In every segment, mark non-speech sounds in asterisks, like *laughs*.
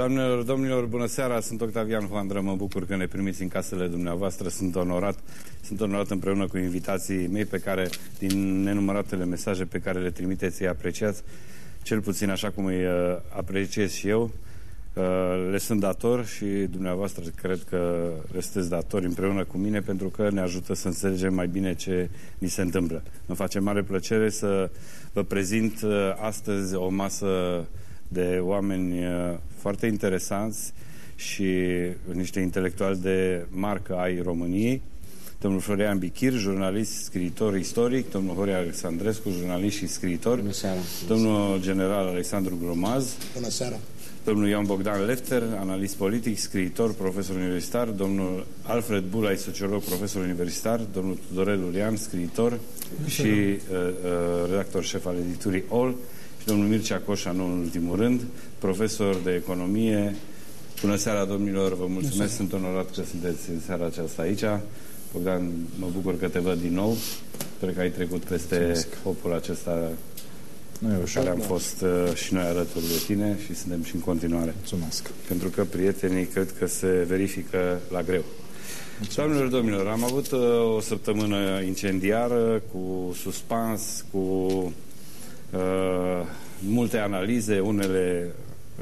Doamnelor, domnilor, bună seara, sunt Octavian Hoandră, mă bucur că ne primiți în casele dumneavoastră, sunt onorat, sunt onorat împreună cu invitații mei pe care, din nenumăratele mesaje pe care le trimiteți, îi apreciați, cel puțin așa cum îi uh, apreciez și eu, uh, le sunt dator și dumneavoastră cred că le sunteți datori împreună cu mine pentru că ne ajută să înțelegem mai bine ce ni se întâmplă. Îmi face mare plăcere să vă prezint uh, astăzi o masă de oameni uh, foarte interesanți și niște intelectuali de marcă ai României. Domnul Florian Bichir, jurnalist, scriitor istoric, domnul Horia Alexandrescu, jurnalist și scriitor, Bună seara. domnul general Alexandru Gromaz, Bună seara! domnul Ioan Bogdan Lefter, analist politic, scriitor, profesor universitar, domnul Alfred Bulai, sociolog, profesor universitar, domnul Tudorel Urian, scriitor și uh, uh, redactor șef al editurii All, și domnul Mircea Coșa, nu în ultimul rând, profesor de economie. Bună seara, domnilor, vă mulțumesc, sunt onorat că sunteți în seara aceasta aici. Bogdan, mă bucur că te văd din nou. Sper că ai trecut peste Mulțumesc. hopul acesta Nu e ușor. care am fost uh, și noi alături de tine și suntem și în continuare. Mulțumesc. Pentru că prietenii cred că se verifică la greu. Doamnelor, domnilor, am avut uh, o săptămână incendiară, cu suspans, cu uh, multe analize, unele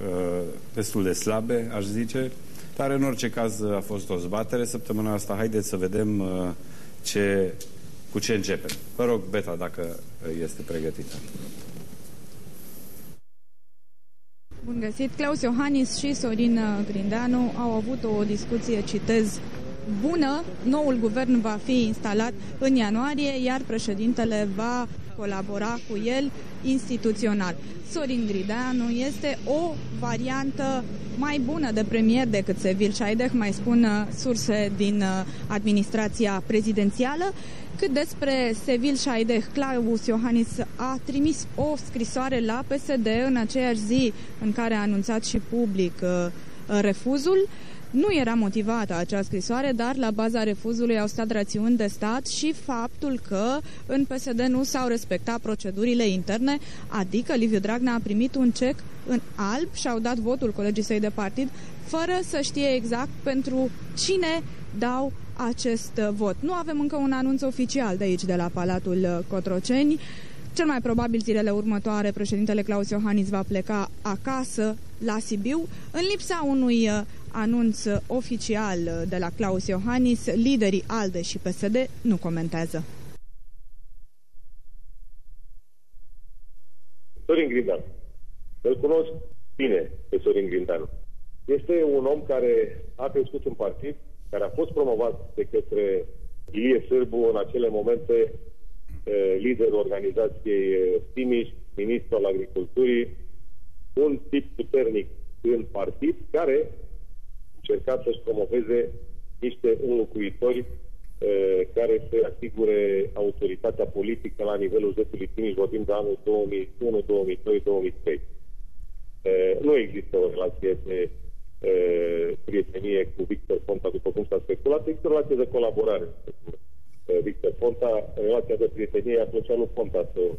uh, destul de slabe, aș zice, dar în orice caz a fost o zbatere săptămâna asta. Haideți să vedem uh, ce, cu ce începem. Vă rog, Beta, dacă este pregătită. Bun găsit! Claus Iohannis și Sorin uh, Grindeanu au avut o discuție, citez, bună. Noul guvern va fi instalat în ianuarie, iar președintele va colabora cu el instituțional. Sorin Grindeanu este o variantă mai bună de premier decât Sevil Șaideh, mai spun uh, surse din uh, administrația prezidențială. Cât despre Sevil Șaideh, Claus Iohannis a trimis o scrisoare la PSD în aceeași zi în care a anunțat și public uh, uh, refuzul. Nu era motivată acea scrisoare, dar la baza refuzului au stat rațiuni de stat și faptul că în PSD nu s-au respectat procedurile interne, adică Liviu Dragnea a primit un cec în alb și au dat votul colegii săi de partid fără să știe exact pentru cine dau acest uh, vot. Nu avem încă un anunț oficial de aici, de la Palatul uh, Cotroceni. Cel mai probabil zilele următoare președintele Claus Iohannis va pleca acasă la Sibiu. În lipsa unui uh, anunț uh, oficial uh, de la Claus Iohannis, liderii ALDE și PSD nu comentează. Sorin Grindeanu. Îl cunosc bine pe Sorin Grindeanu. Este un om care a crescut în partid, care a fost promovat de către Ilie Sârbu în acele momente eh, liderul organizației eh, Timiș, ministru al agriculturii, un tip puternic în partid care încerca să-și promoveze niște înlocuitori eh, care să asigure autoritatea politică la nivelul județului Timiș, vorbim de anul 2001, 2002, 2003. Eh, Nu există o relație de eh, prietenie cu Victor Ponta, după cum s-a speculat, există o relație de colaborare cu eh, Victor Ponta. Relația de prietenie a plăcea lui Ponta să o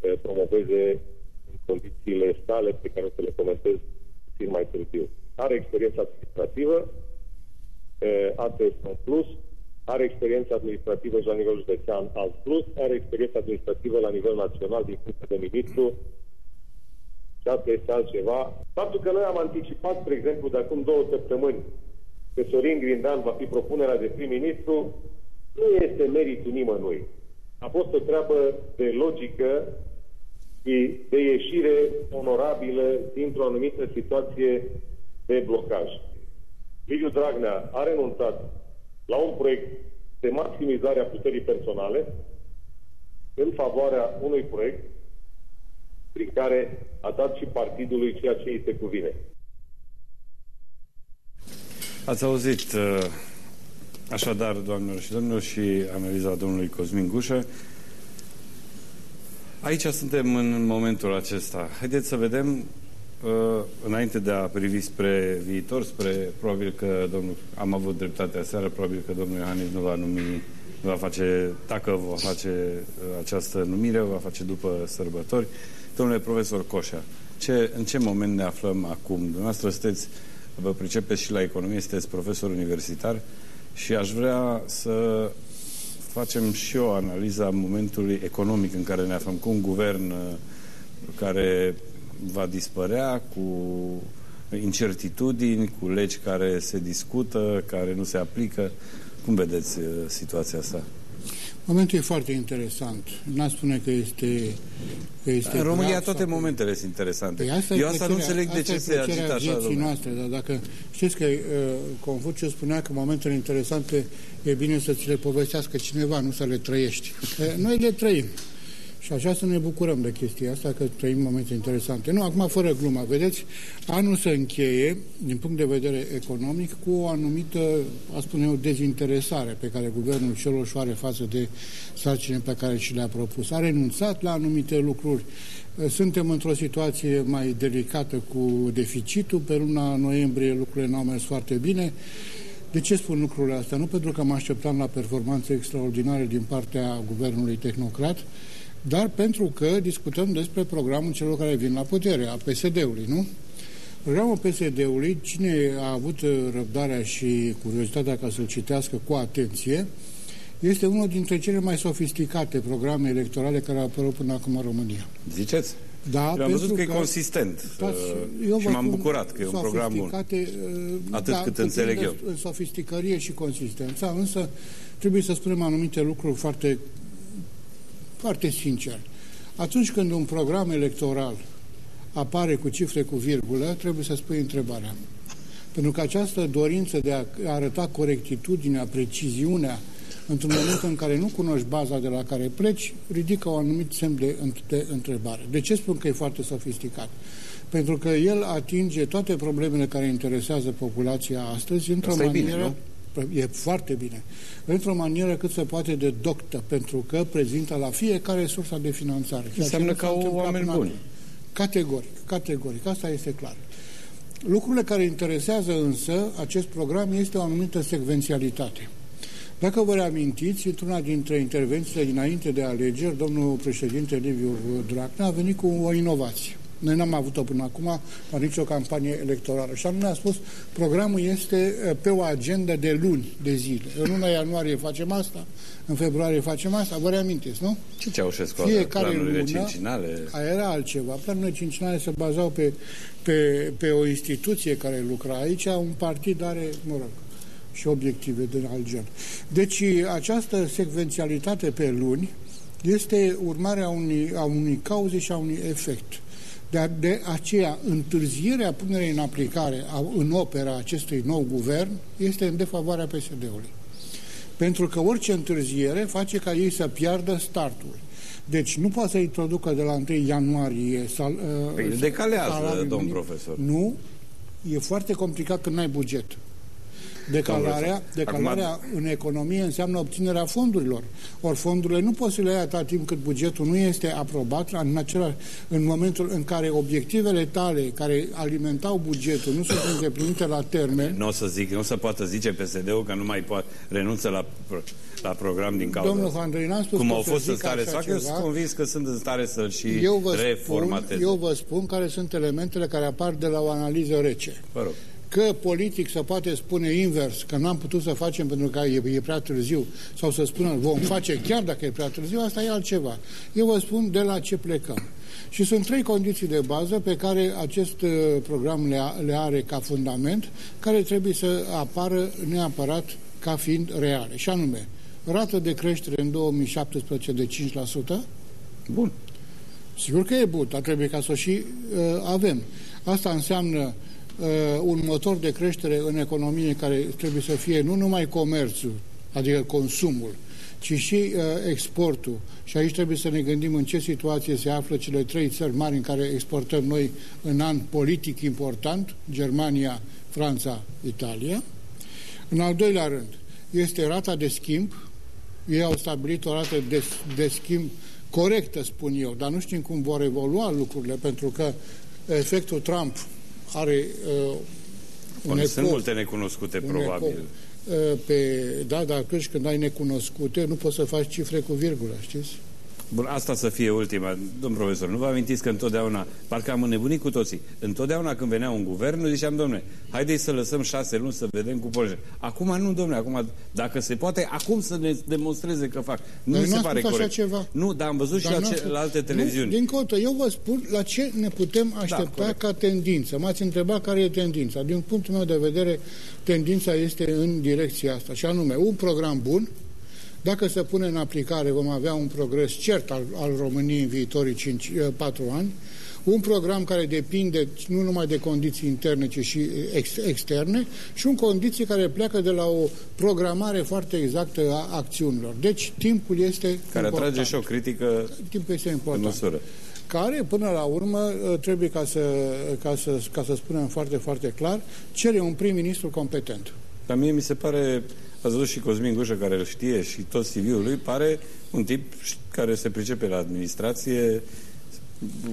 eh, promoveze în condițiile sale pe care o să le comentez puțin mai târziu. Are experiență administrativă, eh, asta este un plus, are experiență administrativă și la nivel județean alt plus, are experiență administrativă la nivel național din funcție de ministru și asta este altceva. Faptul că noi am anticipat, spre exemplu, de acum două săptămâni că Sorin Grindan va fi propunerea de prim-ministru, nu este meritul nimănui. A fost o treabă de logică și de ieșire onorabilă dintr-o anumită situație de blocaj. Liviu Dragnea a renunțat la un proiect de maximizare a puterii personale în favoarea unui proiect prin care a dat și partidului ceea ce îi se cuvine. Ați auzit uh, așadar, doamnelor și domnilor, și analiza domnului Cosmin Gușă. Aici suntem în momentul acesta. Haideți să vedem, uh, înainte de a privi spre viitor, spre probabil că domnul, am avut dreptatea seară, probabil că domnul Iohannis nu va numi, va face, dacă va face această numire, va face după sărbători. Domnule profesor Coșa, ce, în ce moment ne aflăm acum? Dumneavoastră sunteți, vă pricepeți și la economie, sunteți profesor universitar și aș vrea să facem și o analiză a momentului economic în care ne aflăm cu un guvern uh, care va dispărea, cu incertitudini, cu legi care se discută, care nu se aplică. Cum vedeți uh, situația asta? Momentul e foarte interesant. N-aș spune că este, că este În România grav toate sau... momentele sunt interesante. Păi asta Eu asta nu înțeleg de asta ce e se agită așa, vieții domnule. noastre, dar dacă știți că uh, Confuciu spunea că momentele interesante e bine să ți le povestească cineva, nu să le trăiești. Uh, *laughs* noi le trăim. Și așa să ne bucurăm de chestia asta, că trăim momente interesante. Nu, acum fără glumă, vedeți, anul se încheie, din punct de vedere economic, cu o anumită, a spune eu, dezinteresare pe care guvernul celor și are față de sarcine pe care și le-a propus. A renunțat la anumite lucruri. Suntem într-o situație mai delicată cu deficitul. Pe luna noiembrie lucrurile n-au mers foarte bine. De ce spun lucrurile astea? Nu pentru că mă așteptam la performanțe extraordinare din partea guvernului tehnocrat, dar pentru că discutăm despre programul celor care vin la putere, a PSD-ului, nu? Programul PSD-ului, cine a avut răbdarea și curiozitatea ca să-l citească cu atenție, este unul dintre cele mai sofisticate programe electorale care au apărut până acum în România. Ziceți? Da, Eu am văzut pentru că e consistent Toți, uh, eu și vă m-am spun bucurat că e un program bun. sofisticate, uh, Atât cât puțin înțeleg de- eu. În sofisticărie și consistența, însă trebuie să spunem anumite lucruri foarte, foarte sincer. Atunci când un program electoral apare cu cifre cu virgulă, trebuie să spui întrebarea. Pentru că această dorință de a arăta corectitudinea, preciziunea, într-un moment în care nu cunoști baza de la care pleci, ridică un anumit semn de, de întrebare. De ce spun că e foarte sofisticat? Pentru că el atinge toate problemele care interesează populația astăzi într-o Asta e bine, manieră... E foarte bine. Într-o manieră cât se poate de doctă, pentru că prezintă la fiecare sursa de finanțare. Ceea ce Înseamnă nu ca s-a o întâmplat oameni până buni. acum. Categoric, categoric. Asta este clar. Lucrurile care interesează însă acest program este o anumită secvențialitate. Dacă vă reamintiți, într-una dintre intervențiile dinainte de alegeri, domnul președinte Liviu Dragnea a venit cu o inovație. Noi n-am avut-o până acum la nicio campanie electorală. Și anume a spus, programul este eh, pe o agendă de luni, de zile. În luna ianuarie facem asta, în februarie facem asta, vă reamintiți, nu? Ce Ceaușescu avea? Fiecare Planurile lună, cincinale? Aia era altceva. Planurile cincinale se bazau pe, pe, pe o instituție care lucra aici, un partid are, mă rog, și obiective de alt gen. Deci această secvențialitate pe luni este urmarea unui, a unui cauze și a unui efect. Dar de aceea, întârzierea punerii în aplicare a, în opera acestui nou guvern este în defavoarea PSD-ului. Pentru că orice întârziere face ca ei să piardă startul. Deci nu poate să introducă de la 1 ianuarie sal, uh, Păi îl decalează, salariul domn minim. profesor. Nu, e foarte complicat când n-ai buget. Decalarea, decalarea Acum- în economie înseamnă obținerea fondurilor. Ori fondurile nu poți să le ai atâta timp cât bugetul nu este aprobat, în, acela, în momentul în care obiectivele tale care alimentau bugetul nu sunt îndeplinite la termen, Nu o să zic, nu o să poată zice PSD-ul că nu mai poate renunță la, pro- la program din cauza Domnul asta. Vandrei, n-am spus Cum că au să fost în zic stare să așa facă, eu ceva. sunt convins că sunt în stare să-l și eu vă, spun, reformateze. eu vă spun care sunt elementele care apar de la o analiză rece. Vă rog. Că politic se poate spune invers, că n-am putut să facem pentru că e, e prea târziu, sau să spună vom face chiar dacă e prea târziu, asta e altceva. Eu vă spun de la ce plecăm. Și sunt trei condiții de bază pe care acest uh, program le, a- le are ca fundament, care trebuie să apară neapărat ca fiind reale. Și anume, rată de creștere în 2017 de 5%, Bun. Sigur că e bun, dar trebuie ca să o și uh, avem. Asta înseamnă uh, un motor de creștere în economie care trebuie să fie nu numai comerțul, adică consumul, ci și uh, exportul. Și aici trebuie să ne gândim în ce situație se află cele trei țări mari în care exportăm noi în an politic important, Germania, Franța, Italia. În al doilea rând, este rata de schimb. Ei au stabilit o rată de, de schimb corectă, spun eu, dar nu știm cum vor evolua lucrurile, pentru că efectul Trump are uh, un Bun, sunt ecou, multe necunoscute, un probabil. ecou. pe, da, dar atunci când ai necunoscute, nu poți să faci cifre cu virgulă, știți? Bun, asta să fie ultima. Domn profesor, nu vă amintiți că întotdeauna, parcă am înnebunit cu toții, întotdeauna când venea un guvern, ziceam, domnule, haideți să lăsăm șase luni să vedem cu Polje. Acum nu, domnule, acum, dacă se poate, acum să ne demonstreze că fac. Nu dar mi se nu pare corect. Ceva. Nu, dar am văzut dar și la, ce, la alte televiziuni. Nu, din contă, eu vă spun la ce ne putem da, aștepta da, ca tendință. M-ați întrebat care e tendința. Din punctul meu de vedere, tendința este în direcția asta, și anume un program bun, dacă se pune în aplicare, vom avea un progres cert al, al României în viitorii 5, 4 eh, ani, un program care depinde nu numai de condiții interne, ci și ex, externe și un condiții care pleacă de la o programare foarte exactă a acțiunilor. Deci timpul este Care important. atrage și o critică timpul este important. în măsură care, până la urmă, eh, trebuie, ca să, ca, să, ca să spunem foarte, foarte clar, cere un prim-ministru competent. Dar mie mi se pare Ați văzut și Cosmin Gușă, care îl știe și tot CV-ul lui, pare un tip care se pricepe la administrație,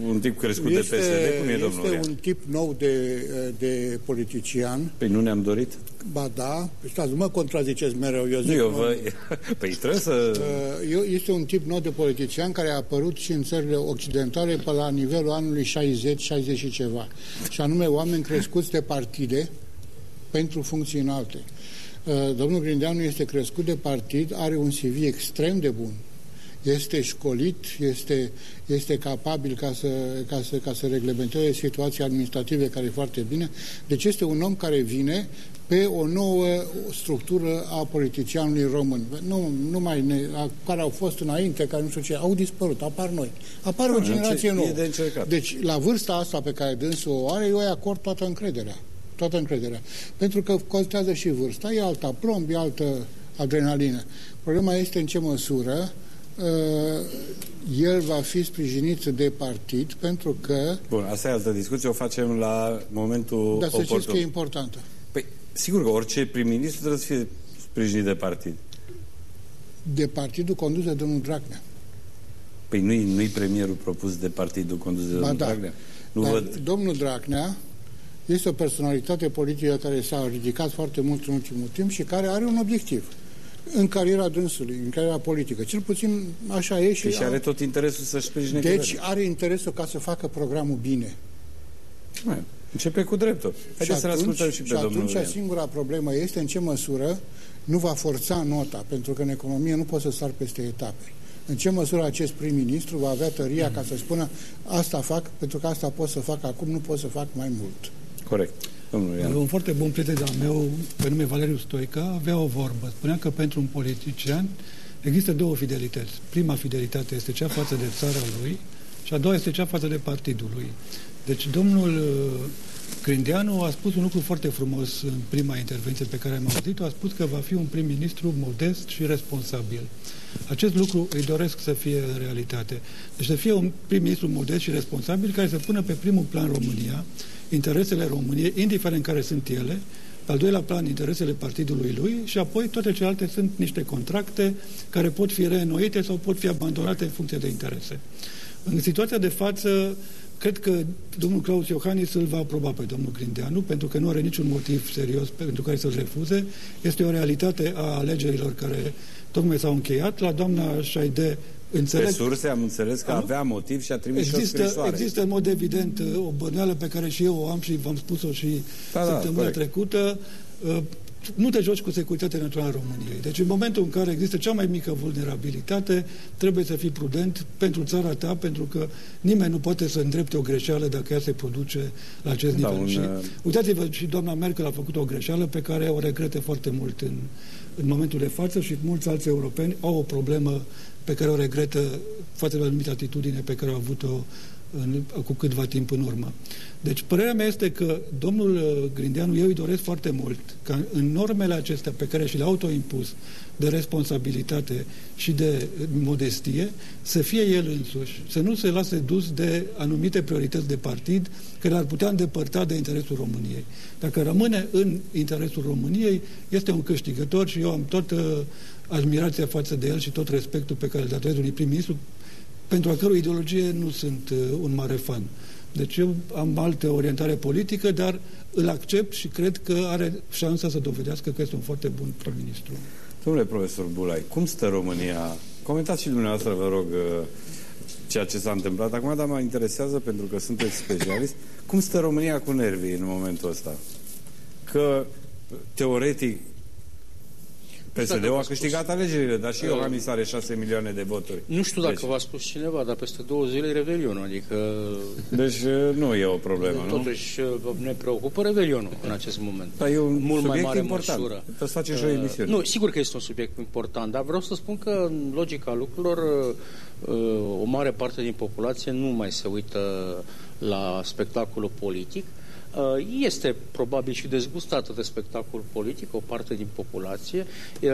un tip crescut este, de PSD, cum e domnul Este un tip nou de, de politician. Păi nu ne-am dorit? Ba da, stați, nu mă contraziceți mereu. Eu, zic, nu, eu vă... *laughs* Păi trebuie să... Uh, eu, este un tip nou de politician care a apărut și în țările occidentale pe la nivelul anului 60, 60 și ceva. Și anume oameni crescuți de partide pentru funcții înalte. Uh, domnul Grindeanu este crescut de partid, are un CV extrem de bun. Este școlit, este, este capabil ca să, ca, să, ca să reglementeze situații administrative care e foarte bine. Deci este un om care vine pe o nouă structură a politicianului român. Nu, nu mai ne, a, care au fost înainte, care nu știu ce, au dispărut, apar noi. Apar o generație nouă. De deci, la vârsta asta pe care dânsul o are, eu îi acord toată încrederea toată încrederea. Pentru că contează și vârsta, e alta plomb, e altă adrenalină. Problema este în ce măsură uh, el va fi sprijinit de partid pentru că... Bun, asta e altă discuție, o facem la momentul Dar să oportun. știți că e importantă. Păi, sigur că orice prim-ministru trebuie să fie sprijinit de partid. De partidul condus de domnul Dragnea. Păi nu-i, nu-i premierul propus de partidul condus de domnul da. Dragnea? Nu Dar văd... Domnul Dragnea este o personalitate politică care s-a ridicat foarte mult în ultimul timp și care are un obiectiv în cariera dânsului, în cariera politică. Cel puțin așa e și... Deci are tot interesul să-și sprijine Deci guvernul. are interesul ca să facă programul bine. Mai, începe cu dreptul. Haideți să ascultăm și pe și domnul atunci singura problemă este în ce măsură nu va forța nota, pentru că în economie nu poți să sar peste etape. În ce măsură acest prim-ministru va avea tăria mm. ca să spună asta fac, pentru că asta pot să fac acum, nu pot să fac mai mult. Corect. Domnul Un foarte bun prieten al meu, pe nume Valeriu Stoica, avea o vorbă. Spunea că pentru un politician există două fidelități. Prima fidelitate este cea față de țara lui și a doua este cea față de partidul lui. Deci domnul uh, Grindeanu a spus un lucru foarte frumos în prima intervenție pe care am auzit-o, a spus că va fi un prim-ministru modest și responsabil. Acest lucru îi doresc să fie realitate. Deci să fie un prim-ministru modest și responsabil care să pună pe primul plan România, interesele României, indiferent care sunt ele, al doilea plan interesele partidului lui și apoi toate celelalte sunt niște contracte care pot fi reînnoite sau pot fi abandonate în funcție de interese. În situația de față, cred că domnul Claus Iohannis îl va aproba pe domnul Grindeanu, pentru că nu are niciun motiv serios pentru care să-l refuze. Este o realitate a alegerilor care tocmai s-au încheiat. La doamna Șaide Înțeleg. Pe surse am înțeles că avea motiv și a trimis există, și o scrisoare. Există în mod evident o băneală pe care și eu o am și v-am spus-o și da, da săptămâna da, trecută. Uh, nu te joci cu securitatea națională a României. Deci în momentul în care există cea mai mică vulnerabilitate, trebuie să fii prudent pentru țara ta, pentru că nimeni nu poate să îndrepte o greșeală dacă ea se produce la acest da, nivel. Un, și, uh, uitați-vă, și doamna Merkel a făcut o greșeală pe care o regrete foarte mult în, în momentul de față și mulți alți europeni au o problemă pe care o regretă față de anumită atitudine pe care au avut-o în, cu câtva timp în urmă. Deci, părerea mea este că domnul uh, Grindeanu, eu îi doresc foarte mult ca în normele acestea pe care și le-a autoimpus de responsabilitate și de modestie, să fie el însuși, să nu se lase dus de anumite priorități de partid care ar putea îndepărta de interesul României. Dacă rămâne în interesul României, este un câștigător și eu am toată admirația față de el și tot respectul pe care îl datorez unui prim-ministru, pentru a cărui ideologie nu sunt uh, un mare fan. Deci eu am alte orientare politică, dar îl accept și cred că are șansa să dovedească că este un foarte bun prim-ministru. Domnule profesor Bulai, cum stă România? Comentați și dumneavoastră, vă rog, uh, ceea ce s-a întâmplat acum, dar mă interesează, pentru că sunteți specialist, cum stă România cu nervii în momentul ăsta? Că, teoretic, PSD-ul a câștigat alegerile, dar și Iohannis are 6 milioane de voturi. Nu știu dacă deci... v-a spus cineva, dar peste două zile e Revelionul, adică... Deci nu e o problemă, nu? Totuși ne preocupă Revelionul în acest moment. Dar e un Mult mai mare important. măsură. Să face și o emisiune. Nu, sigur că este un subiect important, dar vreau să spun că în logica lucrurilor o mare parte din populație nu mai se uită la spectacolul politic, Uh, este probabil și dezgustată de spectacol politic, o parte din populație. Uh,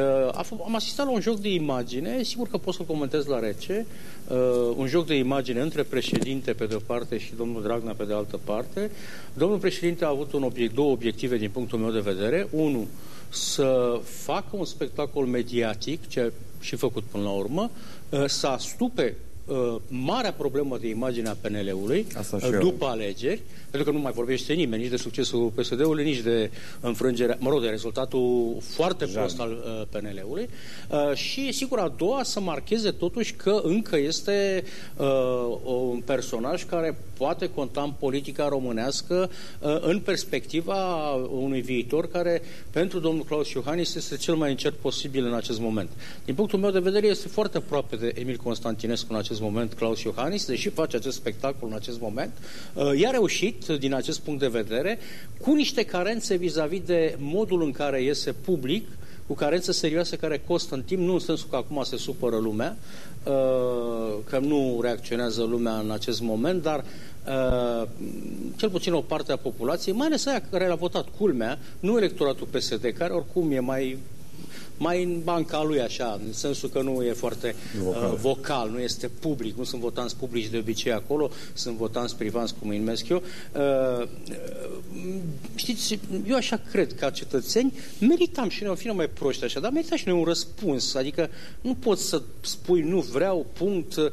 am asistat la un joc de imagine, sigur că pot să comentez la rece, uh, un joc de imagine între președinte pe de o parte și domnul Dragnea pe de altă parte. Domnul președinte a avut un obiect, două obiective din punctul meu de vedere. Unu, să facă un spectacol mediatic, ce și făcut până la urmă, să astupe uh, marea problemă de imagine a PNL-ului uh, după alegeri, pentru că nu mai vorbește nimeni nici de succesul PSD-ului, nici de înfrângerea, mă rog, de rezultatul foarte Jean. prost al uh, PNL-ului. Uh, și, sigur, a doua să marcheze totuși că încă este uh, un personaj care poate conta în politica românească uh, în perspectiva unui viitor care, pentru domnul Claus Iohannis, este cel mai încert posibil în acest moment. Din punctul meu de vedere, este foarte aproape de Emil Constantinescu în acest moment, Claus Iohannis, deși face acest spectacol în acest moment. Uh, i-a reușit, din acest punct de vedere, cu niște carențe vis-a-vis -vis de modul în care iese public, cu carențe serioase care costă în timp, nu în sensul că acum se supără lumea, uh, că nu reacționează lumea în acest moment, dar uh, cel puțin o parte a populației, mai ales aia care l-a votat culmea, nu electoratul PSD, care oricum e mai mai în banca lui așa, în sensul că nu e foarte vocal, uh, vocal nu este public, nu sunt votanți publici de obicei acolo, sunt votanți privanți, cum îi numesc eu. Uh, uh, știți, eu așa cred, ca cetățeni, meritam și noi, fi mai proști așa, dar meritam și noi un răspuns, adică nu poți să spui nu vreau, punct, uh,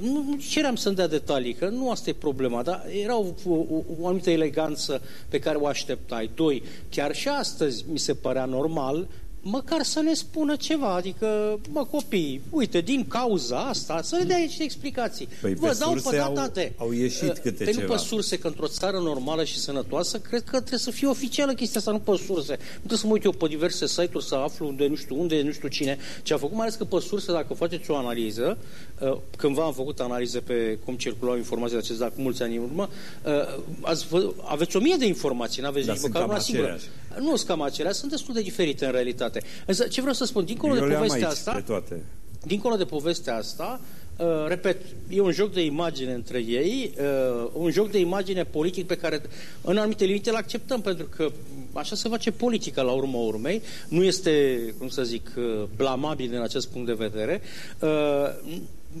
nu, nu ceream să-mi dea detalii, că nu asta e problema, dar era o, o, o anumită eleganță pe care o așteptai. Doi, chiar și astăzi mi se părea normal măcar să ne spună ceva, adică, mă, copii, uite, din cauza asta, să ne dea niște explicații. Păi Vă dau pe datate. Au, au ieșit uh, câte pe ceva. nu pe surse, că într-o țară normală și sănătoasă, cred că trebuie să fie oficială chestia asta, nu pe surse. Nu trebuie să mă uit eu pe diverse site-uri să aflu unde, nu știu unde, nu știu cine, ce a făcut, mai ales că pe surse, dacă faceți o analiză, uh, cândva am făcut analize pe cum circulau informații de acest, dar cu mulți ani în urmă, uh, ați, aveți o mie de informații, nu aveți nici măcar una singură. Nu sunt cam acelea, sunt destul de diferite în realitate. Însă, ce vreau să spun, dincolo Eu de povestea asta... toate. Dincolo de povestea asta, Uh, repet, e un joc de imagine între ei, uh, un joc de imagine politic pe care în anumite limite îl acceptăm, pentru că așa se face politica la urma urmei, nu este, cum să zic, uh, blamabil din acest punct de vedere. Uh,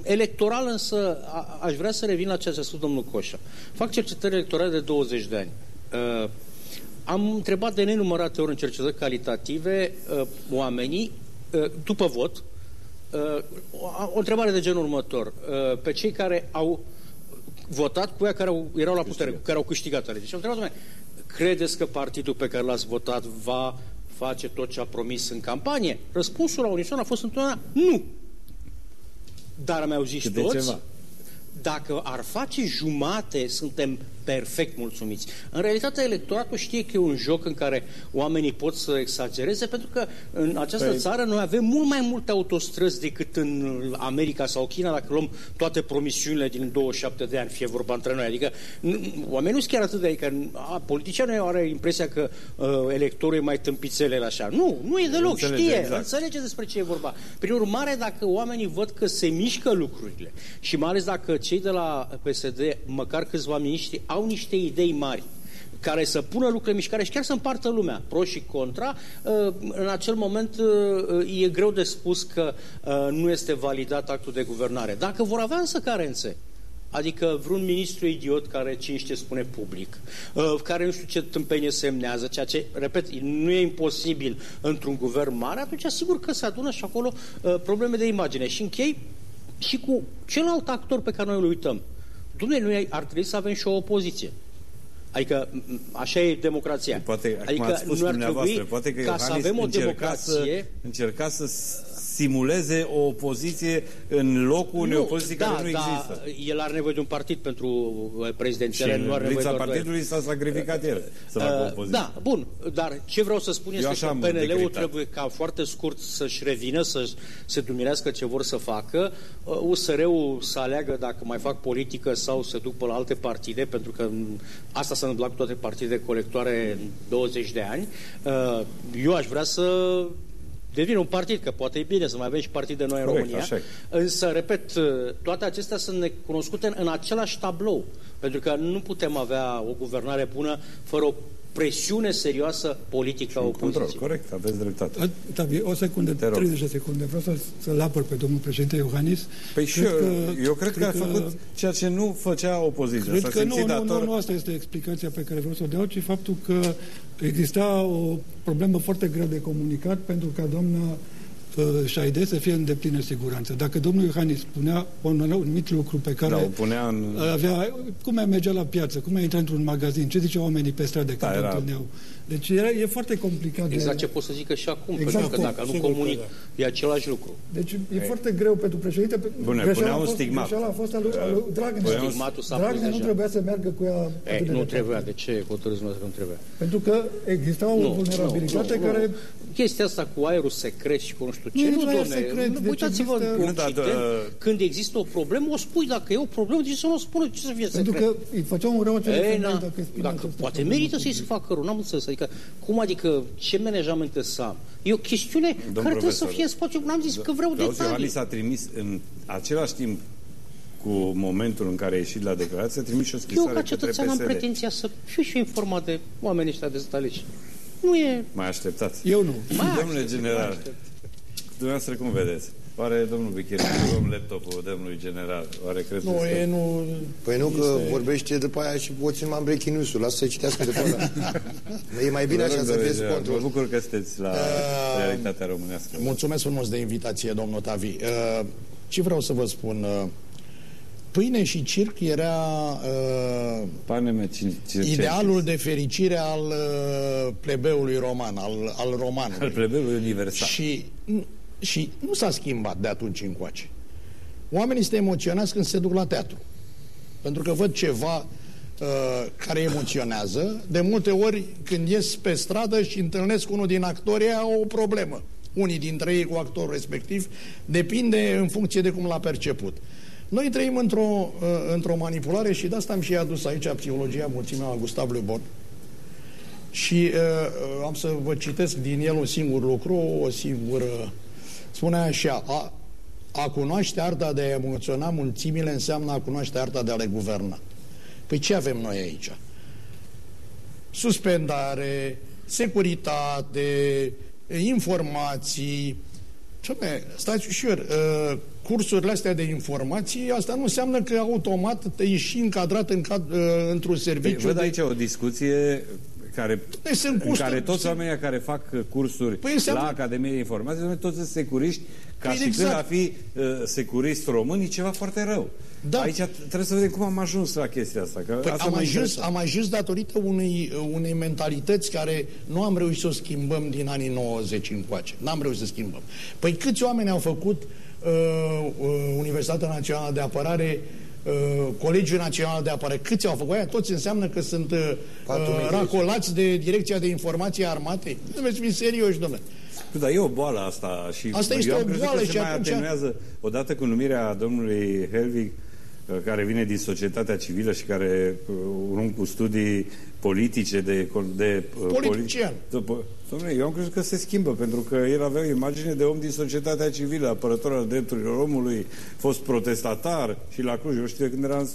electoral însă a, aș vrea să revin la ceea ce a spus domnul Coșa. Fac cercetări electorale de 20 de ani. Uh, am întrebat de nenumărate ori în cercetări calitative uh, oamenii, uh, după vot, uh, o, o întrebare de genul următor. Uh, pe cei care au votat cu ea care au, erau la putere, cu care au câștigat alegeri. Și am întrebat, credeți că partidul pe care l-ați votat va face tot ce a promis în campanie? Răspunsul la unison a fost întotdeauna nu. Dar mi-au zis Câte toți, ceva. dacă ar face jumate, suntem perfect mulțumiți. În realitate, electoratul știe că e un joc în care oamenii pot să exagereze, pentru că în această păi... țară noi avem mult mai multe autostrăzi decât în America sau China, dacă luăm toate promisiunile din 27 de ani, fie vorba între noi. Adică oamenii nu sunt chiar atât de... Adică, a, politicianul are impresia că uh, electorul e mai tâmpițele așa. Nu, nu e deloc, înțelege, știe, exact. înțelege despre ce e vorba. Prin urmare, dacă oamenii văd că se mișcă lucrurile și mai ales dacă cei de la PSD, măcar câțiva miniștri, au niște idei mari care să pună lucrurile în mișcare și chiar să împartă lumea, pro și contra, uh, în acel moment uh, e greu de spus că uh, nu este validat actul de guvernare. Dacă vor avea însă carențe, Adică vreun ministru idiot care cinște spune public, care nu știu ce tâmpenie semnează, ceea ce, repet, nu e imposibil într-un guvern mare, atunci sigur că se adună și acolo probleme de imagine. Și închei și cu celălalt actor pe care noi îl uităm, Dumnezeu, noi ar trebui să avem și o opoziție. Adică așa e democrația. Poate, adică cum ați spus nu ar trebui poate că ca să avem o democrație... Să, încerca să simuleze o opoziție în locul unei opoziții da, care nu da, există. El are nevoie de un partid pentru uh, prezidențiale. Și nu are nevoie partidului s-a sacrificat el să facă uh, opoziție. Da, bun, dar ce vreau să spun este că PNL-ul trebuie ca foarte scurt să-și revină, să se dumirească ce vor să facă, uh, USR-ul să aleagă dacă mai fac politică sau se duc pe la alte partide, pentru că asta s-a întâmplat cu toate partide colectoare în 20 de ani. Eu aș vrea să devine un partid, că poate e bine să mai avem și partide noi în Corect, România. Așa. Însă, repet, toate acestea sunt necunoscute în, în același tablou. Pentru că nu putem avea o guvernare bună fără o presiune serioasă politică a opoziției. Control, corect, aveți dreptate. Tavi, o secundă, 30 de secunde. Vreau să, să-l apăr pe domnul președinte Iohannis. Păi și eu, că, eu cred, cred că a făcut ceea ce nu făcea opoziția. Cred că nu, dator... nu, nu, nu asta este explicația pe care vreau să o dau, ci faptul că exista o problemă foarte greu de comunicat pentru ca doamna șaide să fie în deplină siguranță. Dacă domnul Iohannis spunea un anumit lucru pe care da, punea în... avea, cum mai mergea la piață, cum mai intra într-un magazin, ce zice oamenii pe stradă când da, era... întâlneau. Deci era, e foarte complicat. Exact de... ce pot să zică și acum, exact pentru că dacă nu comunic, da. e același lucru. Deci e e foarte greu pentru președinte. Bune, punea un stigmat. a fost al lui, al lui Dragnea. Stigmatul s-a Dragnea nu trebuia să meargă cu ea e, Nu trebuia. De ce hotărâți nu trebuia? Pentru că exista o vulnerabilitate care chestia asta cu aerul secret și cu nu știu ce. Nu, nu secret. Nu, uitați-vă în Occident, da, da. când există o problemă, o spui. Dacă e o problemă, de ce să nu o spună? Ce să fie secret? Pentru că îi făceau un rău Ei, na, dacă, dacă poate merită să-i se facă rău. N-am înțeles. Adică, cum adică, ce management să am? E o chestiune Domn care trebuie să fie în spațiu. N-am zis că vreau detalii. Iohannis a trimis în același timp cu momentul în care a ieșit la declarație, a trimis și o scrisoare Eu, ca cetățean, am pretenția să fiu și informat de oamenii ăștia de aici. Nu e... Mai așteptați. Eu nu. Mai Domnule general, dumneavoastră cum vedeți? Oare domnul Bichir, luăm laptopul domnului general, oare crezi Nu, e nu... Păi nu, că este... vorbește după aia și o țin mai breaking news-ul, lasă să citească de pe *laughs* E mai bine așa să fie control. Mă bucur că sunteți la uh, realitatea românească. Mulțumesc frumos de invitație, domnul Tavi. Uh, ce vreau să vă spun? Uh, Pâine și circ era uh, Paneme, idealul de fericire al uh, plebeului roman, al, al romanului. Al plebeului universal. Și, și nu s-a schimbat de atunci încoace. Oamenii se emoționează când se duc la teatru. Pentru că văd ceva uh, care emoționează. De multe ori, când ies pe stradă și întâlnesc unul din actori, au o problemă. Unii dintre ei cu actorul respectiv, depinde în funcție de cum l-a perceput. Noi trăim într-o, uh, într-o manipulare și de asta am și adus aici psihologia mulțimea la Gustav Le Bon. Și uh, uh, am să vă citesc din el un singur lucru, o singură... Spune așa, a, a cunoaște arta de a emoționa mulțimile înseamnă a cunoaște arta de a le guverna. Păi ce avem noi aici? Suspendare, securitate, informații. Ce stați ușor, uh, cursurile astea de informații, asta nu înseamnă că automat ești încadrat în cad, uh, într-un serviciu. Văd aici o discuție care, păi sunt în care toți oamenii care fac cursuri păi înseamnă... la Academia de Informații, toți sunt securiști, ca păi și exact. când a fi uh, securist român, e ceva foarte rău. Da. Aici trebuie să vedem cum am ajuns la chestia asta. Că păi asta am, ajuns, am ajuns datorită unei, unei mentalități care nu am reușit să o schimbăm din anii 90 încoace. N-am reușit să schimbăm. Păi câți oameni au făcut uh, Uh, uh, Universitatea Națională de Apărare uh, Colegiul Național de Apărare. Câți au făcut aia? Toți înseamnă că sunt uh, racolați de Direcția de Informație a Armatei? Nu veți fi serioși, domnule. Dar e o boală asta. Și asta este o boală și mai atunci... atenuează, odată cu numirea domnului Helvig, care vine din societatea civilă și care un cu studii politice de... de Politician. Dom'le, eu am crezut că se schimbă, pentru că el avea o imagine de om din societatea civilă, apărător al drepturilor omului, fost protestatar și la Cluj, eu știu de când eram...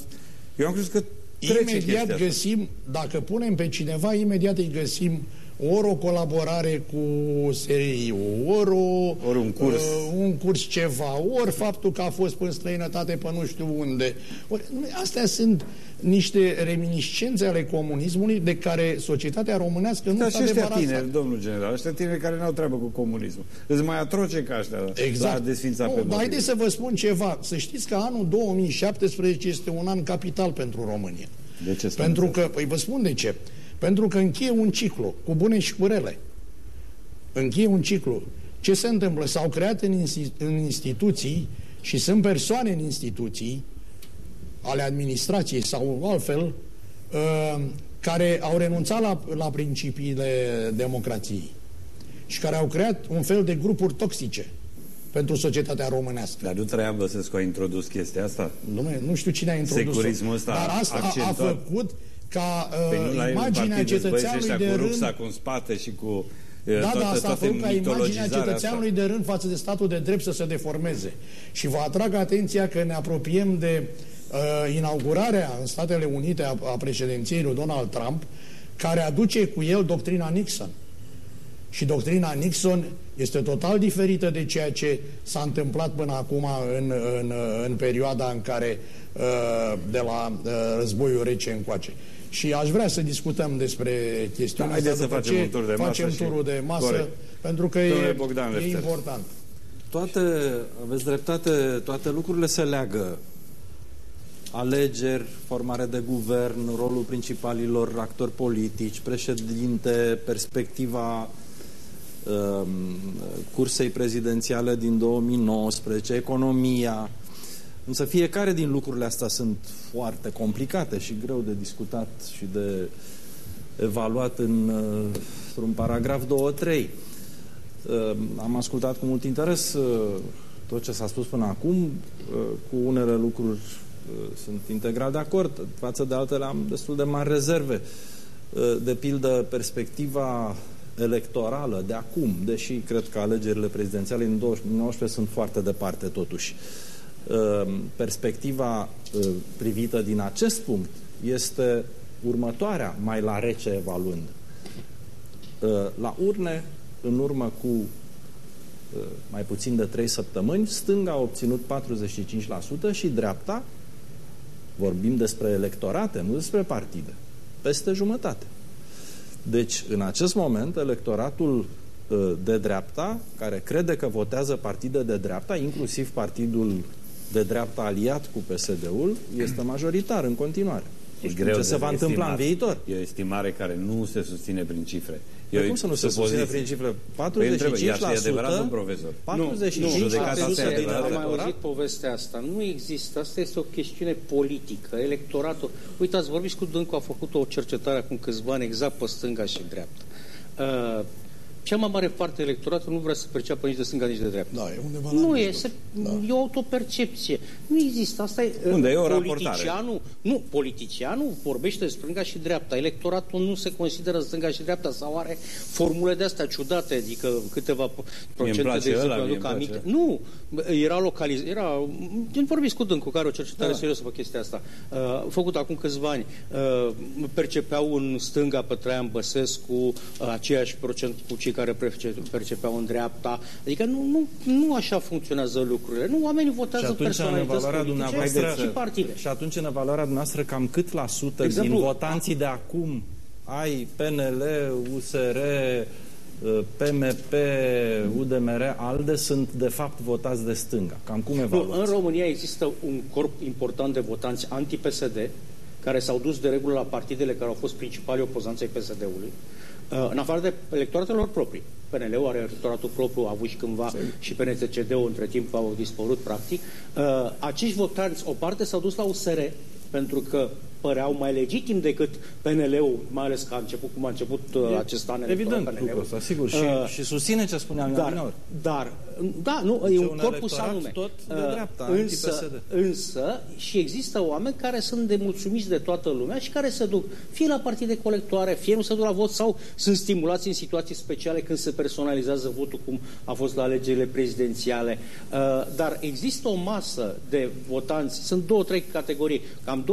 Eu am crezut că Imediat găsim, dacă punem pe cineva, imediat îi găsim ori o colaborare cu SRI, ori, o, ori un curs. Uh, un curs ceva, ori faptul că a fost în străinătate pe nu știu unde. Ori, astea sunt niște reminiscențe ale comunismului de care societatea românească nu s-a debarasat. tineri, domnul general, ăștia tineri care n-au treabă cu comunismul. Îți mai atroce ca ăștia exact. la desfința pe Dar haideți să vă spun ceva. Să știți că anul 2017 este un an capital pentru România. De ce Pentru că, păi vă spun de ce. Pentru că încheie un ciclu, cu bune și cu rele. Încheie un ciclu. Ce se întâmplă? S-au creat în, în instituții și sunt persoane în instituții ale administrației sau altfel uh, care au renunțat la, la principiile democrației și care au creat un fel de grupuri toxice pentru societatea românească. Dar nu Traian Băsescu a introdus chestia asta? Nu, nu știu cine a introdus Securismul ăsta Dar asta a, a făcut ca uh, păi imaginea cetățeanului de rând... cu spate și cu da, toată, da, asta a făcut ca imaginea cetățeanului asta. de rând față de statul de drept să se deformeze. Și vă atrag atenția că ne apropiem de uh, inaugurarea în Statele Unite a, a președinției lui Donald Trump, care aduce cu el doctrina Nixon. Și doctrina Nixon este total diferită de ceea ce s-a întâmplat până acum în, în, în perioada în care uh, de la uh, războiul rece încoace. Și aș vrea să discutăm despre chestiunea da, asta, să facem un tur de masă facem turul de masă, Corect. pentru că e, Bogdan e important. Toate, aveți dreptate, toate lucrurile se leagă. Alegeri, formare de guvern, rolul principalilor actori politici, președinte, perspectiva um, cursei prezidențiale din 2019, economia, Însă fiecare din lucrurile astea sunt foarte complicate și greu de discutat și de evaluat în, uh, un paragraf 2-3. Uh, am ascultat cu mult interes uh, tot ce s-a spus până acum. Cu unele lucruri sunt integral de acord, față de altele am destul de mari rezerve. De pildă, perspectiva electorală de acum, deși cred că alegerile prezidențiale în 2019 sunt foarte departe totuși. Ehm, perspectiva ehm, privită din acest punct este următoarea, mai la rece evaluând. Ehm, la urne, în urmă cu mai puțin de 3 săptămâni, stânga a obținut 45% și dreapta, vorbim despre electorate, nu despre partide, peste jumătate. Deci, în acest moment, electoratul de dreapta, care crede că votează partide de dreapta, inclusiv partidul de dreapta aliat cu PSD-ul este majoritar în continuare. E greu ce se va întâmpla în viitor. E o estimare care nu se susține prin cifre. Eu cum să nu se susține prin cifre? 45%? Păi e adevărat un profesor. 45% nu, nu, din Am mai auzit povestea asta. Nu există. Asta este o chestiune politică. Electoratul... Uite, ați vorbit cu Dâncu, a făcut o cercetare acum câțiva ani exact pe stânga și dreapta. Uh, cea mai mare parte electoratul nu vrea să perceapă nici de stânga, nici de dreapta. Da, e undeva Nu e, se, da. e o autopercepție. Nu există. Asta e, Unde e o politicianul, Nu, politicianul vorbește de stânga și dreapta. Electoratul nu se consideră stânga și dreapta sau are formule de astea ciudate, adică câteva procente de exemplu aduc aminte. Nu, era localizat, era, din vorbiți cu Dâncu, care o cercetare da. seriosă pe chestia asta, uh, făcut acum câțiva ani, uh, percepeau în stânga pe Traian Băsescu uh, aceeași procent cu cei care percepeau în dreapta. Adică nu, nu, nu așa funcționează lucrurile. Nu, oamenii votează și personalități politice și partide. Și atunci, în evaluarea dumneavoastră, cam cât la sută exemplu, din votanții de acum ai PNL, USR, PMP, UDMR, ALDE sunt de fapt votați de stânga. Cam cum evaluați? Nu, în România există un corp important de votanți anti-PSD care s-au dus de regulă la partidele care au fost principali opozanți ai PSD-ului Uh, în afară de electoratelor proprii. PNL-ul are electoratul propriu, a avut și cândva Sim. și PNCCD-ul între timp au dispărut practic. Uh, acești votanți, o parte s-au dus la USR pentru că păreau mai legitim decât PNL-ul, mai ales că a început cum a început uh, acest an Evident, lucrul ăsta, sigur. Și, uh, și susține ce spuneam dar, dar, da, nu, e un, un corpus anume. Tot de uh, dreapta, uh, însă, însă, și există oameni care sunt de mulțumiți de toată lumea și care se duc fie la partide colectoare, fie nu se duc la vot sau sunt stimulați în situații speciale când se personalizează votul, cum a fost la alegerile prezidențiale. Uh, dar există o masă de votanți, sunt două, trei categorii, cam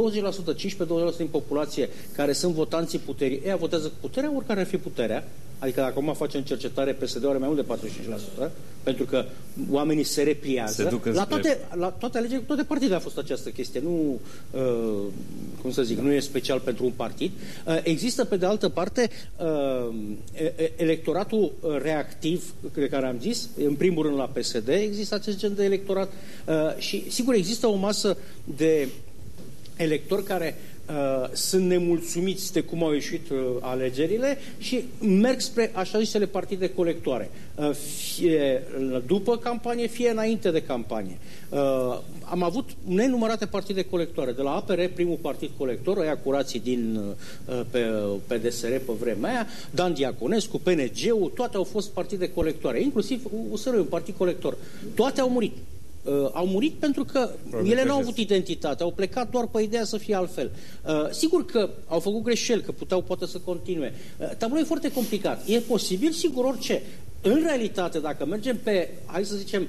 20%, 15 20% din populație care sunt votanții puterii, ea votează cu puterea, oricare ar fi puterea, Adică dacă acum facem cercetare, PSD are mai mult de 45%, pentru că oamenii se repliază. Se la, toate, la toate alegerile, toate partidele a fost această chestie. Nu, uh, cum să zic, nu e special pentru un partid. Uh, există, pe de altă parte, uh, electoratul reactiv, de care am zis, în primul rând la PSD, există acest gen de electorat uh, și, sigur, există o masă de electori care uh, sunt nemulțumiți de cum au ieșit uh, alegerile și merg spre așa zisele partide colectoare, uh, fie după campanie, fie înainte de campanie. Uh, am avut nenumărate partide colectoare, de la APR, primul partid colector, aia curații din uh, pe, pe DSR pe vremea aia, Dan Diaconescu, PNG-ul, toate au fost partide colectoare, inclusiv USR, un partid colector. Toate au murit uh, au murit pentru că Probabil ele nu au avut identitate, au plecat doar pe ideea să fie altfel. Uh, sigur că au făcut greșeli, că puteau poate să continue. Uh, tabloul e foarte complicat. E posibil, sigur, orice. În realitate, dacă mergem pe, hai să zicem,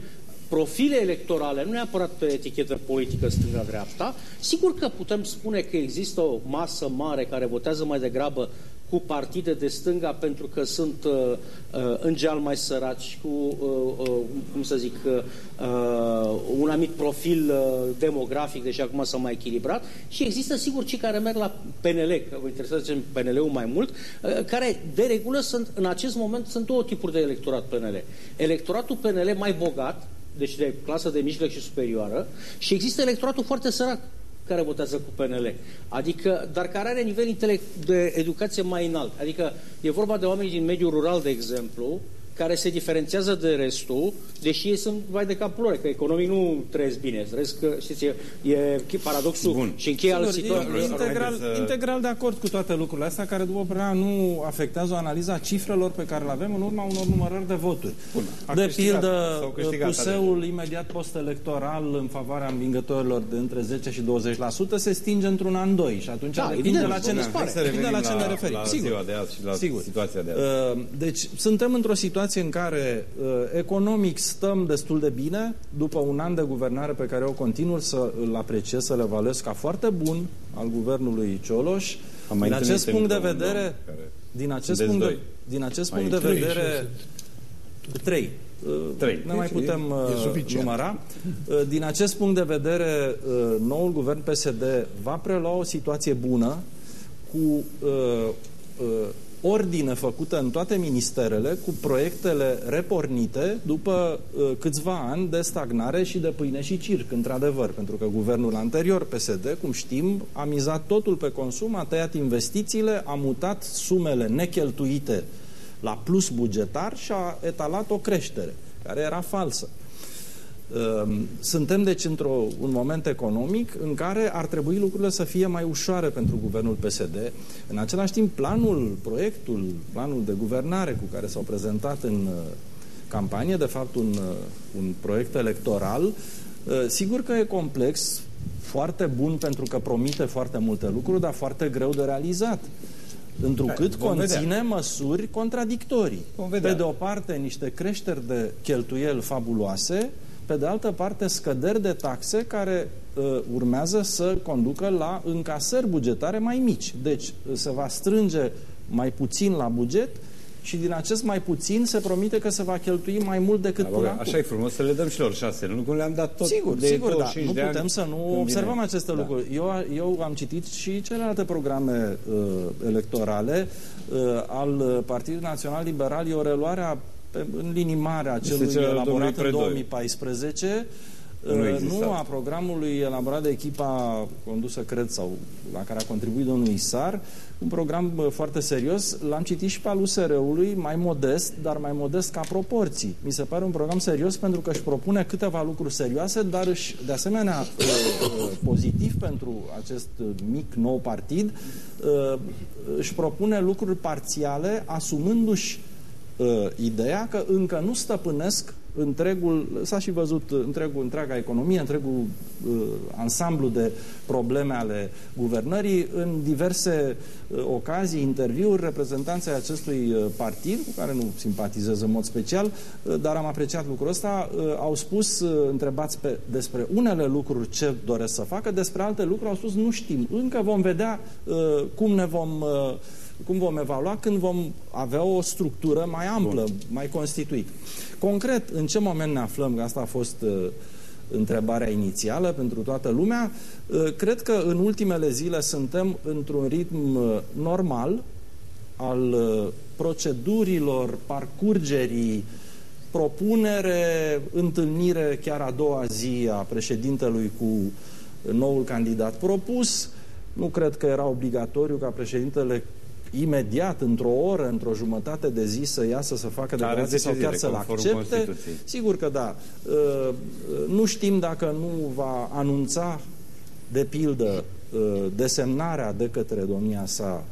profile electorale, nu neapărat pe etichetă politică stânga-dreapta, sigur că putem spune că există o masă mare care votează mai degrabă cu partide de stânga pentru că sunt uh, uh, în geal mai săraci, cu, uh, uh, cum să zic, uh, uh, un anumit profil uh, demografic, deși acum s-a mai echilibrat, și există sigur cei care merg la PNL, că vă interesează PNL-ul mai mult, uh, care de regulă sunt, în acest moment, sunt două tipuri de electorat PNL. Electoratul PNL mai bogat, deci de clasă de mijloc și superioară, și există electoratul foarte sărac, care votează cu PNL. Adică, dar care are nivel de educație mai înalt. Adică e vorba de oameni din mediul rural, de exemplu, care se diferențiază de restul, deși ei sunt vai de capul lor, că economii nu trăiesc bine. Trăiesc, știți, e, e paradoxul Bun. și încheie al situației. Integral, să... integral de acord cu toate lucrurile astea, care, după părerea nu afectează analiza cifrelor pe care le avem în urma unor numărări de voturi. Bun. De pildă, puseul imediat post-electoral în favoarea învingătorilor de între 10 și 20% se stinge într-un an, doi și atunci da, depinde evident, la ce ne, depinde la ce ne referim. La Sigur. ziua de azi și la Sigur. situația de azi. Uh, deci, suntem într-o situație situație în care uh, economic stăm destul de bine, după un an de guvernare pe care o continuu să îl apreciez, să le evaluez ca foarte bun al guvernului Cioloș. Din acest punct de vedere, din acest punct de, din acest punct de vedere, trei. Uh, trei. Ne mai putem uh, număra. Uh, din acest punct de vedere, uh, noul guvern PSD va prelua o situație bună cu uh, uh, ordine făcută în toate ministerele cu proiectele repornite după uh, câțiva ani de stagnare și de pâine și circ, într-adevăr, pentru că guvernul anterior, PSD, cum știm, a mizat totul pe consum, a tăiat investițiile, a mutat sumele necheltuite la plus bugetar și a etalat o creștere, care era falsă. Ehm, suntem deci într-un moment economic în care ar trebui lucrurile să fie mai ușoare pentru guvernul PSD. În același timp, planul, proiectul, planul de guvernare cu care s-au prezentat în uh, campanie, de fapt un, uh, un proiect electoral, uh, sigur că e complex, foarte bun pentru că promite foarte multe lucruri, dar foarte greu de realizat întrucât conține vedea. măsuri contradictorii. Pe de o parte, niște creșteri de cheltuieli fabuloase, pe de altă parte scăderi de taxe care uh, urmează să conducă la încasări bugetare mai mici. Deci uh, se va strânge mai puțin la buget și din acest mai puțin se promite că se va cheltui mai mult decât până acum. Așa e frumos să le dăm și lor șase luni, cum le-am dat tot Sigur, de sigur, da. Nu putem să nu observăm vine. aceste da. lucruri. Eu, eu am citit și celelalte programe uh, electorale uh, al Partidului Național Liberal, e o reluare a pe, în linii mari a celui elaborat în 2014, nu, uh, nu a programului elaborat de echipa condusă, cred, sau la care a contribuit domnul Isar, un program uh, foarte serios. L-am citit și pe al USR-ului, mai modest, dar mai modest ca proporții. Mi se pare un program serios pentru că își propune câteva lucruri serioase, dar își, de asemenea, uh, pozitiv pentru acest mic nou partid, își propune lucruri parțiale, asumându-și uh, ideea că încă nu stăpânesc întregul, s-a și văzut întregul, întreaga economie, întregul uh, ansamblu de probleme ale guvernării. În diverse uh, ocazii, interviuri, reprezentanții acestui uh, partid, cu care nu simpatizez în mod special, uh, dar am apreciat lucrul ăsta, uh, au spus, uh, întrebați pe, despre unele lucruri ce doresc să facă, despre alte lucruri au spus nu știm, încă vom vedea uh, cum ne vom uh, cum vom evalua când vom avea o structură mai amplă, Bun. mai constituită. Concret, în ce moment ne aflăm, că asta a fost uh, întrebarea inițială pentru toată lumea, uh, cred că în ultimele zile suntem într-un ritm uh, normal al uh, procedurilor, parcurgerii, propunere, întâlnire chiar a doua zi a președintelui cu noul candidat propus. Nu cred că era obligatoriu ca președintele imediat, într-o oră, într-o jumătate de zi să iasă să facă declarație sau chiar să-l accepte? Sigur că da. Uh, uh, nu știm dacă nu va anunța, de pildă, uh, desemnarea de către domnia sa,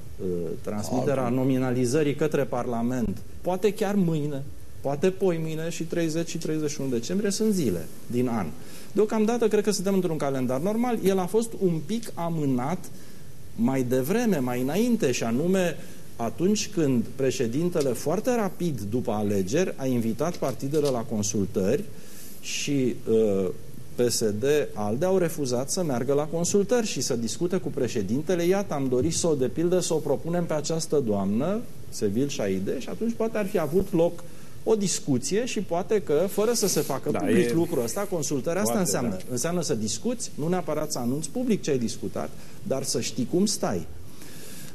transmiterea nominalizării către Parlament, poate chiar mâine, poate poi mâine și 30 și 31 decembrie sunt zile din an. Deocamdată cred că suntem într-un calendar normal. El a fost un pic amânat mai devreme, mai înainte, și anume atunci când președintele foarte rapid după alegeri a invitat partidele la consultări și uh, PSD, ALDE au refuzat să meargă la consultări și să discute cu președintele. Iată, am dorit să o, de pildă, să o propunem pe această doamnă, Sevil Șaide, și atunci poate ar fi avut loc uh, o discuție și poate că, fără să se facă da, public e... lucrul ăsta, consultarea asta înseamnă, da. înseamnă să discuți, nu neapărat să anunți public ce ai discutat, dar să știi cum stai.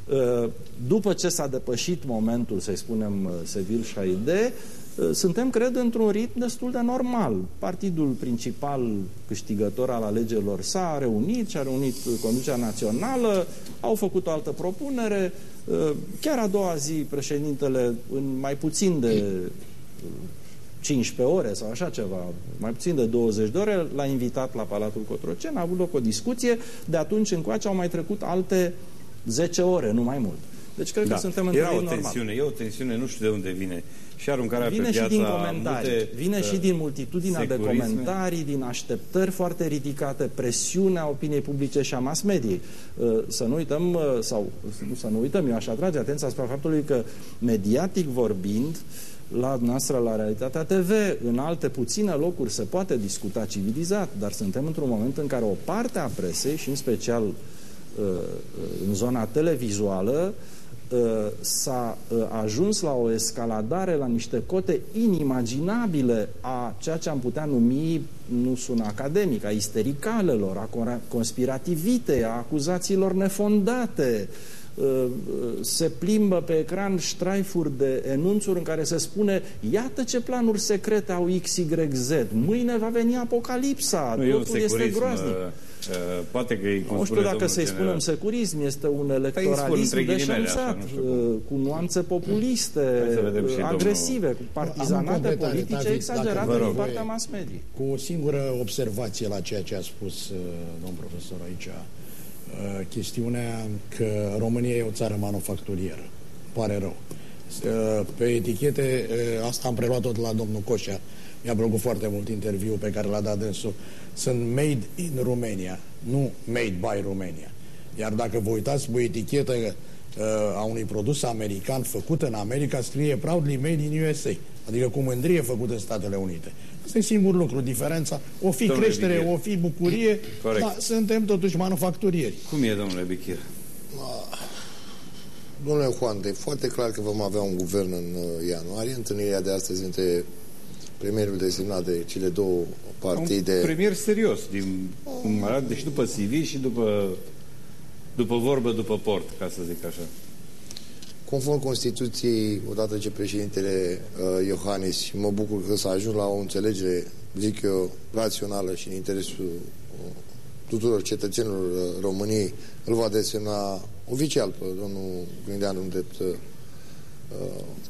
Uh, după ce s-a depășit momentul, să-i spunem, uh, Sevil și Șaide, uh, suntem, cred, într-un ritm destul de normal. Partidul principal câștigător al alegerilor s-a reunit și a reunit conducerea națională, au făcut o altă propunere, chiar a doua zi președintele, în mai puțin de 15 ore sau așa ceva, mai puțin de 20 de ore, l-a invitat la Palatul Cotroceni, a avut loc o discuție, de atunci încoace au mai trecut alte 10 ore, nu mai mult. Deci cred da. că suntem într-un o tensiune, normal. e o tensiune, nu știu de unde vine. Și aruncarea vine pe piața, și din comentarii, multe, vine uh, și din multitudinea securisme. de comentarii, din așteptări foarte ridicate, presiunea opiniei publice și a mass mediei. Uh, să nu uităm, uh, sau nu să nu uităm, eu aș atrage atenția asupra faptului că mediatic vorbind, uh, la noastră la Realitatea TV, în alte puține locuri se poate discuta civilizat, dar suntem într-un moment în care o parte a presei și în special uh, în zona televizuală uh, s-a uh, ajuns la o escaladare la niște cote inimaginabile a ceea ce am putea numi, nu sună academic, a istericalelor, a conspirativitei, a acuzațiilor nefondate, Uh, se plimbă pe ecran ștraifuri de enunțuri în care se spune iată ce planuri secrete au XYZ, mâine va veni apocalipsa, nu, totul este groaznic. Uh, uh, poate că Nu știu dacă să-i spunem securism, este un păi electoralism deșanțat, cu nuanțe populiste, agresive, cu partizanate politice exagerate din partea mass media. Cu o singură observație la ceea ce a spus domn profesor aici, Uh, chestiunea că România e o țară manufacturieră. Pare rău. Uh, pe etichete, uh, asta am preluat tot la domnul Coșa. Mi-a plăcut foarte mult interviul pe care l-a dat dânsul. Sunt made in Romania, nu made by Romania. Iar dacă vă uitați pe etichetă a unui produs american făcut în America, scrie proudly made in USA. Adică cu mândrie făcut în Statele Unite. Asta e singur lucru, diferența. O fi domnule creștere, Bichir. o fi bucurie, Corect. dar suntem totuși manufacturieri. Cum e, domnule Bichir? Domnule Juan, e foarte clar că vom avea un guvern în uh, ianuarie. Întâlnirea de astăzi între premierul desemnat de cele două partide. Un premier serios, din cum arată, deci după CV și după, după vorbă, după port, ca să zic așa. Conform Constituției, odată ce președintele uh, Iohannis, și mă bucur că s-a ajuns la o înțelegere, zic eu, rațională și în interesul uh, tuturor cetățenilor uh, României, îl va desemna oficial pe domnul Grindeanu drept uh,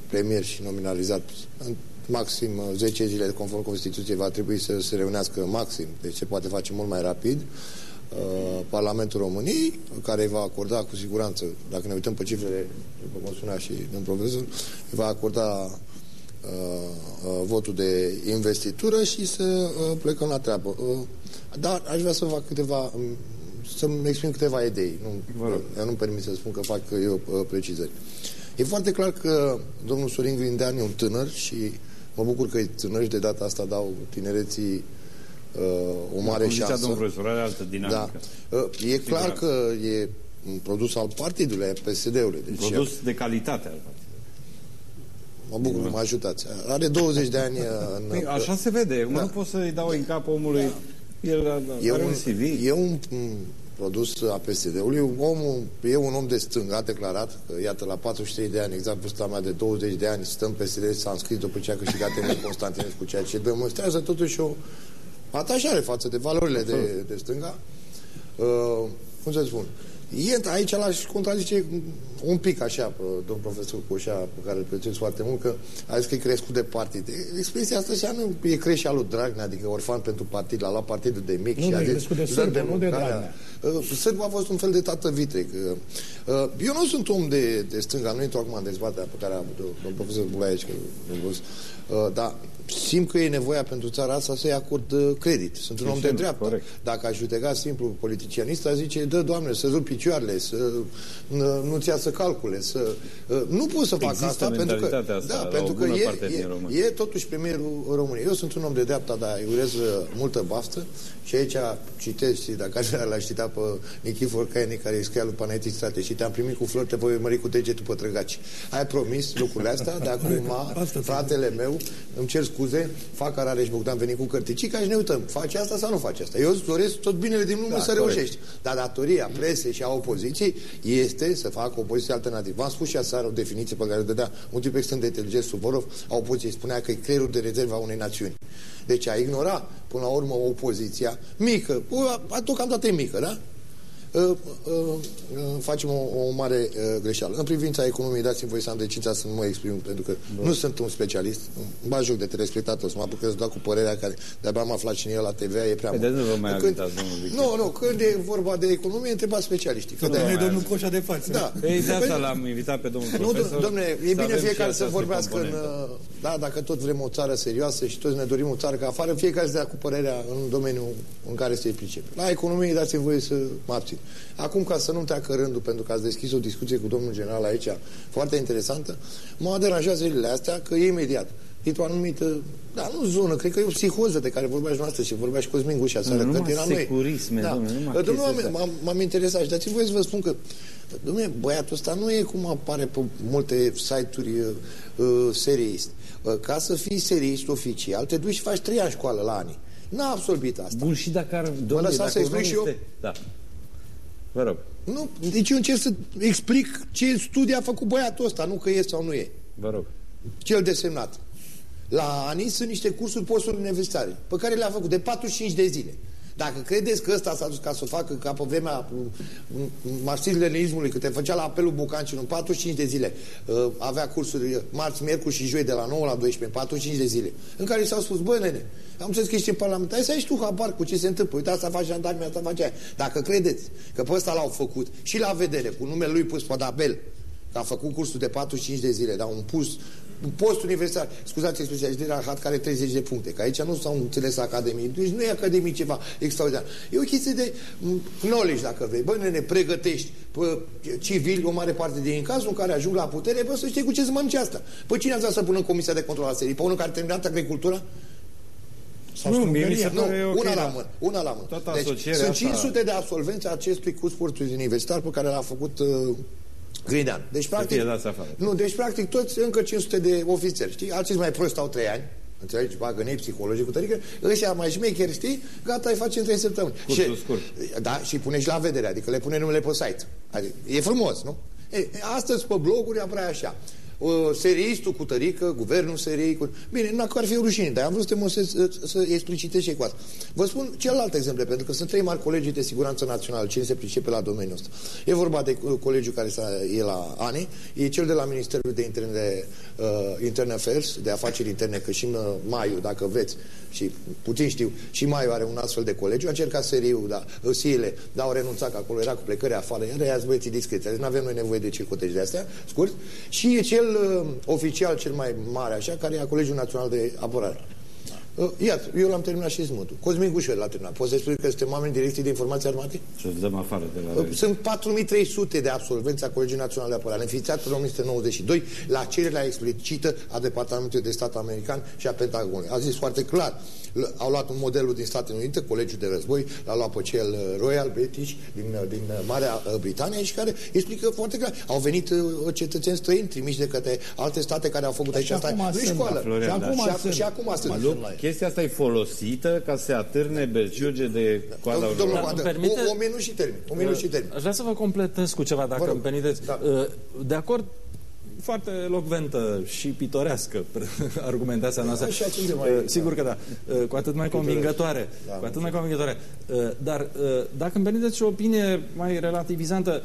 premier și nominalizat în maxim 10 uh, zile conform Constituției va trebui să se reunească maxim, deci se poate face mult mai rapid. Uh, Parlamentul României, care va acorda cu siguranță, dacă ne uităm pe cifrele, după cum spunea și domnul profesor, va acorda uh, uh, votul de investitură și să uh, plecăm la treabă. Uh, dar aș vrea să fac câteva, um, să-mi exprim câteva idei. Nu, eu nu-mi permit să spun că fac eu uh, precizări. E foarte clar că domnul Sorin Grindean e un tânăr și mă bucur că tânăr și de data asta dau tinereții uh, o mare șansă. domnul profesor, are altă dinamică. Da. Uh, e clar că e un produs al partidului, PSD-ului. Deci un produs de calitate al partidului. Mă bucur, mă ajutați. Are 20 de ani în... Păi, așa se vede. Da. Nu pot să-i dau în cap omului... Da. El e are un, un CV. E un produs a PSD-ului. Omul e un om de stânga, a declarat că, iată, la 43 de ani, exact vârsta mea de 20 de ani, stăm PSD, s-a înscris după ce a câștigat Emil Constantinescu, ceea ce demonstrează totuși o atașare față de valorile de, de stânga. Uh, cum să spun? E, aici l-aș contrazice un pic așa, domn profesor Coșa, pe care îl prețuiesc foarte mult, că a zis că e crescut de partid. Expresia asta și nu e creștea lui Dragnea, adică orfan pentru partid, l-a luat partidul de mic nu, și a zis... Nu, de sârbă, nu de Dragnea. Uh, Sârbu a fost un fel de tată vitreg. Uh, uh, eu nu sunt om de, de stânga, nu intru acum în dezbaterea pe care a avut domnul profesor Bulaieș, că nu dar simt că e nevoia pentru țara asta să-i acord uh, credit. Sunt un om de dreapta. Corect. Dacă aș judeca simplu politicianist, aș zice, dă, Doamne, să rup picioarele, să nu-ți iasă calcule, să... Uh, nu pot să fac Există asta pentru că, asta, da, pentru că e, e, e totuși premierul României. Eu sunt un om de dreapta, dar îi urez uh, multă baftă și aici citesc, și dacă aș l-aș cita pe Nichifor Caini, care scria lui Panaiti Strate și te-am primit cu flori, te voi mări cu degetul pe trăgaci. Ai promis lucrurile astea, de acum fratele meu, îmi cer scuze, fac Arareș Bogdan venit cu cărticica și ne uităm. Face asta sau nu face asta? Eu îți doresc tot binele din lume da, să corect. reușești. Dar datoria presei și a opoziției este să facă o opoziție alternativă. V-am spus și aseară o definiție pe care o dădea un tip extrem de inteligent, Suvorov, a opoziției. Spunea că e creierul de rezervă a unei națiuni. Deci a ignora, până la urmă, opoziția mică, deocamdată e mică, da? Uh, uh, uh, facem o, o mare greșeală. În privința economiei, dați-mi voi să am decința să nu mă exprim, pentru că Bun. nu sunt un specialist. Îmi bag joc de telespectator, să mă apuc să dau cu părerea care de-abia am aflat cine e la TVA, e prea păi mult. nu vă mai când, Nu, nu, când e vorba de economie, întrebați specialiștii. Că de domnul Coșa de față. Da. Păi de asta l-am invitat pe domnul profesor. Nu, domnule, e bine fiecare să vorbească în... Da, dacă tot vrem o țară serioasă și toți ne dorim o țară ca afară, fiecare să dea cu părerea în domeniul în care se pricepe. La economie dați-mi voie să mă abțin. Acum, ca să nu treacă rândul, pentru că ați deschis o discuție cu domnul general aici, foarte interesantă, mă deranjează zilele astea că e imediat dintr-o anumită, da, nu zonă, cred că e o psihoză de care vorbea și noastră și vorbea și Cosmin Gușa seara, nu, că era securisme, da. domnule, Domnule, m-am interesat și dați-mi voie să vă spun că Dom'le, băiatul ăsta nu e cum apare pe multe site-uri uh, uh seriist. Uh, ca să fii seriist oficial, te duci și faci trei ani școală la ani. N-a absorbit asta. Bun, și dacă ar... Domnule, dacă să explic și eu? Da. Vă rog. Nu, deci eu încerc să explic ce studii a făcut băiatul ăsta, nu că e sau nu e. Vă rog. Cel desemnat. La ANI sunt niște cursuri posturi universitare, pe care le-a făcut de 45 de zile. Dacă credeți că ăsta s-a dus ca să o facă ca pe vremea marxism-leninismului, că te făcea la apelul Bucancinu în 45 de zile, uh, avea cursuri marți, miercuri și joi de la 9 la 12, 45 de zile, în care s-au spus, bă, nene, am înțeles că ești în Parlament, hai să ai și tu habar cu ce se întâmplă, uite, asta face jandarmia, asta face aia. Dacă credeți că pe ăsta l-au făcut și la vedere, cu numele lui pus pe tabel, că a făcut cursul de 45 de zile, dar un pus un post universitar, scuzați expresia, de rahat care 30 de puncte, că aici nu s-au înțeles academii, deci nu e academie ceva extraordinar. E o chestie de knowledge, dacă vrei. Băi, ne pregătești pe civili o mare parte din cazul în care ajung la putere, bă, să știi cu ce să mănânce asta. Păi cine a zis să pună în Comisia de Control a serii? Pe unul care a terminat agricultura? Sau nu, mie mi se pare nu, okay, una la mână. Una la mână. Toată deci, sunt asta... 500 de absolvenți acestui curs universitar pe care l-a făcut uh, Gridean. Deci, practic, nu, deci, practic, toți încă 500 de ofițeri, știi? Alții mai prost stau 3 ani, înțelegi, bagă nei psihologic cu tărică, ăștia mai șmecheri, știi, gata, îi face în 3 săptămâni. Scurt, și, scurt. Da, și pune și la vedere, adică le pune numele pe site. Adică, e frumos, nu? E, astăzi pe bloguri apare așa seriistul cu tărică, guvernul serii cu... Bine, nu ar fi rușine, dar am vrut să, să, să explicitez și cu asta. Vă spun celălalt exemplu, pentru că sunt trei mari colegi de siguranță națională, cine se pricepe la domeniul ăsta. E vorba de colegiul care e la ANI, e cel de la Ministerul de Interne, uh, Interne Affairs, de afaceri interne, că și în uh, Maiu, dacă veți, și puțin știu, și Maiu are un astfel de colegiu, a încercat seriul, da, uh, SIELE, dar au renunțat, că acolo era cu plecări afară, iar ea băieții discreți, deci nu avem noi nevoie de circoteci de astea, scurt, și e cel uh, oficial cel mai mare, așa, care e a Colegiul Național de Apărare. Uh, iată, eu l-am terminat și Zmutul. Cosmin Gușor l-a terminat. Poți să spui că suntem oameni direcții de informații armate? Și dăm afară de la... Uh, sunt 4300 de absolvenți a Colegiului Național de Apărare, înființat în 1992, la cererea explicită a Departamentului de Stat American și a Pentagonului. A zis foarte clar, au luat un modelul din Statele Unite, Colegiul de Război, l-a luat pe cel uh, Royal British din, uh, din uh, Marea Britanie și care explică foarte clar. Au venit cetățeni străini trimiși de către alte state care au făcut aici asta. Nu școală. Florean, și, acum da. și, și acum sunt. Chestia asta e folosită ca să se atârne Belgiuge de coada Domnul Coadă, permite... o, o minut și termin. O minut și termin. Aș vrea să vă completez cu ceva, dacă îmi permiteți. Da. De acord foarte locventă și pitorească *laughs* argumentația noastră. Așa, uh, Sigur că da. Uh, cu atât mai convingătoare. Da, cu atât mai convingătoare. Uh, dar dacă îmi permiteți o opinie mai relativizantă,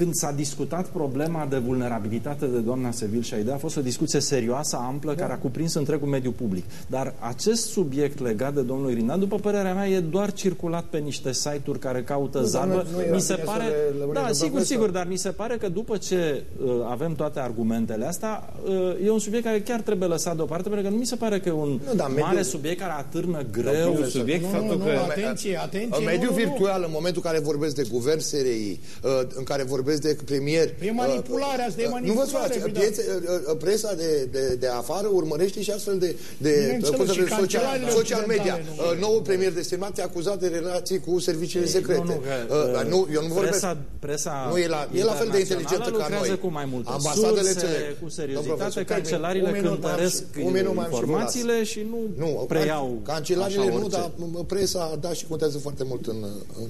când s-a discutat problema de vulnerabilitate de doamna Sevil Șaide, a fost o discuție serioasă, amplă, da. care a cuprins întregul mediu public. Dar acest subiect legat de domnul Irindan, după părerea mea, e doar circulat pe niște site-uri care caută nu, zarbă. Nu, mi se pare... Le, le da, sigur, sigur, dar mi se pare că după ce uh, avem toate argumentele astea, uh, e un subiect care chiar trebuie lăsat deoparte, pentru că nu mi se pare că e un nu, da, mediu... mare subiect care atârnă greu. Un subiect, nu, nu, nu, că... atenție, atenție. În mediul virtual, în momentul în care vorbesc de guvern SRI, uh, în care vorbesc vorbesc de premier. E manipularea asta, e manipulare. Nu vă faci. Piețe, uh, uh, presa de, de, de afară urmărește și astfel de, de social, social media. Uh, noul premier de semnat e acuzat de relații cu serviciile secrete. Nu, nu, nu, eu nu vorbesc. Presa, presa nu e la, e la fel de inteligentă ca noi. cu mai multe Ambasadele surse, cu seriozitate, cancelarile cântăresc informațiile și nu preiau Cancelarile nu, dar presa da și contează foarte mult în, în,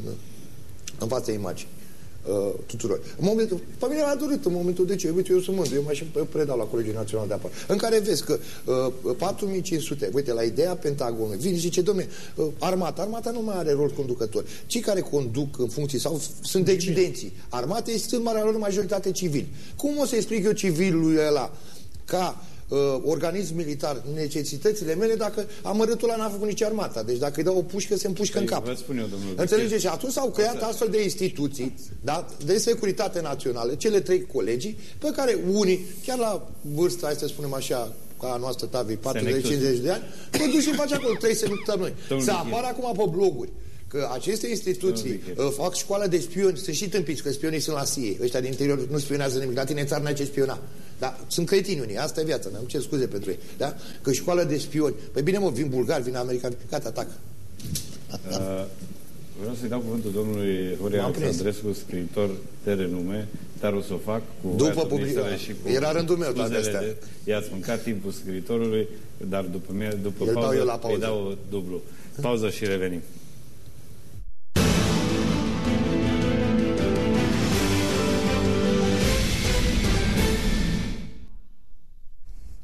în fața imaginii uh, tuturor. În momentul, pe mine m-a dorit în momentul de ce, uite, eu sunt mândru, eu mai și predau la Colegiul Național de Apărare, în care vezi că uh, 4500, uite, la ideea Pentagonului, vine și zice, domne, uh, armata, armata nu mai are rol conducător. Cei care conduc în funcții sau sunt decidenții, armate sunt marea lor majoritate civili. Cum o să explic eu civilului ăla ca uh, organism militar necesitățile mele dacă amărâtul ăla n-a făcut nici armata. Deci dacă îi dau o pușcă, se împușcă păi, în cap. spun eu, Înțelegeți? Și atunci s-au creat exact. astfel de instituții da? de securitate națională, cele trei colegii, pe care unii, chiar la vârsta, hai să spunem așa, ca a noastră Tavi, 40-50 de ani, te duci și faci acolo, trei să nu noi. Să apară acum pe bloguri că aceste instituții uh, fac școală de spioni, să și tâmpiți că spionii sunt la SIE. Ăștia din interior nu spionează nimic. La tine în țară n-ai ce spiona. Da? Sunt cretini unii, asta e viața, ne-am cer scuze pentru ei. Da? Că școală de spioni. Păi bine mă, vin bulgari, vin americani, gata, atac. Uh, vreau să-i dau cuvântul domnului Horia Alexandrescu, scriitor de renume, dar o să o fac cu după publicare și cu Era rândul meu toate astea. I-ați mâncat timpul scriitorului, dar după, mie, după El pauză, dau eu la pauză. îi dau dublu. Pauză și revenim.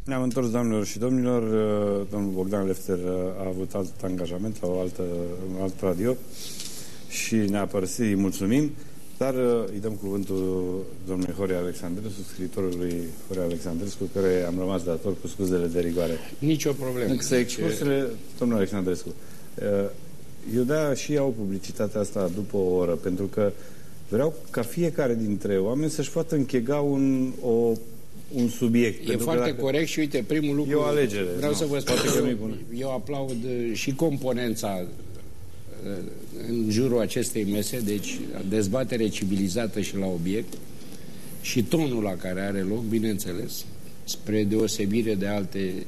Ne-am întors, doamnelor și domnilor. Uh, domnul Bogdan Lefter uh, a avut alt angajament la o altă, un alt radio și ne-a părăsit, îi mulțumim, dar uh, îi dăm cuvântul domnului Horia Alexandrescu, scriitorului Horia Alexandrescu, care am rămas dator cu scuzele de rigoare. Nici o problemă. Să excursele, domnul Alexandrescu, eu da și iau publicitatea asta după o oră, pentru că vreau ca fiecare dintre oameni să-și poată închega un, o un subiect. E foarte dacă... corect și uite, primul lucru... E o alegere. Vreau no, să vă spun că eu, eu aplaud uh, și componența uh, în jurul acestei mese, deci dezbatere civilizată și la obiect și tonul la care are loc, bineînțeles, spre deosebire de alte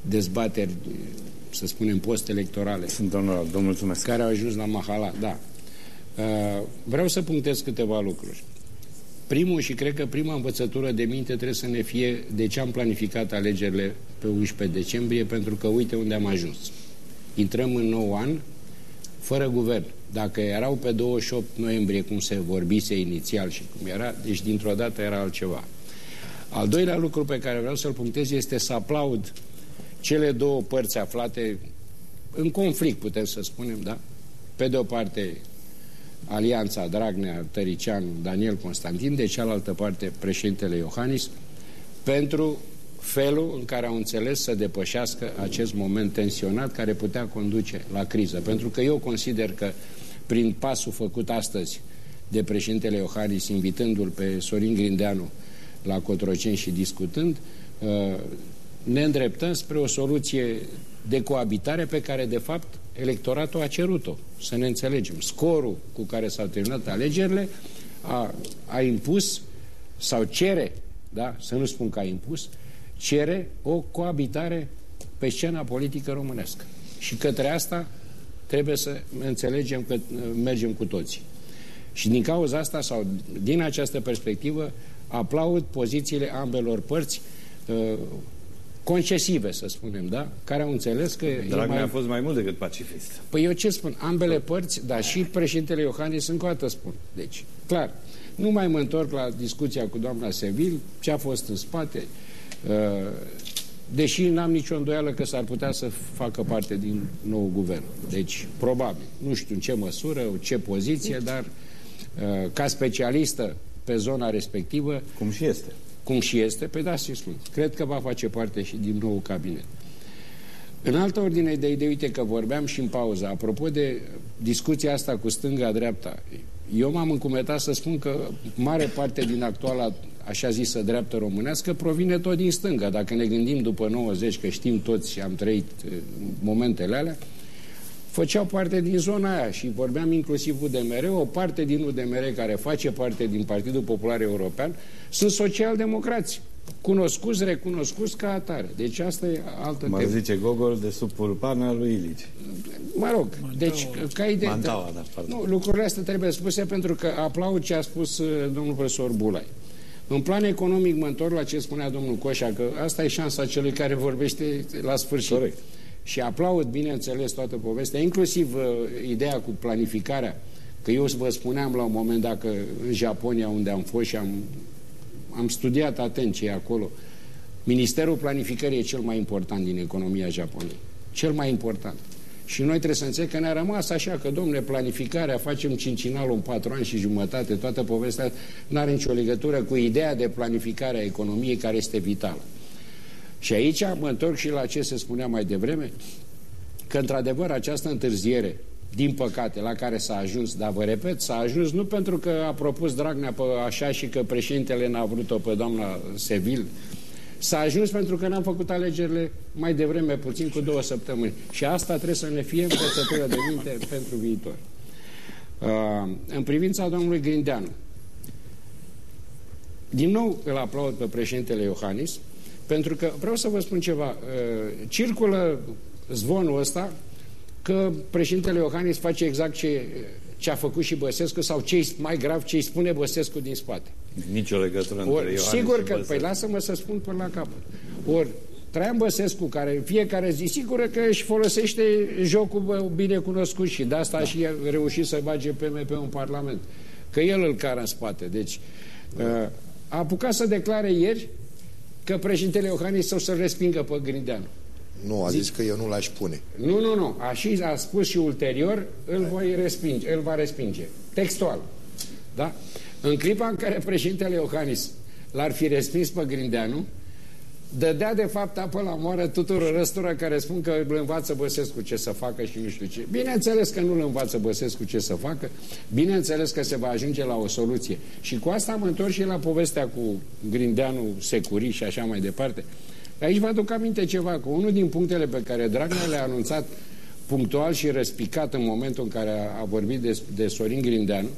dezbateri, să spunem, post-electorale. Sunt onorat, vă mulțumesc. Care au ajuns la Mahala, da. Uh, vreau să punctez câteva lucruri. Primul și cred că prima învățătură de minte trebuie să ne fie de ce am planificat alegerile pe 11 decembrie, pentru că uite unde am ajuns. Intrăm în nou an fără guvern. Dacă erau pe 28 noiembrie, cum se vorbise inițial și cum era, deci dintr-o dată era altceva. Al doilea lucru pe care vreau să-l punctez este să aplaud cele două părți aflate în conflict, putem să spunem, da? Pe de o parte, alianța Dragnea, Tărician, Daniel Constantin, de cealaltă parte președintele Iohannis, pentru felul în care au înțeles să depășească acest moment tensionat care putea conduce la criză. Pentru că eu consider că prin pasul făcut astăzi de președintele Iohannis, invitându-l pe Sorin Grindeanu la Cotroceni și discutând, uh, ne îndreptăm spre o soluție de coabitare pe care, de fapt, electoratul a cerut-o. Să ne înțelegem. Scorul cu care s-au terminat alegerile a, a impus sau cere, da? să nu spun că a impus, cere o coabitare pe scena politică românească. Și către asta trebuie să înțelegem că mergem cu toții. Și din cauza asta, sau din această perspectivă, aplaud pozițiile ambelor părți uh, concesive, să spunem, da? Care au înțeles că... Dragnea mai... a fost mai mult decât pacifist. Păi eu ce spun? Ambele părți, dar și președintele Iohannis încă o dată spun. Deci, clar, nu mai mă întorc la discuția cu doamna Sevil, ce a fost în spate, uh, deși n-am nicio îndoială că s-ar putea să facă parte din nou guvern. Deci, probabil. Nu știu în ce măsură, ce poziție, dar uh, ca specialistă pe zona respectivă... Cum și este. Cum și este, pe da, să spun. Cred că va face parte și din nou cabinet. În altă ordine de idei, uite că vorbeam și în pauză, apropo de discuția asta cu stânga-dreapta, eu m-am încumetat să spun că mare parte din actuala așa zisă dreaptă românească provine tot din stânga. Dacă ne gândim după 90, că știm toți și am trăit uh, momentele alea, făceau parte din zona aia și vorbeam inclusiv UDMR, o parte din UDMR care face parte din Partidul Popular European sunt socialdemocrați cunoscuți, recunoscuți ca atare. Deci asta e altă Mă zice Gogol de sub pulpana lui Ilici. Mă rog, Mantaua. deci ca idee... Mantaua, da, pardon. Nu, lucrurile astea trebuie spuse pentru că aplaud ce a spus uh, domnul profesor Bulai. În plan economic mă întorc la ce spunea domnul Coșa, că asta e șansa celui care vorbește la sfârșit. Corect. Și aplaud, bineînțeles, toată povestea, inclusiv uh, ideea cu planificarea, că eu vă spuneam la un moment dacă în Japonia, unde am fost și am, am studiat atent ce e acolo, Ministerul Planificării e cel mai important din economia Japoniei. Cel mai important. Și noi trebuie să înțelegem că ne-a rămas așa că, domnule, planificarea, facem cincinalul în patru ani și jumătate, toată povestea nu are nicio legătură cu ideea de planificare a economiei care este vitală. Și aici mă întorc și la ce se spunea mai devreme, că într-adevăr această întârziere, din păcate, la care s-a ajuns, dar vă repet, s-a ajuns nu pentru că a propus Dragnea pe așa și că președintele n-a vrut-o pe doamna Sevil, S-a ajuns pentru că n-am făcut alegerile mai devreme, puțin cu două săptămâni. Și asta trebuie să ne fie învățătură de minte pentru viitor. Uh, în privința domnului Grindeanu, din nou îl aplaud pe președintele Iohannis, pentru că vreau să vă spun ceva. Uh, circulă zvonul ăsta că președintele Iohannis face exact ce, ce a făcut și Băsescu sau ce mai grav ce îi spune Băsescu din spate. Nicio legătură între Ori, Sigur că, păi lasă-mă să spun până la capăt. Ori Traian Băsescu, care în fiecare zi, sigur că își folosește jocul bine cunoscut și de asta da. și a reușit să bage PMP în Parlament. Că el îl cară în spate. Deci, da. a apucat să declare ieri că președintele Iohannis să să-l respingă pe Grindeanu. Nu, a zis că eu nu l-aș pune. Nu, nu, nu. A, și a spus și ulterior, îl, voi respinge, îl va respinge. Textual. Da? În clipa în care președintele Iohannis l-ar fi respins pe Grindeanu, dădea de fapt apă la moară tuturor răstura care spun că îl învață Băsescu ce să facă și nu știu ce. Bineînțeles că nu îl învață Băsescu ce să facă, bineînțeles că se va ajunge la o soluție. Și cu asta mă întorc și la povestea cu Grindeanu, Securi și așa mai departe. Aici vă aduc aminte ceva, că unul din punctele pe care Dragnea le-a anunțat punctual și răspicat în momentul în care a, a vorbit de, de Sorin Grindeanu,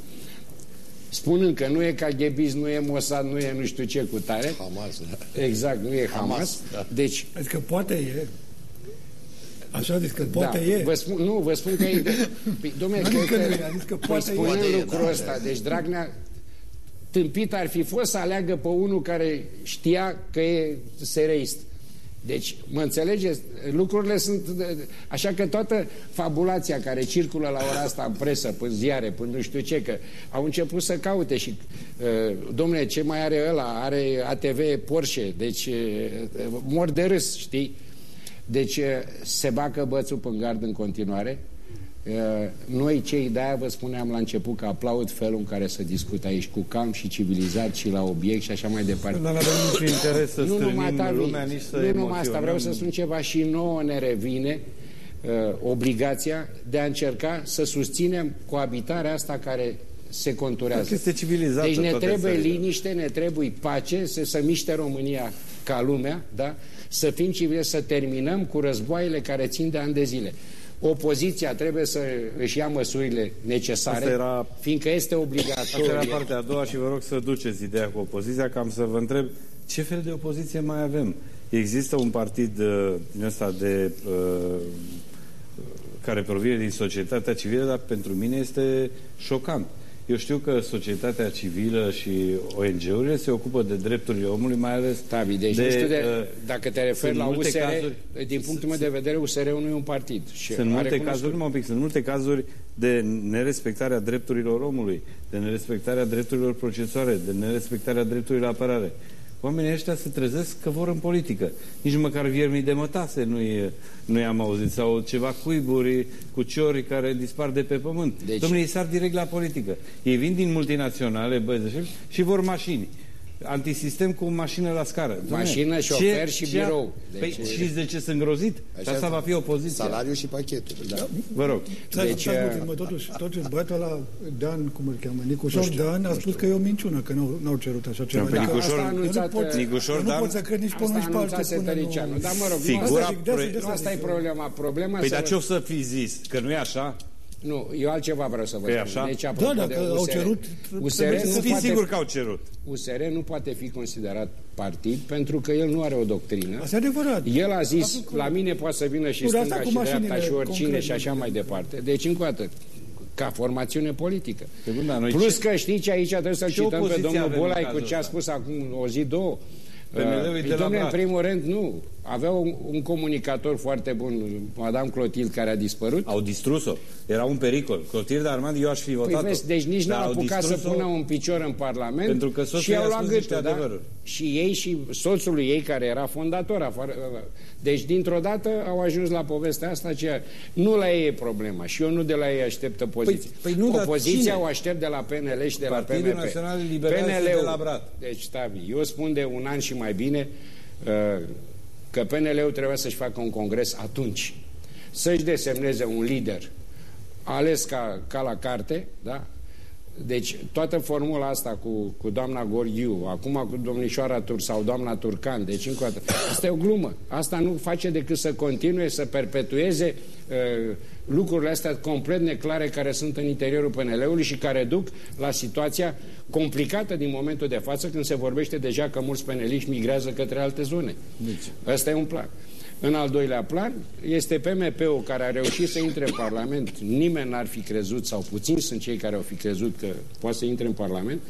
spunând că nu e KGB, nu e Mossad, nu e nu știu ce cu tare. Hamas, da. Exact, nu e Hamas. Hamas da. Deci... Adică poate e. Așa zis că poate da, e. Vă spun, nu, vă spun că e... Păi, domnule, că, că, că, că păi poate spunând e, lucrul da, ăsta, deci Dragnea tâmpit ar fi fost să aleagă pe unul care știa că e sereist. Deci, mă înțelegeți? Lucrurile sunt... Așa că toată fabulația care circulă la ora asta în presă, pe ziare, pe nu știu ce, că au început să caute și, uh, domnule, ce mai are ăla? Are ATV Porsche, deci uh, mor de râs, știi? Deci uh, se bacă bățul în gard în continuare, Uh, noi cei de-aia vă spuneam la început că aplaud felul în care se discută aici cu calm și civilizat și la obiect și așa mai departe. Nu avem niciun interes să nu numai ta, lumea, nici să Nu numai asta, vreau să spun ceva și nouă ne revine uh, obligația de a încerca să susținem coabitarea asta care se conturează. Este civilizată deci ne trebuie țările. liniște, ne trebuie pace, să se miște România ca lumea, da? să fim civili, să terminăm cu războaiele care țin de ani de zile. Opoziția trebuie să își ia măsurile necesare, Asta era- fiindcă este Asta obligatoriu. era partea a doua și vă rog să duceți ideea cu opoziția, cam să vă întreb ce fel de opoziție mai avem. Există un partid uh, din ăsta de uh, care provine din societatea civilă, dar pentru mine este șocant. Eu știu că societatea civilă și ONG-urile se ocupă de drepturile omului, mai ales Tabi, deci de, nu știu de, uh, dacă te referi sunt la multe USR, cazuri- din punctul meu de vedere, USR-ul nu e un partid. Și Sunt are multe cunoscut- cazuri, numai un pic, sunt multe cazuri de nerespectarea drepturilor omului, de nerespectarea drepturilor procesoare, de nerespectarea dreptului la apărare. Oamenii ăștia se trezesc că vor în politică. Nici măcar viermii de mătase nu-i, nu am auzit. Sau ceva cuiburi cu ciori care dispar de pe pământ. Deci- Deci... Domnule, ei sar direct la politică. Ei vin din multinaționale, băieți de șef, și vor mașini. Antisistem cu mașină la scară. Dom'le, Mașină, șofer și birou. Păi, Deci- știți de ce sunt îngrozit? Și asta va fi opoziția. Salariul și pachetul. Da. Vă rog. Stai, Deci, stai uh, puțin, mă, totuși, totuși băiatul ăla, Dan, cum îl cheamă, Nicușor Dan, a spus că e o minciună, că n-au, n-au cerut așa ceva. Pe Adică Nicușor- asta a nu anunțat, poți, Nicușor nu Dan? poți să crezi nici pe Asta unul nici pe altul anunțase până Tăricianu. nu... Dar mă rog, nu Figura asta, zic, de asta- proie- de asta asta e zic. problema. Problema Păi să dar ce o să fi zis? Că nu e așa? Nu, eu altceva vreau să vă Că e spun. așa? Deci, Da, apropo dacă de au USR, cerut, USR trebuie nu Să fii poate, sigur că au cerut. USR nu poate fi considerat partid pentru că el nu are o doctrină. Asta e adevărat. El a zis, la mine poate să vină și Nu, dar stânga asta și cu dreapta mașinile, și oricine concret, și așa nu. mai departe. Deci, încă o dată, ca formațiune politică. Păi bun, dar noi Plus ce- că știți ce aici trebuie să-l Ce cităm pe opoziție domnul avem în Bolai cu cazul ce a ăsta? spus acum o zi, două. PNL-ul e de la domnule, în Brat. primul rând, nu. Avea un, un comunicator foarte bun, Madame Clotilde, care a dispărut. Au distrus-o. Era un pericol. Clotilde Armand, eu aș fi Păi votat vezi, deci nici Dar n-au au apucat să distrus-o pună un picior în Parlament Pentru că soțul și i-a i-au luat spus niște gâtul, da? adevăruri. Și ei și soțul lui ei, care era fondator. Afară, deci, dintr-o dată, au ajuns la povestea asta, ceea nu la ei e problema și eu nu de la ei aștept poziție. păi nu, dar Opoziția cine? o aștept de la PNL și de la Partidul PMP. Național Liberal este de la Brat. Deci, Tavi, eu spun de un an și mai bine uh, că PNL-ul trebuia să-și facă un congres atunci. Să-și desemneze un lider ales ca, ca la carte, da? Deci toată formula asta cu, cu doamna Gorghiu, acum cu domnișoara Tur sau doamna Turcan, deci încă o dată, asta e o glumă. Asta nu face decât să continue, să perpetueze uh, lucrurile astea complet neclare care sunt în interiorul PNL-ului și care duc la situația complicată din momentul de față când se vorbește deja că mulți peneliști migrează către alte zone. Deci. Ăsta e un plan. În al doilea plan este PMP-ul care a reușit să intre în Parlament. Nimeni n-ar fi crezut, sau puțini sunt cei care au fi crezut că poate să intre în Parlament.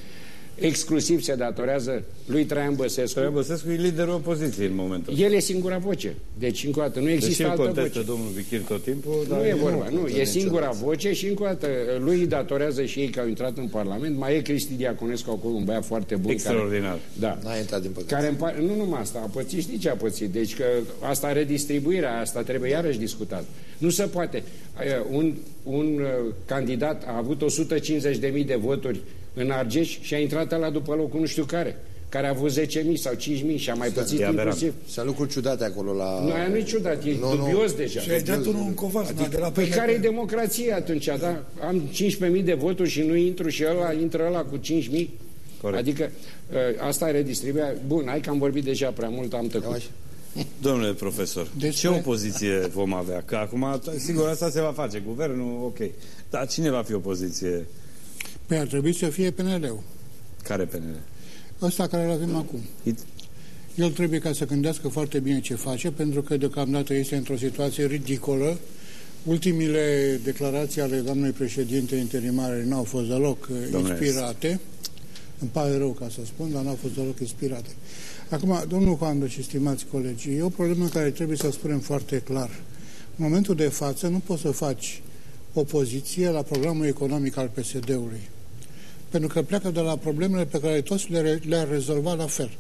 Exclusiv se datorează lui Traian Băsescu. Traian Băsescu e liderul opoziției în momentul ăsta. El e singura voce. Deci, încă o dată, nu Deși există îl altă contestă voce. domnul Vichir tot timpul, dar Nu e vorba, nu, contează e singura niciodată. voce și încă o dată lui îi datorează și ei că au intrat în Parlament. Mai e Cristi Diaconescu acolo, un băiat foarte bun. Extraordinar. Care, da. N-a intrat din păcate. Care împa- nu numai asta, a pățit, știi ce a pățit? Deci că asta redistribuirea, asta trebuie iarăși discutat. Nu se poate. Aia, Un, un uh, candidat a avut 150.000 de voturi în Argeș și a intrat la după locul nu știu care, care a avut 10.000 sau 5.000 și a mai pățit e aberant. inclusiv. Sunt lucruri ciudate acolo la... Nu, aia nu e ciudat, e Nu, nu. dubios deja. Și ai dat unul în covas, adică, de la Păi PNP. care e democrație atunci, da? Am 15.000 de voturi și nu intru și ăla intră ăla cu 5.000? Corect. Adică ă, asta e redistribuirea. Bun, hai că am vorbit deja prea mult, am tăcut. Așa. Domnule profesor, Despre- ce opoziție vom avea? Că acum, sigur, asta se va face. Guvernul, ok. Dar cine va fi opoziție? Păi ar trebui să fie PNL-ul. Care PNL? Ăsta care îl avem acum. It- El trebuie ca să gândească foarte bine ce face, pentru că deocamdată este într-o situație ridicolă. Ultimile declarații ale doamnei președinte interimare nu au fost deloc uh, Domnule, inspirate. Îmi pare rău ca să spun, dar nu au fost deloc inspirate. Acum, domnul Coandă și stimați colegi, e o problemă care trebuie să spunem foarte clar. În momentul de față nu poți să faci opoziție la programul economic al PSD-ului. Pentru că pleacă de la problemele pe care toți le, le-a rezolvat la fel.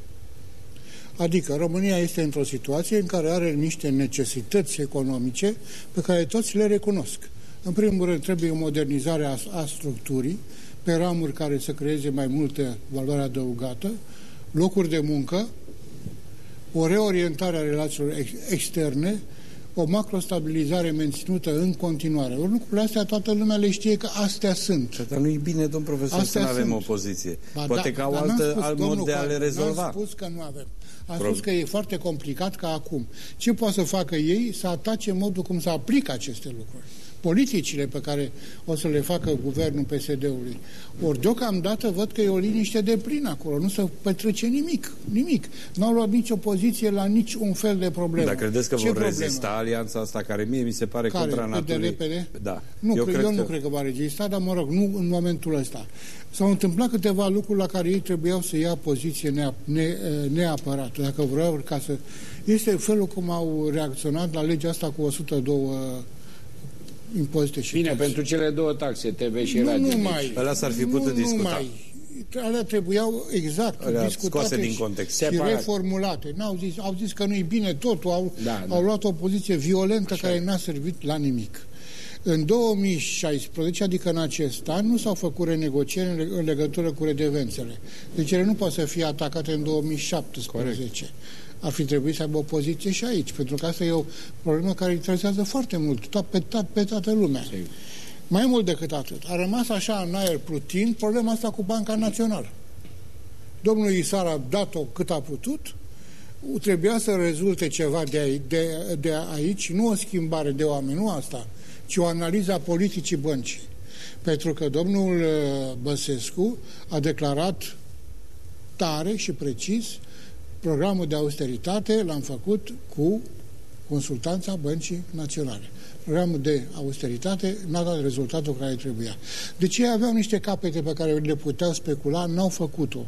Adică România este într-o situație în care are niște necesități economice pe care toți le recunosc. În primul rând trebuie o modernizare a, a structurii pe ramuri care să creeze mai multe valoare adăugată, locuri de muncă, o reorientare a relațiilor ex- externe, o macrostabilizare menținută în continuare. Ori lucrurile astea toată lumea le știe că astea sunt. Dar nu e bine, domn profesor, astea să nu avem opoziție. Ba, Poate da, că au altă, spus, alt mod de a le rezolva. Am spus că nu avem. Am Pro... spus că e foarte complicat ca acum. Ce poate să facă ei? Să atace modul cum să aplică aceste lucruri politicile pe care o să le facă guvernul PSD-ului. Ori deocamdată văd că e o liniște de plin acolo, nu se petrece nimic, nimic. Nu au luat nicio poziție la nici un fel de problemă. Dar credeți că Ce vor problemă? rezista alianța asta, care mie mi se pare care, contra naturii? De repede? Da. Nu, eu, cred, eu că... nu cred că va rezista, dar mă rog, nu în momentul ăsta. S-au întâmplat câteva lucruri la care ei trebuiau să ia poziție nea, ne, neapărat, dacă vreau ca să... Este felul cum au reacționat la legea asta cu 102 impozite și Bine, taxe. pentru cele două taxe, TV și nu, radio. Nu mai. Alea s-ar fi putut nu, discuta. Nu mai. Alea trebuiau exact Alea discutate din context. și, și reformulate. N-au zis, au zis că nu-i bine totul, au, da, da. au luat o poziție violentă Așa. care n-a servit la nimic. În 2016, adică în acest an, nu s-au făcut renegocieri în legătură cu redevențele. Deci ele nu pot să fie atacate în 2017. Corect ar fi trebuit să aibă o poziție și aici, pentru că asta e o problemă care interesează foarte mult, tot, pe, tot, pe toată lumea. Sigur. Mai mult decât atât, a rămas așa în aer plutind problema asta cu Banca Națională. Domnul Isar a dat-o cât a putut, trebuia să rezulte ceva de, aici, de, de aici, nu o schimbare de oameni, nu asta, ci o analiză a politicii băncii. Pentru că domnul uh, Băsescu a declarat tare și precis Programul de austeritate l-am făcut cu consultanța Băncii Naționale. Programul de austeritate n-a dat rezultatul care trebuia. Deci ei aveau niște capete pe care le puteau specula, n-au făcut-o.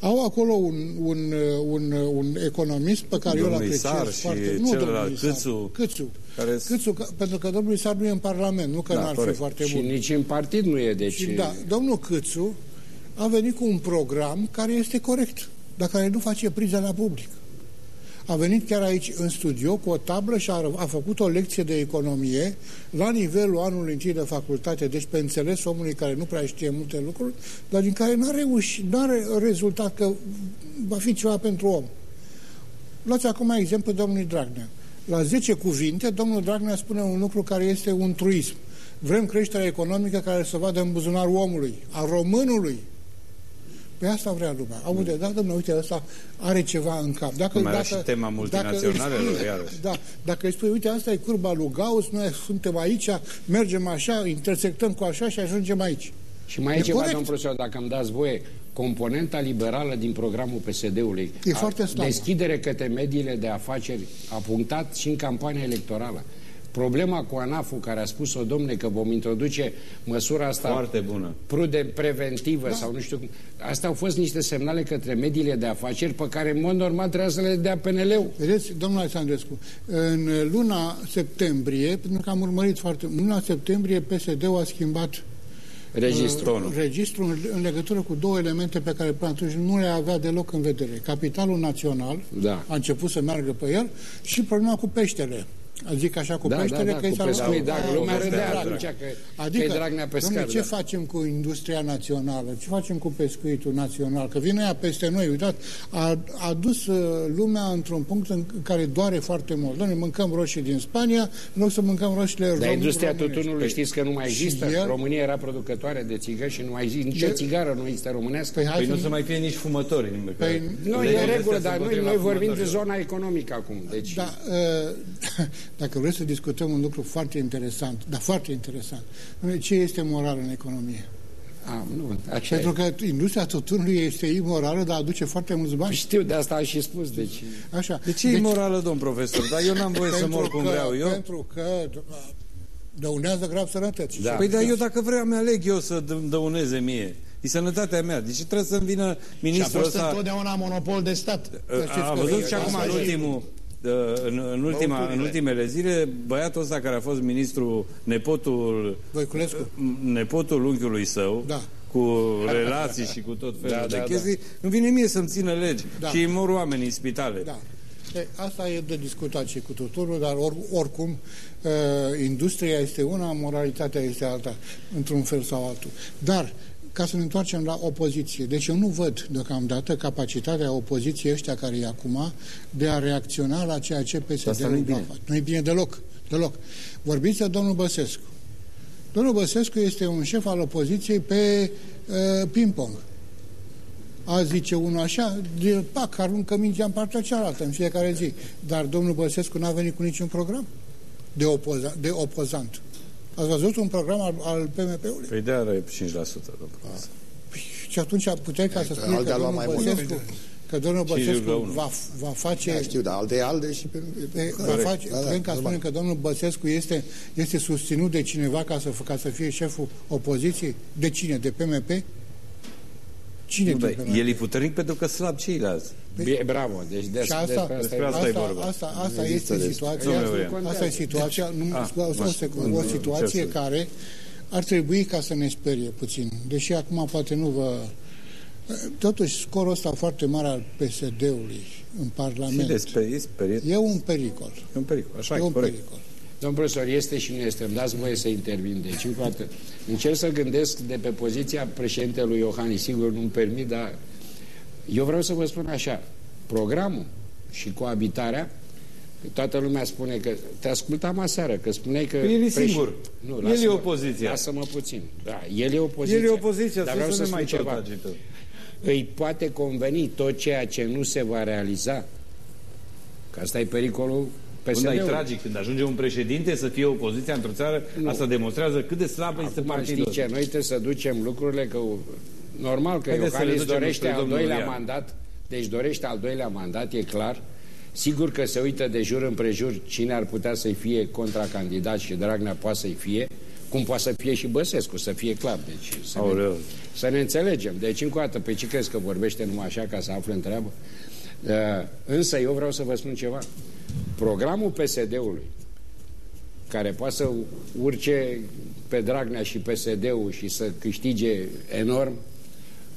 Au acolo un, un, un, un economist pe care domnul eu îl apreciez și foarte. Nu, domnul Câțu. Câțu. Care Câțu, că, pentru că domnul Isar nu e în Parlament, nu că da, n-ar fi foarte și bun. Și nici în partid nu e, deci... Și, da, domnul Câțu a venit cu un program care este corect dar care nu face priza la public. A venit chiar aici în studio cu o tablă și a, a făcut o lecție de economie la nivelul anului întâi de facultate, deci pe înțeles omului care nu prea știe multe lucruri, dar din care n-a reușit, n-are rezultat că va fi ceva pentru om. Luați acum exemplu domnului Dragnea. La 10 cuvinte, domnul Dragnea spune un lucru care este un truism. Vrem creșterea economică care să vadă în buzunarul omului, a românului, pe asta vrea lumea. Aude, da, domnule, uite, ăsta are ceva în cap. Dacă, mai dacă, și tema multinaționalelor, dacă iarăși. Da, dacă îi spui, uite, asta e curba lui Gauss, noi suntem aici, mergem așa, intersectăm cu așa și ajungem aici. Și mai e, e ceva, corect. domn profesor, dacă îmi dați voie, componenta liberală din programul PSD-ului, e foarte slabă. deschidere către mediile de afaceri, a punctat și în campania electorală. Problema cu ANAF-ul care a spus-o, domne, că vom introduce măsura asta Foarte bună. prudent, preventivă da. sau nu știu cum. Astea au fost niște semnale către mediile de afaceri pe care, în mod normal, trebuia să le dea PNL-ul. Vedeți, domnul Alexandrescu, în luna septembrie, pentru că am urmărit foarte în luna septembrie PSD-ul a schimbat Registrul. Uh, registrul în, în legătură cu două elemente pe care până atunci nu le avea deloc în vedere. Capitalul național da. a început să meargă pe el și problema cu peștele. Zic așa cu da, peștele, da, da, că cu pescuit, da, lumea râdea atunci că, adică, că e Dragnea pescar. Domnule, ce da. facem cu industria națională? Ce facem cu pescuitul național? Că vine ea peste noi, uitați, a, a dus uh, lumea într-un punct în care doare foarte mult. Domnule, mâncăm roșii din Spania, în loc să mâncăm roșiile Dar industria tutunului știți că nu mai există? El... România era producătoare de țigări și nu mai există, nicio țigară nu există românească. Păi, păi nu să mai fie nici fumători. Păi, nu, e regulă, dar noi, noi vorbim de zona economică acum. Deci... Da, uh, *laughs* dacă vreți să discutăm un lucru foarte interesant, dar foarte interesant. Ce este moral în economie? A, nu, așa Pentru că industria tutunului este imorală, dar aduce foarte mulți bani. Știu, de asta am și spus. Deci... Așa. De ce deci, e imorală, domn profesor? Dar eu n-am voie să mor cum vreau eu. Pentru că dăunează grav sănătății. Da. Păi dar eu dacă vreau, mi-aleg eu să dăuneze mie. E sănătatea mea. Deci trebuie să-mi vină ministrul ăsta... Și a fost întotdeauna monopol de stat. A, a văzut și acum în ultimul în, în, ultima, în ultimele zile, băiatul ăsta care a fost ministru, nepotul, Voiculescu. nepotul unchiului său, da cu relații și cu tot felul da, de da, chestii, da. îmi vine mie să-mi țină legi da. și îi mor oameni în spitale. Da. E, asta e de discutat și cu tuturor, dar or, oricum uh, industria este una, moralitatea este alta, într-un fel sau altul. Dar ca să ne întoarcem la opoziție. Deci eu nu văd deocamdată capacitatea opoziției ăștia care e acum de a reacționa la ceea ce PSD-ul va face. Nu e bine deloc. Deloc. Vorbiți de domnul Băsescu. Domnul Băsescu este un șef al opoziției pe uh, ping-pong. Azi zice unul așa, de, pac, aruncă mingea în partea cealaltă în fiecare zi. Dar domnul Băsescu n-a venit cu niciun program de, opoza, de opozant. Ați văzut un program al, al PMP-ului? Păi de are 5%, domnul Păi, și atunci puteai ca să spui că domnul Băsescu, că domnul Băsescu va, va face... Da, știu, dar alte alde și pe... pe va face, da, da, putem ca spunem că domnul Băsescu este, este susținut de cineva ca să, ca să fie șeful opoziției? De cine? De PMP? Cine nu, el e puternic pentru că slab ceilalți. Bine, bravo, deci des, și asta, despre asta, asta, e vorba. Asta, asta este situația, asta e situația, nu, A, o, o, o situație care ar trebui ca să ne sperie puțin. Deși acum poate nu vă... Totuși, scorul ăsta foarte mare al PSD-ului în Parlament de e un pericol. E un pericol, așa e, e un corect. pericol. Domnul profesor, este și nu este. Îmi dați voie să intervin. Deci, încă o dată, încerc să gândesc de pe poziția președintelui Iohannis. Sigur, nu-mi permit, dar eu vreau să vă spun așa. Programul și coabitarea Toată lumea spune că... Te ascultam aseară, că spuneai că... Păi el e singur. Nu, el e opoziția. Lasă-mă puțin. Da, el e opoziția. El e opoziția, dar vreau să, spun mai ceva. Agită. Îi poate conveni tot ceea ce nu se va realiza. Că asta e pericolul Când ai tragic, când ajunge un președinte să fie opoziția într-o țară, nu. asta demonstrează cât de slabă este partidul. știi ce? Noi trebuie să ducem lucrurile că... Normal că Iohannis dorește al doilea Ian. mandat, deci dorește al doilea mandat, e clar. Sigur că se uită de jur împrejur cine ar putea să-i fie contracandidat și Dragnea poate să-i fie, cum poate să fie și Băsescu, să fie clar. Deci, să, ne, să ne înțelegem. Deci, încă o dată, pe ce crezi că vorbește numai așa ca să afle întreabă? Uh, însă eu vreau să vă spun ceva. Programul PSD-ului, care poate să urce pe Dragnea și PSD-ul și să câștige enorm,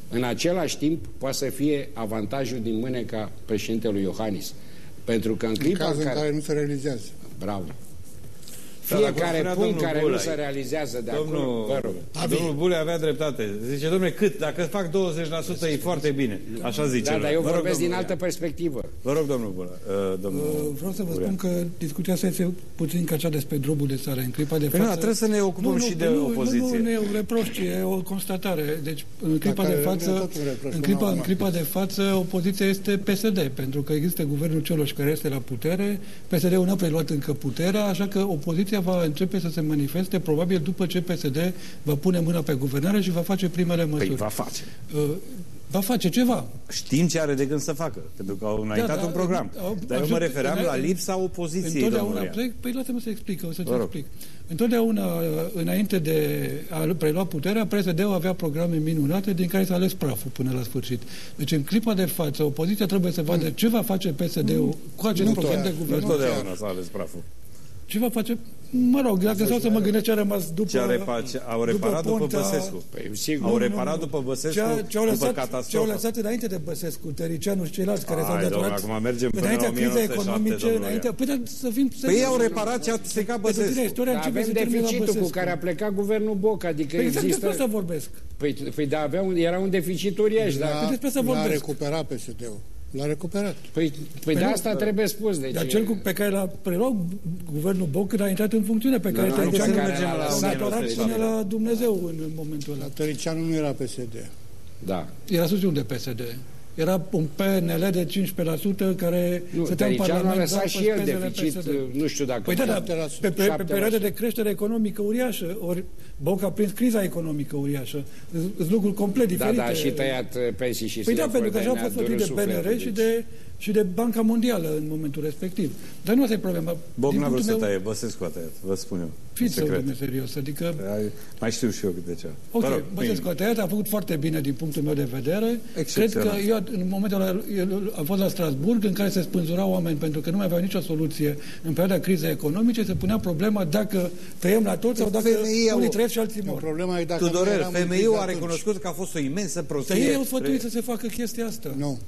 în același timp poate să fie avantajul din mâneca președintelui Iohannis. Pentru că în clipa în cazul în care... în care nu se realizează. Bravo. Da, Fiecare punct care Bulai, nu se realizează de domnul, acolo, vă rog. Domnul Bule avea dreptate. Zice, domnule, cât? Dacă fac 20% e foarte bine. Așa zice. Da, dar eu vă rog, vorbesc din domnul altă perspectivă. Vă rog, domnul Bule. Uh, domnul uh, vreau să vă spun că discuția asta este puțin ca cea despre drobul de țară. În clipa de păi față... nu, trebuie să ne ocupăm nu, nu, și de nu, opoziție. Nu, nu, nu e un reproș, ci e o constatare. Deci, în clipa de față, în clipa, în clipa de față, opoziția este PSD, pentru că există guvernul Cioloș care este la putere, PSD-ul n-a preluat încă puterea, așa că opoziția va începe să se manifeste probabil după ce PSD va pune mâna pe guvernare și va face primele măsuri. Păi va face. Uh, va face ceva. Știm ce are de gând să facă, pentru că au înaintat Da, da, un program. au- Dar eu au- mă refeream în- la lipsa opoziției, Întotdeauna, domnule. păi, păi lasă-mă să explic, o să-ți Vă rog. explic. Întotdeauna, înainte de a prelua puterea, PSD-ul avea programe minunate din care s-a ales praful până la sfârșit. Deci, în clipa de față, opoziția trebuie să vadă ce va face PSD-ul cu acest Nu program chiar. de Nu guvernare. totdeauna s-a ales praful. Ce va face? Mă rog, dacă stau să mă gândesc ce a rămas după... Ce, a repa, ce au reparat după, Ponta- Băsescu. Păi, sigur. Au Nu, nu, reparat nu. după Băsescu, ce, a- ce au după lăsat, ce au catastrofă. lăsat înainte de Băsescu, Tăricianu și ceilalți care Hai, s-au domnule, datorat acum mergem până înaintea la crizei 1907, economice, domnule. înainte... Păi, dar să fim Păi ei au reparat ce a stricat Pentru tine, Băsescu. istoria Dar începe avem să termine la deficitul cu Băsescu. care a plecat guvernul Boc, adică Păi exact există... despre asta vorbesc. Păi, păi da, avea un, era un deficit uriaș, dar... Păi despre asta L-a vorbesc. recuperat PSD-ul. L-a recuperat. Păi, păi de nu, asta trebuie spus. Deci, Dar cel cu, pe care l-a preluat guvernul Boc când a intrat în funcțiune, pe care nu, Tăricianu nu, a mergem la datorat 1907. până la Dumnezeu în momentul ăla. Tăricianu nu era PSD. Da. Era susținut de PSD. Era un PNL de 15% care Nu, stătea în Tăricianu a Parlament. lăsat doar și pe el spezele deficit, PSD. nu știu dacă... Păi da, da, 7%. pe, pe, pe 7%. perioade de creștere economică uriașă, ori Boc a prins criza economică uriașă. Sunt lucruri complet Da, diferite. da, și tăiat uh, pensii și Păi da, slăfuri, pentru că așa a ne-a fost făcut de durut PNR sufletul, și deci- de, și de Banca Mondială în momentul respectiv. Dar nu asta e problema. Boc Din n-a vrut punctul să meu, taie, Băsescu a tăiat, vă spun eu. Fiți în să secret. serios, adică Ai- Mai știu și eu câte ceva. Ok, Vă rog, Băsescu a tăiat, a făcut foarte bine din punctul meu de vedere. Cred Excepțional. că eu, în momentul ăla, eu am fost la Strasburg, în care se spânzurau oameni pentru că nu mai aveau nicio soluție în perioada crizei economice, se punea problema dacă tăiem la toți sau dacă Femeii au- unii trăiesc și alții mor. Problema e dacă nu Tudorel, eram femeiul implicat a atunci. recunoscut că a fost o imensă Dar prostie. ei au sfătuit să se facă chestia asta. Nu.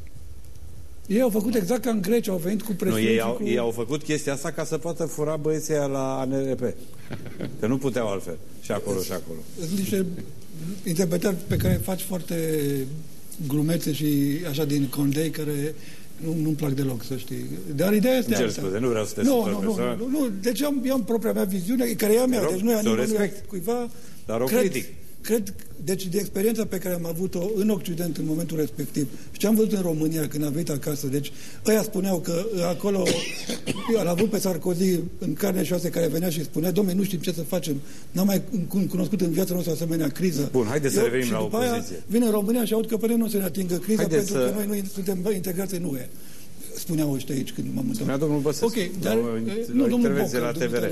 Ei au făcut exact ca în Grecia, au venit cu Nu, presiuni ei și au, cu... ei au făcut chestia asta ca să poată fura băieții aia la ANRP. *laughs* Că nu puteau altfel. Și acolo, și acolo. Sunt niște interpretări pe care faci foarte glumețe și așa din condei care Nu, nu-mi plac deloc, să știi. Dar ideea este Cer scuze, nu vreau să te nu, nu, nu, nu, nu, deci am, am propria mea viziune, care e a mea, deci nu e a nimănui cuiva. Dar o cred, critic. Cred, deci de experiența pe care am avut-o în Occident în momentul respectiv și ce am văzut în România când am venit acasă, deci ăia spuneau că acolo *coughs* eu am avut pe Sarkozy în carne și oase care venea și spunea, domne, nu știm ce să facem, n-am mai cunoscut în viața noastră asemenea criză. Bun, haideți să revenim la opoziție. Aia vine în România și aud că până nu se ne atingă criza haideți pentru să... că noi nu suntem integrați în UE spuneau ăștia aici când m-am întâlnit. domnul Băsescu. Ok, dar o, nu, domnul Boc, la TVR.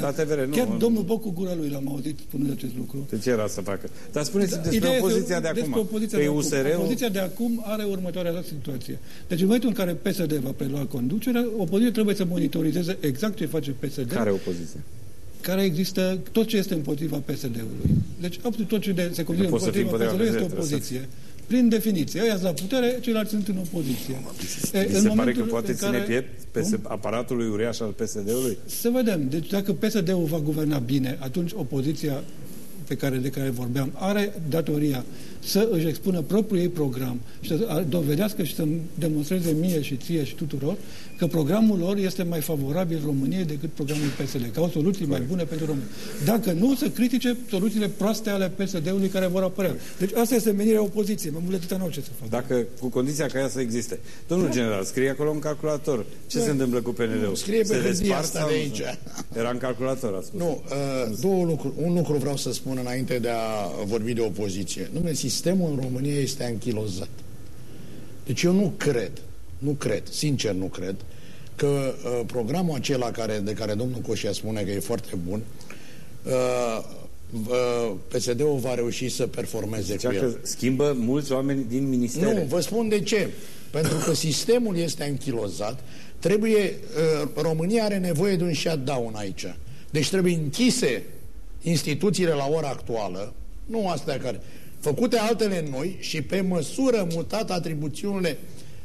La TVR, nu. Chiar domnul Boc cu gura lui l-am auzit spunând acest lucru. De ce era să facă? Dar spuneți da, despre opoziția de acum. Despre opoziția de, acum. Opoziția de acum are următoarea situație. Deci în momentul în care PSD va prelua conducerea, opoziția trebuie să monitorizeze exact ce face PSD. Care opoziție? care există, tot ce este împotriva PSD-ului. Deci, absolut tot ce de, se consideră împotriva PSD-ului este opoziție prin definiție. Ăia la putere, ceilalți sunt în opoziție. Mi se pare că poate ține care... piept aparatul uriaș al PSD-ului? Să vedem. Deci dacă PSD-ul va guverna bine, atunci opoziția pe care, de care vorbeam are datoria să își expună propriul ei program și să dovedească și să demonstreze mie și ție și tuturor că programul lor este mai favorabil României decât programul PSD, ca o soluție mai bună pentru România. Dacă nu, să critique soluțiile proaste ale PSD-ului care vor apărea. Deci asta este menirea opoziției, mai mult de n-au ce să facă. Dacă, cu condiția ca ea să existe. Domnul da. general, scrie acolo în calculator. Ce da. se întâmplă cu PNL-ul? Scrie pe hârtia asta de aici. Era în calculator, a spus. Nu, uh, două lucruri. Un lucru vreau să spun înainte de a vorbi de opoziție. Numele sistemul în România este anchilozat. Deci eu nu cred, nu cred, sincer nu cred, că uh, programul acela care, de care domnul Coșia spune că e foarte bun, uh, uh, PSD-ul va reuși să performeze Zicea cu el. că schimbă mulți oameni din ministere. Nu, vă spun de ce. Pentru că sistemul este închilozat, trebuie, uh, România are nevoie de un shutdown aici. Deci trebuie închise instituțiile la ora actuală, nu astea care, făcute altele noi și pe măsură mutat atribuțiunile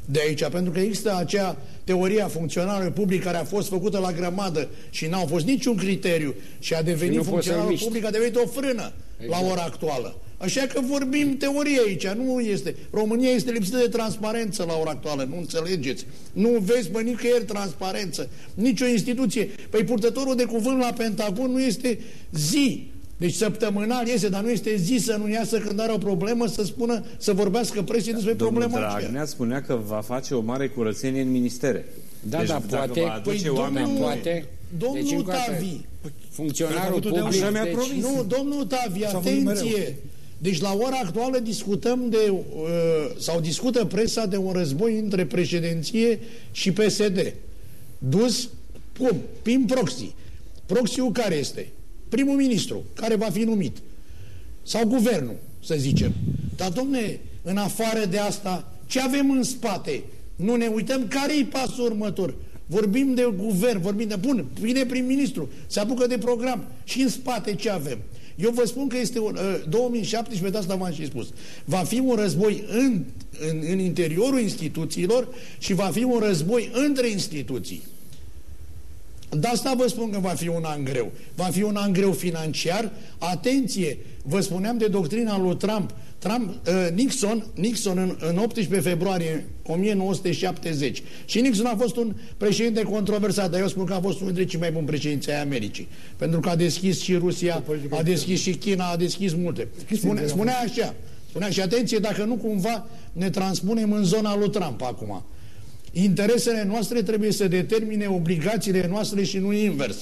de aici, pentru că există acea teorie a funcționarului public care a fost făcută la grămadă și n-a fost niciun criteriu și a devenit și funcționarul public, a devenit o frână exact. la ora actuală. Așa că vorbim teorie aici, nu este. România este lipsită de transparență la ora actuală, nu înțelegeți. Nu vezi pe nicăieri transparență, nicio instituție. Păi purtătorul de cuvânt la Pentagon nu este zi deci săptămânal iese, dar nu este zi să nu iasă când are o problemă să spună, să vorbească presie despre Domnul problema Dragnea aceea. spunea că va face o mare curățenie în ministere. Da, deci, da, poate. Păi domnul, poate. Domnul deci, Tavi. Funcționarul public. Așa mi-a deci, promis. Nu, domnul Tavi, atenție. Deci la ora actuală discutăm de, uh, sau discută presa de un război între președinție și PSD. Dus, cum? Prin proxy. Proxy-ul care este? Primul ministru, care va fi numit, sau guvernul, să zicem. Dar, domne, în afară de asta, ce avem în spate? Nu ne uităm care e pasul următor. Vorbim de guvern, vorbim de... Bun, vine prim-ministru, se apucă de program. Și în spate ce avem? Eu vă spun că este un, uh, 2017, de asta v-am și spus, va fi un război în, în, în interiorul instituțiilor și va fi un război între instituții. De asta vă spun că va fi un an greu. Va fi un an greu financiar. Atenție, vă spuneam de doctrina lui Trump. Trump uh, Nixon, Nixon în, în 18 februarie 1970. Și Nixon a fost un președinte controversat, dar eu spun că a fost unul dintre cei mai buni președinți ai Americii. Pentru că a deschis și Rusia, a deschis și China, a deschis multe. Spune, spunea așa, spunea și atenție dacă nu cumva ne transpunem în zona lui Trump acum. Interesele noastre trebuie să determine obligațiile noastre și nu invers.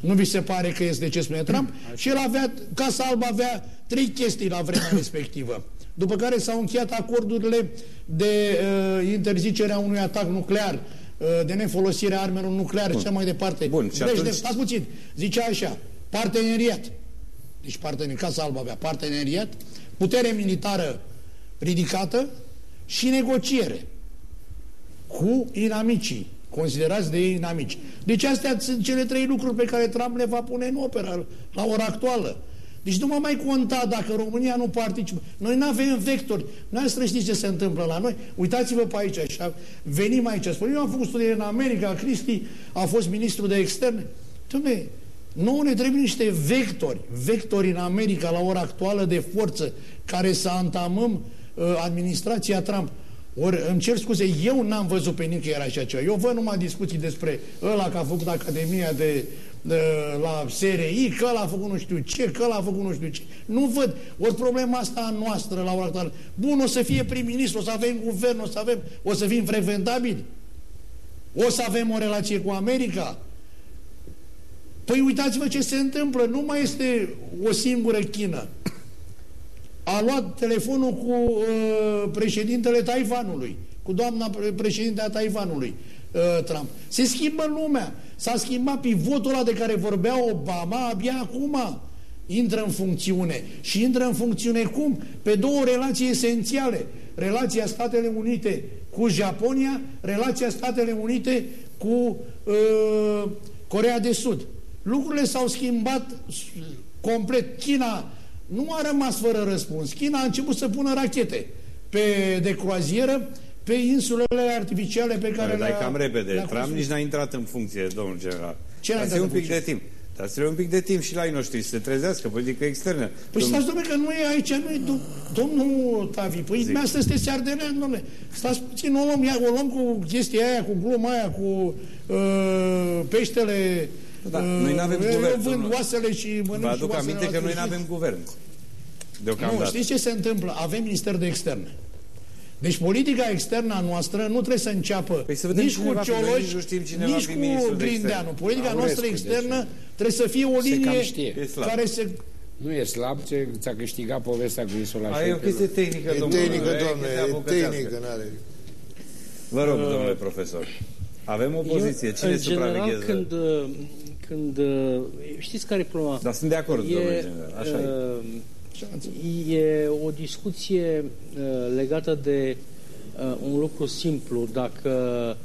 Nu vi se pare că este ce spune Trump? Și el avea, Casa Albă avea trei chestii la vremea respectivă. După care s-au încheiat acordurile de uh, interzicere a unui atac nuclear, uh, de nefolosire a armelor nucleare și mai departe. Bun, și atunci... stați puțin, zicea așa, parteneriat. Deci parteneriat, Casa Albă avea parteneriat, putere militară ridicată și negociere cu inamicii, considerați de ei inamici. Deci astea sunt cele trei lucruri pe care Trump le va pune în operă la ora actuală. Deci nu mă mai conta dacă România nu participă. Noi nu avem vectori. Noastră știți ce se întâmplă la noi? Uitați-vă pe aici așa. Venim aici. Spune, eu am făcut studii în America, Cristi a fost ministru de externe. Dom'le, nouă ne trebuie niște vectori. Vectori în America la ora actuală de forță care să antamăm uh, administrația Trump. Ori îmi cer scuze, eu n-am văzut pe nicăieri așa ceva. Eu văd numai discuții despre ăla că a făcut Academia de, de la SRI, că ăla a făcut nu știu ce, că ăla a făcut nu știu ce. Nu văd. Ori problema asta a noastră la ora actuală. Bun, o să fie prim-ministru, o să avem guvern, o să avem, o să fim frecventabili. O să avem o relație cu America. Păi uitați-vă ce se întâmplă. Nu mai este o singură China a luat telefonul cu uh, președintele Taiwanului, cu doamna președinte a Taiwanului, uh, Trump. Se schimbă lumea. S-a schimbat pivotul ăla de care vorbea Obama abia acum intră în funcțiune. Și intră în funcțiune cum? Pe două relații esențiale. Relația Statele Unite cu Japonia, relația Statele Unite cu uh, Corea de Sud. Lucrurile s-au schimbat complet. China nu a rămas fără răspuns. China a început să pună rachete pe, de croazieră pe insulele artificiale pe care le-a cam repede. Trump nici n-a intrat în funcție, domnul general. Ce n-a intrat un pic de timp. Dar trebuie un pic de timp și la ei noștri să se trezească politică externă. Păi Domn... stați, domnule, că nu e aici, nu e domnul Tavi. Păi Zic. asta sunteți ardelean, domnule. Stați puțin, o luăm, o luăm cu chestia aia, cu gluma aia, cu uh, peștele da, uh, noi nu avem eu guvern. Eu vând oasele și mănânc Vă aduc aminte că noi nu avem guvern. Deocamdată. Nu, știți ce se întâmplă? Avem Minister de Externe. Deci politica externă a noastră nu trebuie să înceapă păi să nici cu Cioloș, nici cu Grindeanu. Politica noastră externă trebuie să fie o linie care se nu e slab, ce ți-a câștigat povestea cu insula Aia e o chestie tehnică, e domnule. tehnică, domnule, e tehnică, n-are. Vă rog, domnule profesor. Avem o poziție. Cine în general, când, când... Știți care e problema? Da, sunt de acord, e, domnule general. Așa uh, e. E o discuție uh, legată de uh, un lucru simplu. Dacă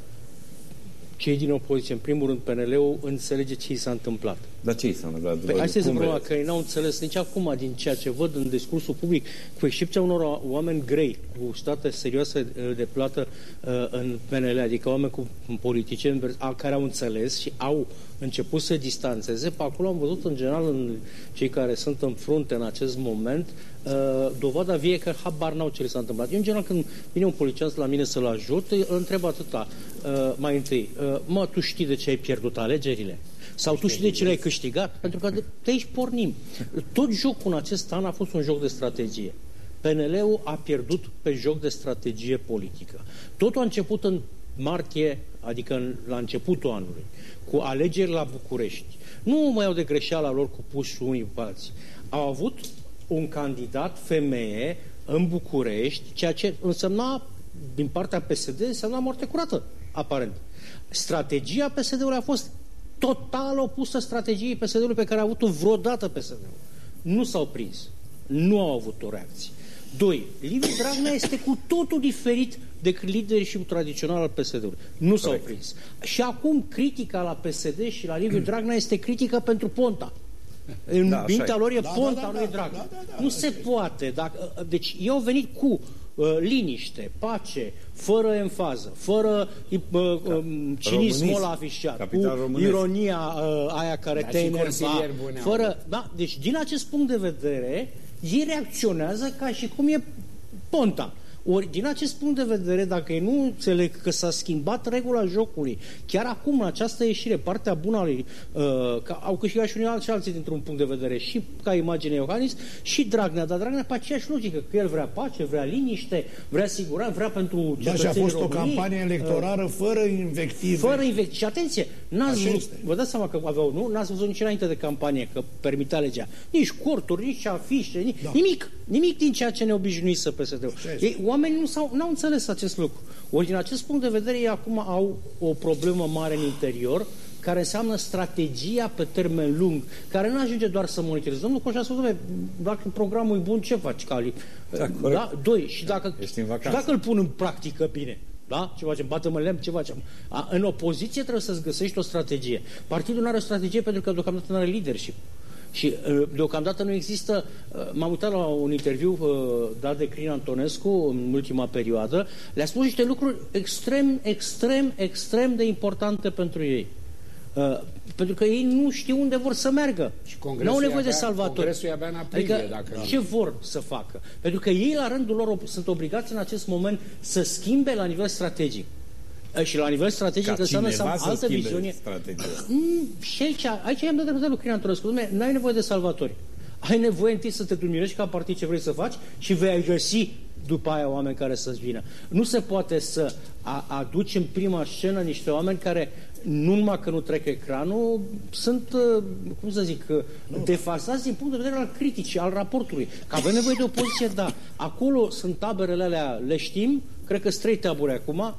cei din opoziție, în primul rând PNL-ul, înțelege ce i s-a întâmplat. Dar ce i s-a întâmplat? Păi, asta este problema, că ei n-au înțeles nici acum din ceea ce văd în discursul public, cu excepția unor oameni grei, cu state serioase uh, de plată uh, în PNL, adică oameni cu politicieni care au înțeles și au început să distanțeze. Pe acolo am văzut, în general, în cei care sunt în frunte în acest moment, uh, dovada vie că habar n-au ce li s-a întâmplat. Eu, în general, când vine un polițian la mine să-l ajut, îl întreb atâta, uh, mai întâi, uh, mă, tu știi de ce ai pierdut alegerile? Sau tu știi de ce le-ai câștigat? Pentru că de, de aici pornim. Tot jocul în acest an a fost un joc de strategie. PNL-ul a pierdut pe joc de strategie politică. Totul a început în martie, adică în, la începutul anului, cu alegeri la București. Nu mai au de greșeala lor cu puși unii pe alții. Au avut un candidat femeie în București, ceea ce însemna, din partea PSD, însemna moarte curată, aparent. Strategia PSD-ului a fost total opusă strategiei PSD-ului pe care a avut-o vreodată PSD-ul. Nu s-au prins. Nu au avut o reacție. Doi, Liviu Dragnea este cu totul diferit decât leadership tradițional al PSD-ului. Nu s-au prins. Și acum critica la PSD și la Liviu Dragnea este critică pentru Ponta. În da, mintea lor e da, Ponta, da, da, nu e Dragnea. Da, da, da, nu se poate. Dacă, deci ei au venit cu uh, liniște, pace, fără enfază, fără uh, uh, cinismul afișat, cu românesc. ironia uh, aia care da, te enerva, fără, da, deci din acest punct de vedere, ei reacționează ca și cum e Ponta. Ori, din acest punct de vedere, dacă ei nu înțeleg că s-a schimbat regula jocului, chiar acum, în această ieșire, partea bună a lui, uh, că au câștigat și unii alții, alții dintr-un punct de vedere, și ca imagine Iohannis, și Dragnea, dar Dragnea pe aceeași logică, că el vrea pace, vrea liniște, vrea siguranță, vrea pentru Da, și a fost României, o campanie electorală uh, fără invective. Fără invective. Și atenție, n-ați văzut, vă dați seama că aveau, nu? N-ați văzut nici înainte de campanie că permitea legea. Nici corturi, nici afișe, nici, da. nimic. Nimic din ceea ce ne obișnuit să PSD-ul. Ei, oamenii nu s-au, n-au înțeles acest lucru. Ori din acest punct de vedere ei acum au o problemă mare în interior care înseamnă strategia pe termen lung, care nu ajunge doar să monitorizeze. Domnul Coșa spune, dacă programul e bun, ce faci, Cali? Da, da? Doi, și dacă, și dacă îl pun în practică bine, da? Ce facem? Bată-mă lemn? Ce facem? A, în opoziție trebuie să-ți găsești o strategie. Partidul nu are o strategie pentru că deocamdată nu are leadership. Și uh, deocamdată nu există... Uh, m-am uitat la un interviu uh, dat de Crin Antonescu în ultima perioadă. Le-a spus niște lucruri extrem, extrem, extrem de importante pentru ei. Uh, pentru că ei nu știu unde vor să meargă. Și nu au nevoie de salvatori. Congresul abia în aprilie, adică, dacă ce vor să facă? Pentru că ei, la rândul lor, sunt obligați în acest moment să schimbe la nivel strategic. Uh, și la nivel strategic Ca înseamnă să am cineva să altă schimbe viziune. strategia. Mm, și aici, aici i-am dat dreptate lui Cristian Antonescu. Dom'le, N-ai nevoie de salvatori. Ai nevoie întâi să te dumirești ca partid ce vrei să faci și vei găsi după aia oameni care să-ți vină. Nu se poate să a, aduci în prima scenă niște oameni care nu numai că nu trec ecranul, sunt, uh, cum să zic, uh, defasați din punct de vedere al criticii, al raportului. Că avem nevoie de opoziție, da. Acolo sunt taberele alea, le știm, cred că sunt trei tabure acum,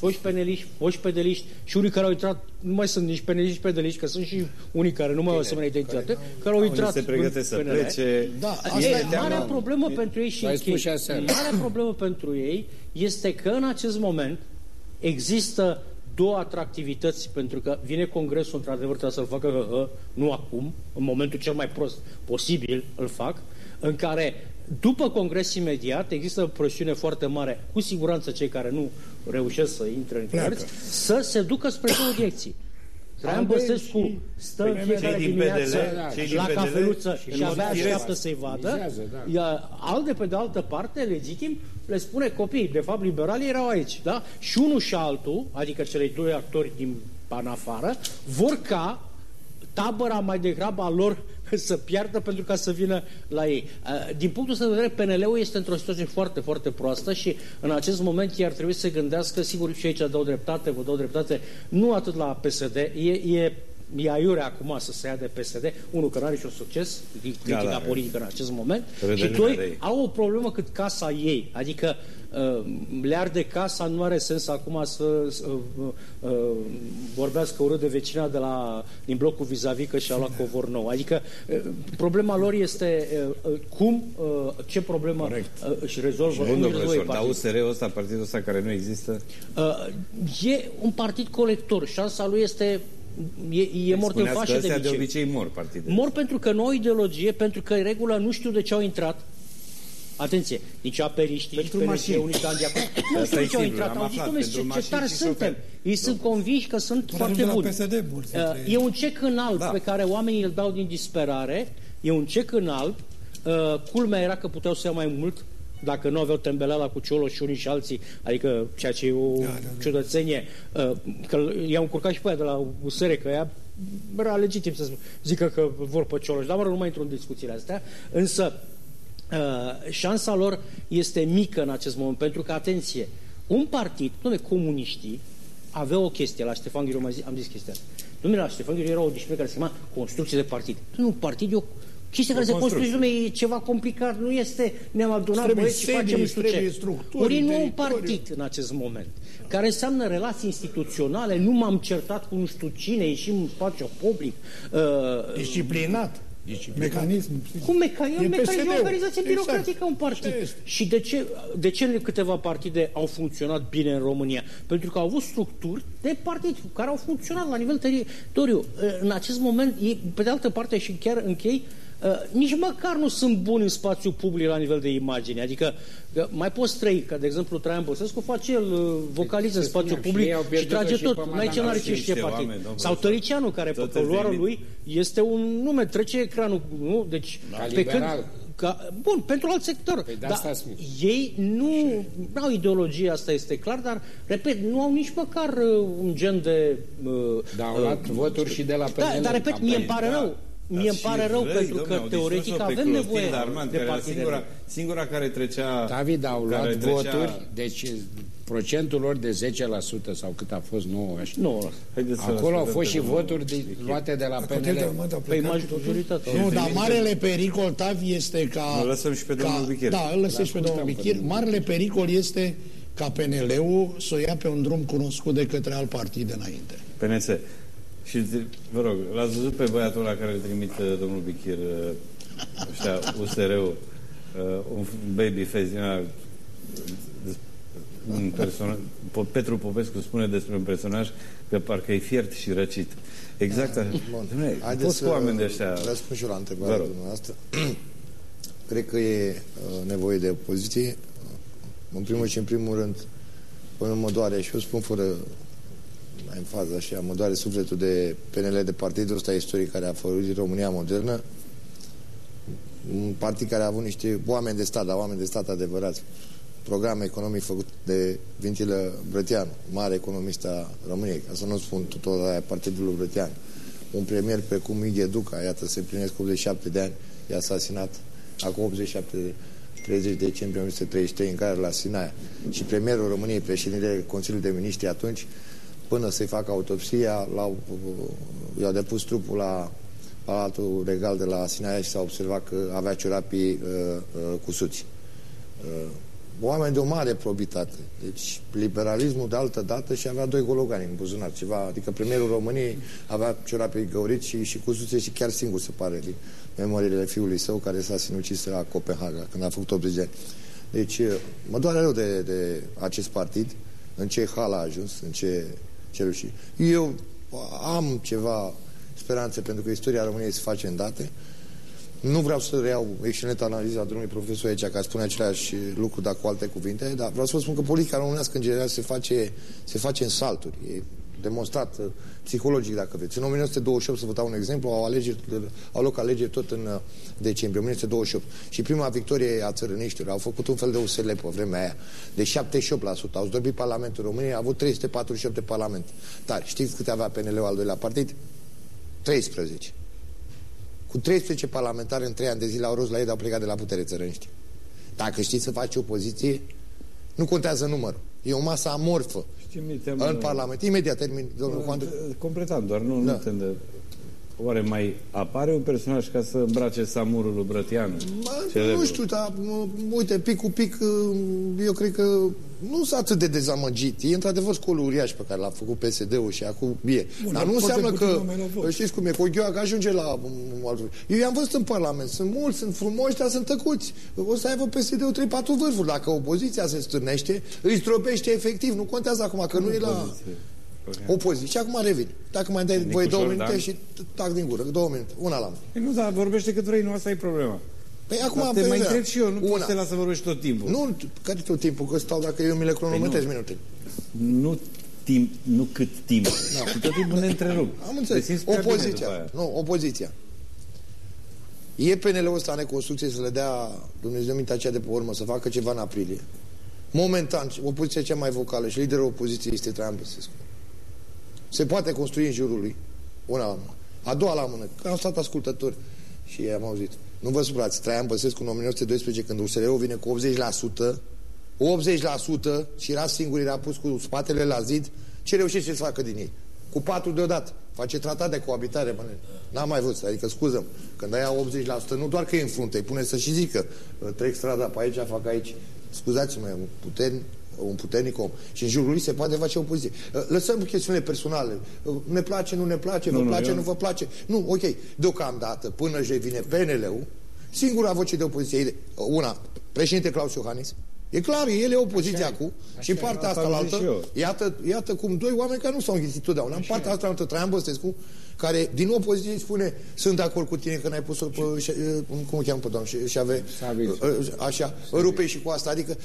foști peneliști, foști pedeliști și unii care au intrat, nu mai sunt nici peneliști, nici pedeliști, că sunt și unii care nu mai au asemenea identitate, care au intrat se pregătesc să PNL. plece. Da, E, asta e marea problemă pentru ei și L-ai închei. spus și aseară. Marea problemă pentru ei este că în acest moment există două atractivități, pentru că vine congresul, într-adevăr, trebuie să-l facă uh, uh, nu acum, în momentul cel mai prost posibil îl fac, în care după congres imediat există o presiune foarte mare, cu siguranță cei care nu reușesc să intre în Pleacă. cărți, să se ducă spre două direcții. Traian Băsescu stă în Păi, fiecare cei din dimineață PDL, cei din la PDL cafeluță și și în abia mod așteaptă firesc. să-i vadă. Vizează, da. Iar al de pe de altă parte, legitim, le spune copiii, de fapt liberalii erau aici, da? Și unul și altul, adică cele doi actori din în afară, vor ca tabăra mai degrabă a lor *laughs* să piardă pentru ca să vină la ei. Uh, Din punctul ăsta de vedere, PNL-ul este într-o situație foarte, foarte proastă și în acest moment ei ar trebui să se gândească, sigur și aici dau dreptate, vă dau dreptate, nu atât la PSD, e, e E aiurea acum să se ia de PSD, unul că nu are niciun succes, critica da, da. politică în acest moment, Râde și lumea doi, de ei. au o problemă cât casa ei, adică uh, le arde casa, nu are sens acum să să, uh, uh, vorbească urât de vecina de la, din blocul vis-a-vis că și-a luat covor nou. Adică uh, problema lor este uh, uh, cum, uh, ce problemă uh, își rezolvă. Bun, cum își domnule rezolvă Șor, dar partidul. USR-ul ăsta, partidul ăsta care nu există, Uh, e un partid colector, șansa lui este e, e mort în spuneați că fașă de ăstea de obicei. obicei mor partidele. Mor pentru că nu au ideologie, pentru că în regulă nu știu de ce au intrat. Atenție, nici aperiști, nici Pentru mașini. PNC, nici candidați. Nu Asta știu e de ce au simplu, intrat. am Au zis, aflat, domnule, pentru ce, ce mașini tare și suntem. Ei sunt convinși că sunt Până foarte de la buni. PSD mulți dintre Uh, ei. E un cec în alb Da. pe care oamenii îl dau din disperare. E un cec în alb. Uh, Culmea era că puteau să ia mai mult dacă nu aveau tembeleala cu Ciolo și unii și alții, adică ceea ce e o Da, da, da. ciudățenie, uh, că i-au încurcat și pe aia de la USR, că ea era legitim să zică că vor pe Cioloș, dar mă rog, nu mai intru în discuțiile astea, însă uh, șansa lor este mică în acest moment, pentru că, atenție, un partid, domnule, comuniștii, aveau o chestie, la Ștefan Ghiru am zis, am zis chestia asta. Domnule, la Ștefan Ghiru era o disciplină care se chema construcție de partid. Nu, un partid e o chestie care se construiește, domnule, e ceva complicat, nu este ne-am adunat Trebuie băieți și sedii, facem nu știu trebuie ce. structuri, Ori nu un teritoriu. partid în acest moment, care înseamnă relații instituționale, nu m-am certat cu nu știu cine, ieșim în spațiu public. Uh, Disciplinat. Disciplinat. Mecanism. cum meca- e E un mecanism, e o PSD-ul. organizație Exact. birocratică, un partid. Ce este? Și de ce, de ce câteva partide au funcționat bine în România? Pentru că au avut structuri de partid care au funcționat la nivel teritoriu. În acest moment, e, pe de altă parte, și chiar închei, Uh, nici măcar nu sunt buni în spațiu public la nivel de imagine. Adică că mai poți trăi, că de exemplu Traian Băsescu face el uh, vocaliză în Se spațiu spuneam, și public ei au și pierdut-o trage și tot. pe Mai Madame ce n-are Arsi, ce știe niște partid. oameni, domnule Sau profesor. Tăricianu, care pe Tot culoarul îți lui este un nume, trece ecranul, nu? Deci, Ca pe liberal. când, ca, bun, pentru alt sector. Păi de dar asta spun. ei nu au ideologie, asta este clar, dar, repet, nu au nici măcar uh, un gen de... Uh, Dar au luat voturi și de la da, PNL. dar, repet, mie îmi pare Da. rău. Dar Mie îmi și pare rău răi, pentru domne, că au teoretic distrus-o pe avem Clotilde nevoie Armand, de care era partide. singura, singura care trecea... David au luat care trecea- voturi, deci procentul lor de 10% sau cât a fost 9 așa. Nu, Haideți să Acolo au ascultăm fost și pe domnul voturi de, luate de la Clotilde PNL. Armand a Păi plecat totul. majoritatea. Nu, dar marele pericol, Tavi, este ca... Îl lăsăm și pe domnul Bichir. Da, îl lăsăm și pe domnul Bichir. Marele pericol este ca PNL-ul să o ia pe un drum cunoscut de către alt partid înainte. PNC. Și, zi- vă rog, l-ați văzut pe băiatul ăla care îl trimite domnul Bichir, uh, ăștia, USR-ul, uh, un baby face din ăla, un personaj, Po- Petru Popescu spune despre un personaj că parcă e fiert și răcit. Exact așa. Bun. Dom'le, Haideți toți să cu oameni de ăștia. răspund și eu la Vă întrebarea rog. dumneavoastră. *clears throat* Cred că e uh, nevoie de opoziție. În primul și în primul rând, până mă doare și eu spun fără mai în fază așa, mă doare sufletul de PNL, de partidul ăsta istoric care a făcut din România modernă, un partid care a avut niște oameni de stat, dar oameni de stat adevărați, program economic făcut de Vintilă Brătianu, mare economist a României, ca să nu spun tot aia Partidul Brătianu. Un premier precum Mighe Duca, iată, se plinesc 87 de ani, e asasinat acum 87 de 30 decembrie 1933 în care la Sinaia. Și premierul României, președintele Consiliului de Miniștri atunci, până să-i facă autopsia, i-au depus trupul la Palatul Regal de la Sinaia și s-a observat că avea ciorapii uh, uh, cu suți. Uh, oameni de o mare probitate. Deci liberalismul de altă dată și avea doi gologani în buzunar, ceva, adică premierul României avea ciorapii găuriți și, și cu suțe și chiar singur se pare din memoriile fiului său care s-a sinucis la Copenhaga când a făcut 80 de ani. Deci mă doare rău de, de acest partid, în ce hal a ajuns, în ce, ce reușit. Eu am ceva speranțe pentru că istoria României se face în date, nu vreau să reiau excelentă analiza domnului profesor aici, ca spune același lucru, dar cu alte cuvinte, dar vreau să vă spun că politica românească în general se face, se face în salturi. E demonstrat uh, psihologic, dacă vreți. În 1928, să vă dau un exemplu, au, alegeri, au loc alegeri tot în uh, decembrie, 1928. Și prima victorie a țărăniștilor, au făcut un fel de USL pe vremea aia, de 78%. Au zdrobit Parlamentul României, a avut 348 de parlament. Dar știți câte avea PNL-ul al doilea partid? 13 cu 13 parlamentari în 3 ani de zile au rost la ei, dar au plecat de la putere țărăniști. Dacă știți să faci opoziție, nu contează numărul. E o masă amorfă în Parlament. Imediat termin, domnul Juan. Completam, doar nu, da. nu Oare mai apare un personaj ca să îmbrace samurul lui Brătianu? Nu știu, dar uite, pic cu pic, eu cred că nu s-a atât de dezamăgit. E într-adevăr scolul uriaș pe care l-a făcut PSD-ul și acum bie. Bun, dar nu înseamnă că, știți cum e, cu că ajunge la altul. Eu i-am văzut în Parlament, sunt mulți, sunt frumoși, dar sunt tăcuți. O să aibă PSD-ul 3-4 vârfuri. Dacă opoziția se stârnește, îi stropește efectiv. Nu contează acum că nu, nu e la... Opoziție. Și acum revin. Dacă mai dai voie două minute și tac din gură. Două minute. Una la mână. Păi nu, dar vorbește cât vrei, nu asta e problema. Păi acum te mai întreb și eu, nu Una. poți să te las să vorbești tot timpul. Nu, care tot timpul, că stau dacă eu mi le cronometrez păi minute. Nu timp, nu cât timp. *coughs* Da. tot timpul ne întrerup. Am înțeles. Opoziția. Nu, opoziția. E PNL-ul ăsta în reconstrucție să le dea Dumnezeu mintea aceea de pe urmă, să facă ceva în aprilie. Momentan, opoziția cea mai vocală și liderul opoziției este Traian Băsescu. Se poate construi în jurul lui. Una la mână. A doua la mână. Că am stat ascultători și am auzit. Nu vă supărați, Traian Băsescu în 1912 când USR-ul vine cu 80%, 80% și era singur, era pus cu spatele la zid, ce reușește să facă din ei? Cu patru deodată. Face tratat de coabitare, mă. N-am mai văzut, adică scuzăm. Când ai 80%, nu doar că e în frunte, îi pune să și zică, trec strada pe aici, fac aici. Scuzați-mă, puternic, un puternic om. Și în jurul lui se poate face opoziție. Uh, lăsăm chestiunile personale. Uh, ne place, nu ne place, nu, vă place, eu... nu vă place. Nu, ok. Deocamdată, până ce vine PNL-ul, singura voce de opoziție, una, președinte Claus Iohannis, E clar, el e opoziția acum și partea asta la altă. Iată, iată cum doi oameni care nu s-au înghițit totdeauna. În partea asta la altă, Traian Băstescu, care din opoziție spune sunt de acord cu tine că n-ai pus-o pe, cum o cheamă pe doamnă, și, și ave, așa, rupe și cu asta, adică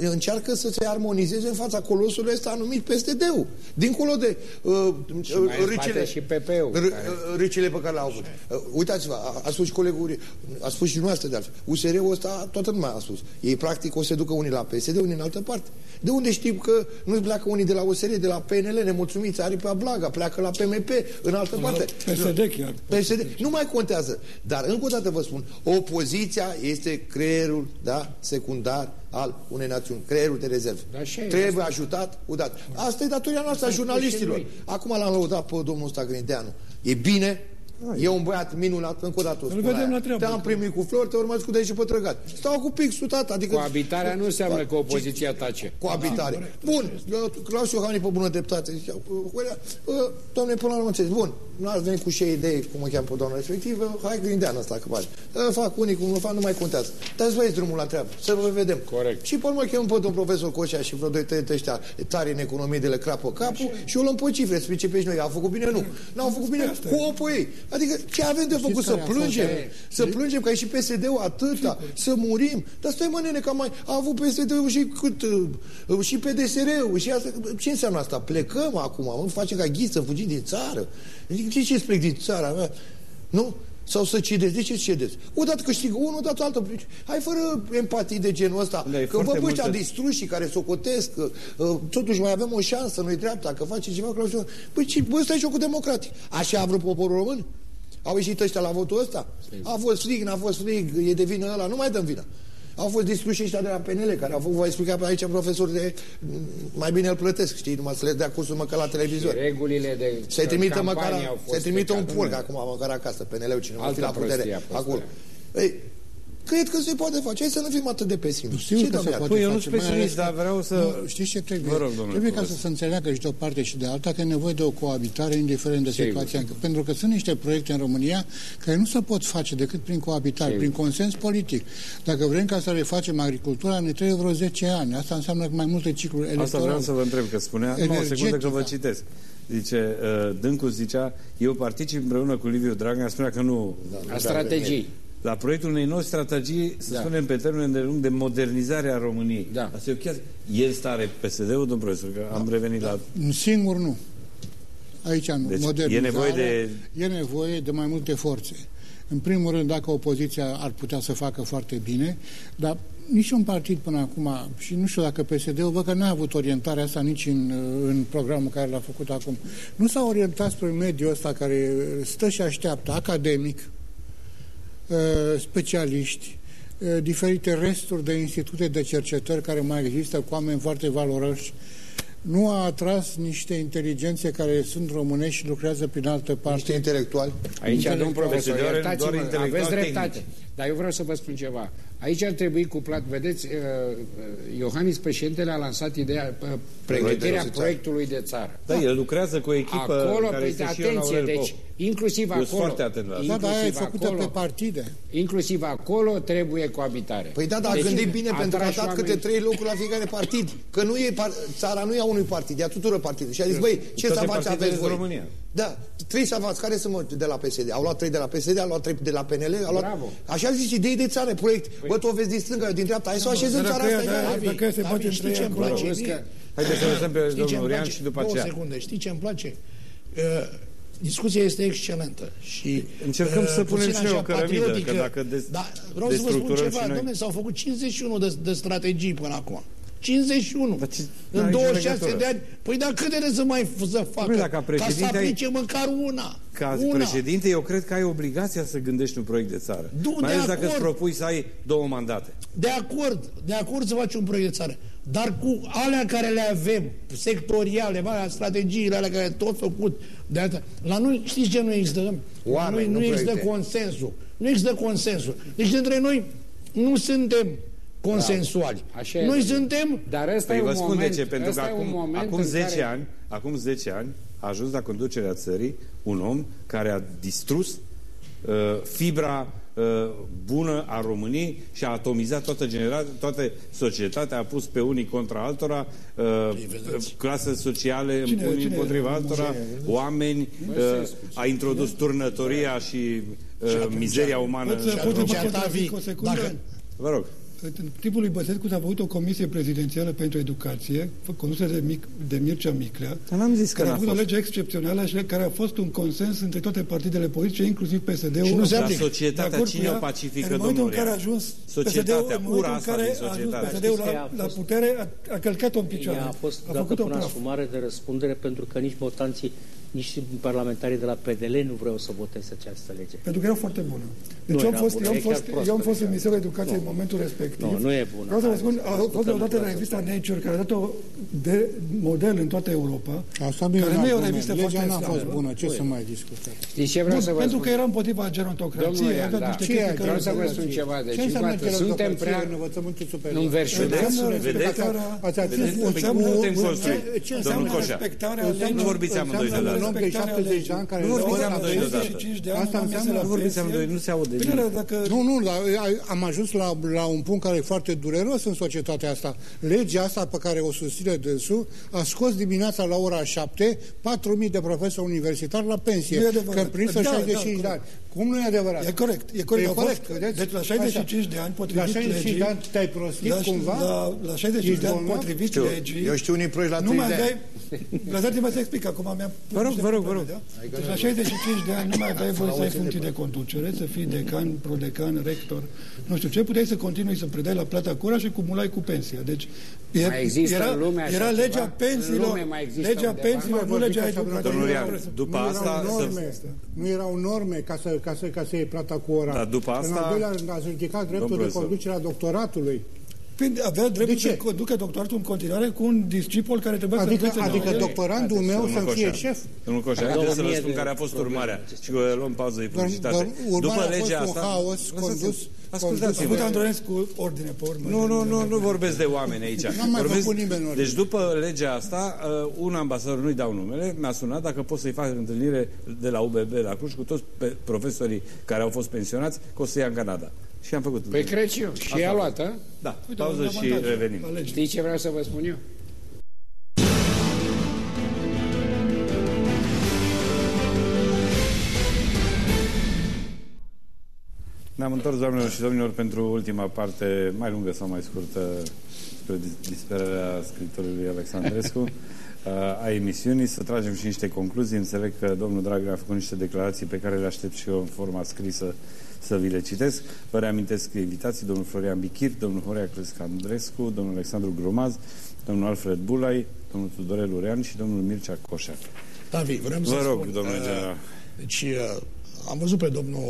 încearcă să se armonizeze în fața colosului ăsta anumit PSD-ul. Dincolo de uh, râcile, și PP-ul, râcile pe care le-au avut. Uitați-vă, a, a spus și colegul, a spus și dumneavoastră de altfel. USR-ul ăsta toată lumea a spus. Ei practic o să ducă unii la PSD, unii în altă parte. De unde știm că nu pleacă unii de la USR, de la PNL, nemulțumiți, are pe Blaga, pleacă la PMP, în altă parte. PSD chiar. PSD. Nu mai contează. Dar încă o dată vă spun, opoziția este creierul da, secundar al unei națiuni, creierul de rezervă. Da, Trebuie ajutat, udat. Asta e datoria noastră a jurnaliștilor. Acum l-am lăudat pe domnul Stagrindeanu. E bine E un băiat minunat, încă o dată Îl vedem la treabă. Te-am primit cu flori, te urmați cu deș și pătrăgat. Stau cu pixul, tata. Adică, Coabitarea nu înseamnă că opoziția tace. Coabitare. Bun, Claus Iohani pe bună dreptate zicea, domnule, până la urmă bun, nu ați venit cu și idei, cum o cheamă pe doamna respectivă, hai grindeană asta că face. Fac unii cum nu fac, nu mai contează. Dați voi drumul la treabă, să vă vedem. Corect. Și pe urmă chem pe domnul profesor Coșa și vreo doi tăi ăștia tare în economie de le crapă capul și o luăm pe cifre, să pe noi. Au făcut bine? Nu. N-au făcut bine cu opul ei. Adică ce avem de făcut? Să plângem? Să plângem că ai și PSD-ul atâta? Să murim? Dar stai mă nene, că mai a avut PSD-ul și cât? Uh, și PDSR-ul și asta. Ce înseamnă asta? Plecăm acum, mă, facem ca ghiță, fugim din țară. Adică ce ce plec din țara mea? Nu? Sau să cedeți. De ce cedeți? Odată câștigă unul, odată altă. Hai fără empatii de genul ăsta. Le, că vă ăștia multe... distruși și care socotesc, că uh, totuși mai avem o șansă, noi dreapta, că face ceva. Păi ce, bă, ăsta e jocul democratic. Așa a vrut poporul român? Au ieșit ăștia la votul ăsta? A fost frig, n-a fost frig, e de vină ăla, nu mai dăm vină. Au fost distruși ăștia de la PNL, care au fost, vă explica pe aici profesor de... Mai bine îl plătesc, știi, numai să le dea cursul măcar la televizor. Și regulile de Se trimită măcar, se trimite un porc acum măcar acasă, PNL-ul, cine va fi la putere acolo. Ei, Cred că se poate face. Hai să nu fim atât de pesimiști. Știu că se poate păi, eu nu sunt pesimist, dar vreau să... Nu, știți ce trebuie? Vă rog, trebuie ca să se înțeleagă și de o parte și de alta că e nevoie de o coabitare indiferent de situația. Încă. Pentru că sunt niște proiecte în România care nu se pot face decât prin coabitare, Sigur. prin consens politic. Dacă vrem ca să refacem agricultura, ne trebuie vreo 10 ani. Asta înseamnă mai multe cicluri electorale. Asta vreau să vă întreb, că spunea... Nu, o secundă că vă citesc. Zice, uh, Dâncu zicea, eu particip împreună cu Liviu Dragnea, spunea că nu... Da, strategii la proiectul unei noi strategii, să da. spunem pe termen de lung, de modernizare a României. Da. Asta e o chiar... El stare PSD-ul, domnul profesor, că da. am revenit da. la... Singur nu. Aici nu. Deci e nevoie de... E nevoie de mai multe forțe. În primul rând, dacă opoziția ar putea să facă foarte bine, dar niciun partid până acum, și nu știu dacă PSD-ul, văd că n-a avut orientarea asta nici în, în programul care l-a făcut acum. Nu s-a orientat spre mediul ăsta care stă și așteaptă, academic, Uh, specialiști, uh, diferite resturi de institute de cercetări care mai există cu oameni foarte valoroși, nu a atras niște inteligențe care sunt românești și lucrează prin altă parte. Niște intelectuali? Aici, domnul profesor, iertați-mă, aveți dreptate. Dar eu vreau să vă spun ceva. Aici ar trebui cuplat, vedeți, uh, uh, Iohannis președintele a lansat ideea, uh, pregătirea proiectului de țară. Da, el lucrează cu o echipă acolo, care este atenție, deci inclusiv eu acolo. foarte atent la da, da, e făcută acolo, pe partide. Inclusiv acolo trebuie coabitare. Păi da, dar deci, gândit bine, pentru că a dat câte trei locuri la fiecare partid. Că nu e, țara nu e a unui partid, e a tuturor partide. Și a zis, băi, ce să faci aveți voi? România. Da, trei salvați, care sunt de la PSD? Au luat trei de la PSD, au luat trei de la PNL, au luat... Bravo. Așa zis, idei de țară, proiect. Păi... Bă, tu o vezi din stânga, din dreapta, hai să o așezi în țara asta. Dacă se face știi ce îmi place Haideți să lăsăm pe domnul Urian și după aceea. Două secunde, știi ce îmi place? Uh, discuția este excelentă și încercăm uh, să punem și o cărămidă, că dacă des, da, vreau să vă spun ceva, noi... domnule, s-au făcut 51 de, de strategii până acum. 51. Dar ce, în 26 de ani. Păi dar câte de să mai să facă? Dacă ca să aplice ai... măcar una. Ca una. președinte, eu cred că ai obligația să gândești un proiect de țară. Du, mai ales dacă îți propui să ai două mandate. De acord, de acord să faci un proiect de țară. Dar cu alea care le avem, sectoriale, alea, strategiile alea care tot făcut, de alta, la noi, știți ce nu există? Oameni, nu, nu, nu există consensul. Nu există consensul. Deci între noi nu suntem consensuali. Da. Așa Noi suntem... Dar ăsta păi e vă spun moment, de ce, pentru că acum, acum 10 care... ani, acum 10 ani a ajuns la conducerea țării un om care a distrus uh, fibra uh, bună a României și a atomizat toată, genera toată societatea, a pus pe unii contra altora, uh, clase sociale cine, unii cine împotriva altora, oameni, uh, a introdus turnătoria și uh, mizeria umană. Pot, pot, pot, Dacă... Vă rog în timpul lui Băsescu s-a făcut o comisie prezidențială pentru educație, condusă de, Mic, de Mircea Miclea, Dar n-am zis că care a avut o lege excepțională și care a fost un consens între toate partidele politice, inclusiv PSD-ul. Și nu se aplică. societatea cine o pacifică, În momentul în care a ajuns societatea, PSD-ul, ura în care a ajuns PSD-ul la, la putere, a, a călcat-o în picioare. Ea a fost a dată până asumare de răspundere pentru că nici votanții nici parlamentarii de la PDL nu vreau să voteze această lege. Pentru că era foarte bună. Deci eu am fost, bună, eu am fost, eu am fost în Ministerul Educației în momentul respectiv. Nu, nu e bună. Vreau să vă spun, a fost deodată revista Nature, care a dat-o de model în toată Europa, Asta care nu e o revistă foarte n-a fost bună, ce să mai discutăm? Știți ce vreau să vă Pentru că era împotriva gerontocrației. Da. Vreau să vă spun ceva. Deci, suntem prea în învățământul superior. Nu Vedeți? Vedeți? Vedeți? Cum putem construi? Domnul Coșa, nu vorbiți amândoi de la un om de 70 de ani care... Nu vorbiți amândoi deodată. Asta înseamnă... Nu vorbiți amândoi, nu se aude. Nu, nu, am ajuns la, la un punct care e foarte dureros în societatea asta. Legea asta pe care o susține dânsul a scos dimineața la ora 7 4.000 de profesori universitari la pensie. Că prinsă da, 65 da, de ani. Cum nu e adevărat? E corect. E corect. E corect. Fost, deci la 65 așa. de ani, potrivit La 65 legii, de ani te-ai prostit la, cumva? La, la 65 de ani, potrivit știu, legii... Eu știu unii proști la 30 de ani. Lăsați-mă să explic, acum mi-am... Vă rog, vă rog, vă rog. Da? Deci la 65 de ani nu mai aveai voie să ai funcții de conducere, să fii decan, prodecan, rector, nu știu ce, puteai să continui să predai la plata cura și cumulai cu pensia. Deci era, era legea pensiilor, legea pensiilor, nu legea educației. După asta... Nu erau norme ca să, ca să, ca să iei plata cu ora. Dar după asta... În al doilea rând, ați ridicat dreptul de conducere a doctoratului. Păi avea dreptul să conducă doctoratul în continuare cu un discipol care trebuie adică, să Adică el. doctorandul meu să fie șef? Domnul Coșa, haideți să vă spun care a fost urmarea și luăm pauză de publicitate. După legea asta... haos condus Ascultați-vă. cu ordine pe urmă. Nu, nu, nu, nu vorbesc de oameni aici. N-am mai vorbesc... făcut nimeni ordine. Deci după legea asta, uh, un ambasador, nu-i dau numele, mi-a sunat dacă pot să-i fac întâlnire de la UBB la Cluj cu toți profesorii care au fost pensionați, că o să ia în Canada. Și am făcut. Păi cred și eu. Și i-a luat, a? Da. Uite, pauză și revenim. Știi ce vreau să vă spun eu? Ne-am întors, doamnelor și domnilor, pentru ultima parte, mai lungă sau mai scurtă, spre disperarea scriitorului Alexandrescu, uh, *laughs* a emisiunii, să tragem și niște concluzii. Înțeleg că domnul Dragă a făcut niște declarații pe care le aștept și eu în forma scrisă să vi le citesc. Vă reamintesc invitații domnul Florian Bichir, domnul Horea Crescandrescu, domnul Alexandru Gromaz, domnul Alfred Bulai, domnul Tudorel Urean și domnul Mircea Coșa. David, vreau Vă să rog, spun, domnule uh, general. Deci, uh, am văzut pe domnul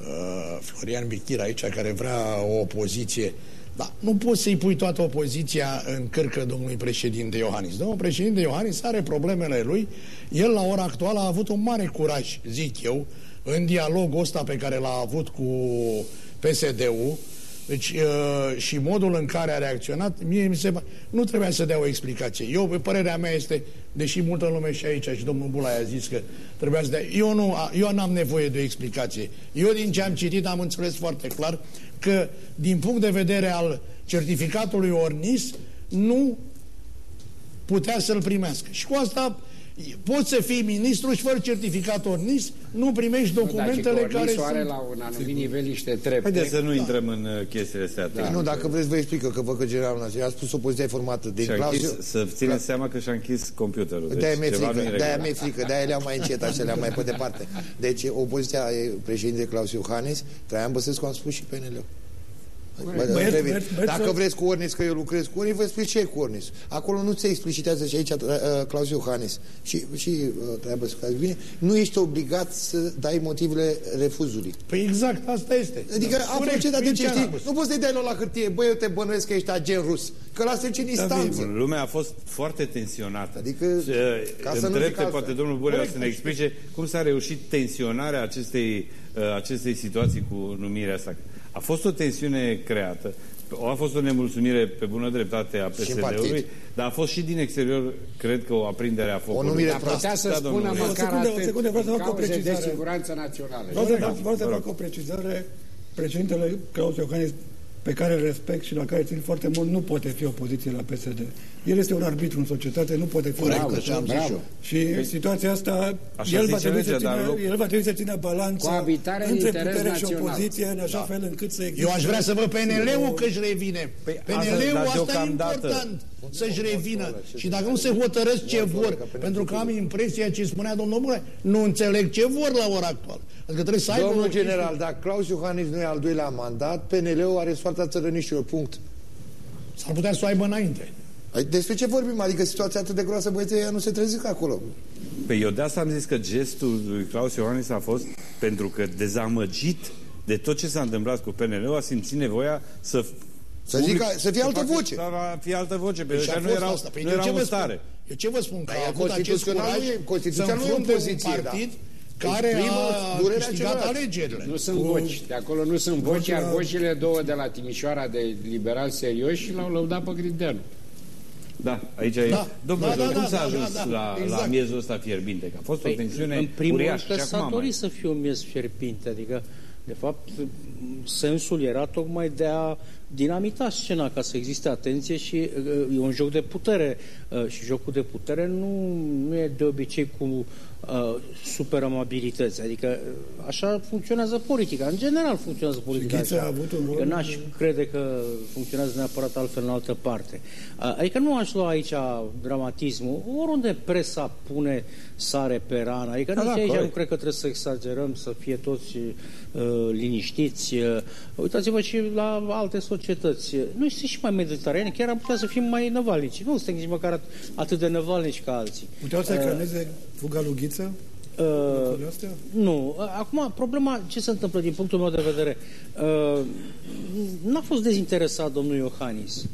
uh, Florian Bichir aici, care vrea o opoziție da, nu poți să-i pui toată opoziția în cărcă domnului președinte Iohannis. Domnul președinte Iohannis are problemele lui. El, la ora actuală, a avut un mare curaj, zic eu, în dialogul ăsta pe care l-a avut cu PSD-ul, deci, uh, și modul în care a reacționat, mie mi se nu trebuia să dea o explicație. Eu, părerea mea este, deși multă lume și aici, și domnul Bulai a zis că trebuia să dea, eu nu, eu n-am nevoie de o explicație. Eu, din ce am citit, am înțeles foarte clar că, din punct de vedere al certificatului Ornis, nu putea să-l primească. Și cu asta Poți să fii ministru și fără certificat ornis, nu primești documentele da, care sunt... are la un anumit nivel niște trepte. Haideți să nu da. intrăm în uh, chestiile astea. Da. Nu, dacă vreți vă explică că văd că generalul național a spus opoziția formată din Claudiu... Să țineți seama că și-a închis computerul. Deci de-aia mi-e frică, de-aia mi-e frică, de-aia le-am mai încet, așa le-am mai pe departe. Deci opoziția președinte Claus Iohannis, Traian Băsescu am spus și PNL-ul. Băieți, băieți, Dacă vreți cu Ornis, că eu lucrez cu Ornis, vă explic ce e cu Ornis. Acolo nu se explicitează și aici uh, Claus Iohannis și, și uh, treabă să bine, nu ești obligat să dai motivele refuzului. Păi exact, asta este. Adică da. a procedat de ce știi, nu poți să-i dai la hârtie, băi, eu te bănuiesc că ești agent rus, că la ce în da, instanță. Lumea a fost foarte tensionată. Adică, și, uh, ca să întreb nu poate domnul Bulea să ne explice cum s-a reușit tensionarea acestei, acestei situații cu numirea asta. A fost o tensiune creată, a fost o nemulțumire pe bună dreptate a PSD-ului, dar a fost și din exterior, cred că o aprindere a focului. O numire dar putea să da, spună măcar o secundă, atât, o secundă, vreau să fac o precizare. de siguranță națională. Vreau să fac o precizare. Președintele Claus Iohannis pe care îl respect și la care țin foarte mult, nu poate fi opoziție la PSD. El este un arbitru în societate, nu poate fi Corect, bravo, am bravo. Și păi, situația asta, el va, trebui să țină, el va trebui să țină balanța între putere și opoziție, în așa da. fel încât să existe... Eu aș vrea să văd PNL-ul că își revine. Păi PNL-ul asta, asta e important, să-și revină. Și dacă nu se hotărăsc ce vor, pentru că am impresia ce spunea domnul Bune, nu înțeleg ce vor la ora actuală. Adică trebuie să Domnul aibă general, dacă Claus Iohannis nu e al doilea mandat, PNL-ul are soarta țărăniștilor, punct. S-ar putea să o aibă înainte. Despre ce vorbim? Adică situația atât de groasă, băieții, ea nu se trezic acolo. Păi eu de asta am zis că gestul lui Claus Iohannis a fost pentru că dezamăgit de tot ce s-a întâmplat cu PNL-ul, a simțit nevoia să să, zic, să fie altă voce. Să fie altă voce, pentru că nu erau, asta. Păi nu erau în stare. Eu ce vă spun? Că a avut acest curaj să înfrunte un partid da. Care a câștigat alegerile. Nu sunt voci. De acolo nu sunt voci, iar vocile două de la Timișoara de liberal serioși l-au lăudat pe Grindeanu. Da, aici da. e. Domnule, da, da, cum da, s-a da, ajuns da, da, la, exact. la miezul ăsta fierbinte? Că a fost păi, o tensiune În primul rând că s-a dorit să fie un miez fierbinte, adică de fapt, sensul era tocmai de a dinamita scena ca să existe atenție și uh, e un joc de putere uh, și jocul de putere nu, nu e de obicei cu uh, super amabilități. Adică uh, așa funcționează politica. În general funcționează politica așa. A avut un rol n-aș crede că funcționează neapărat altfel în altă parte. Uh, adică nu aș lua aici dramatismul. Oriunde presa pune sare pe rană. Adică da, nici da, aici corect. nu cred că trebuie să exagerăm, să fie toți uh, liniștiți. Uh, uitați-vă și la alte societăți. Noi suntem și mai mediteraneeni, chiar am putea să fim mai năvalnici. Nu suntem nici măcar atât de năvalnici ca alții. Puteau să ecraneze uh, fuga lui Ghiță? Uh, nu. Acum, problema, ce se întâmplă din punctul meu de vedere? Uh, n-a fost dezinteresat domnul Iohannis.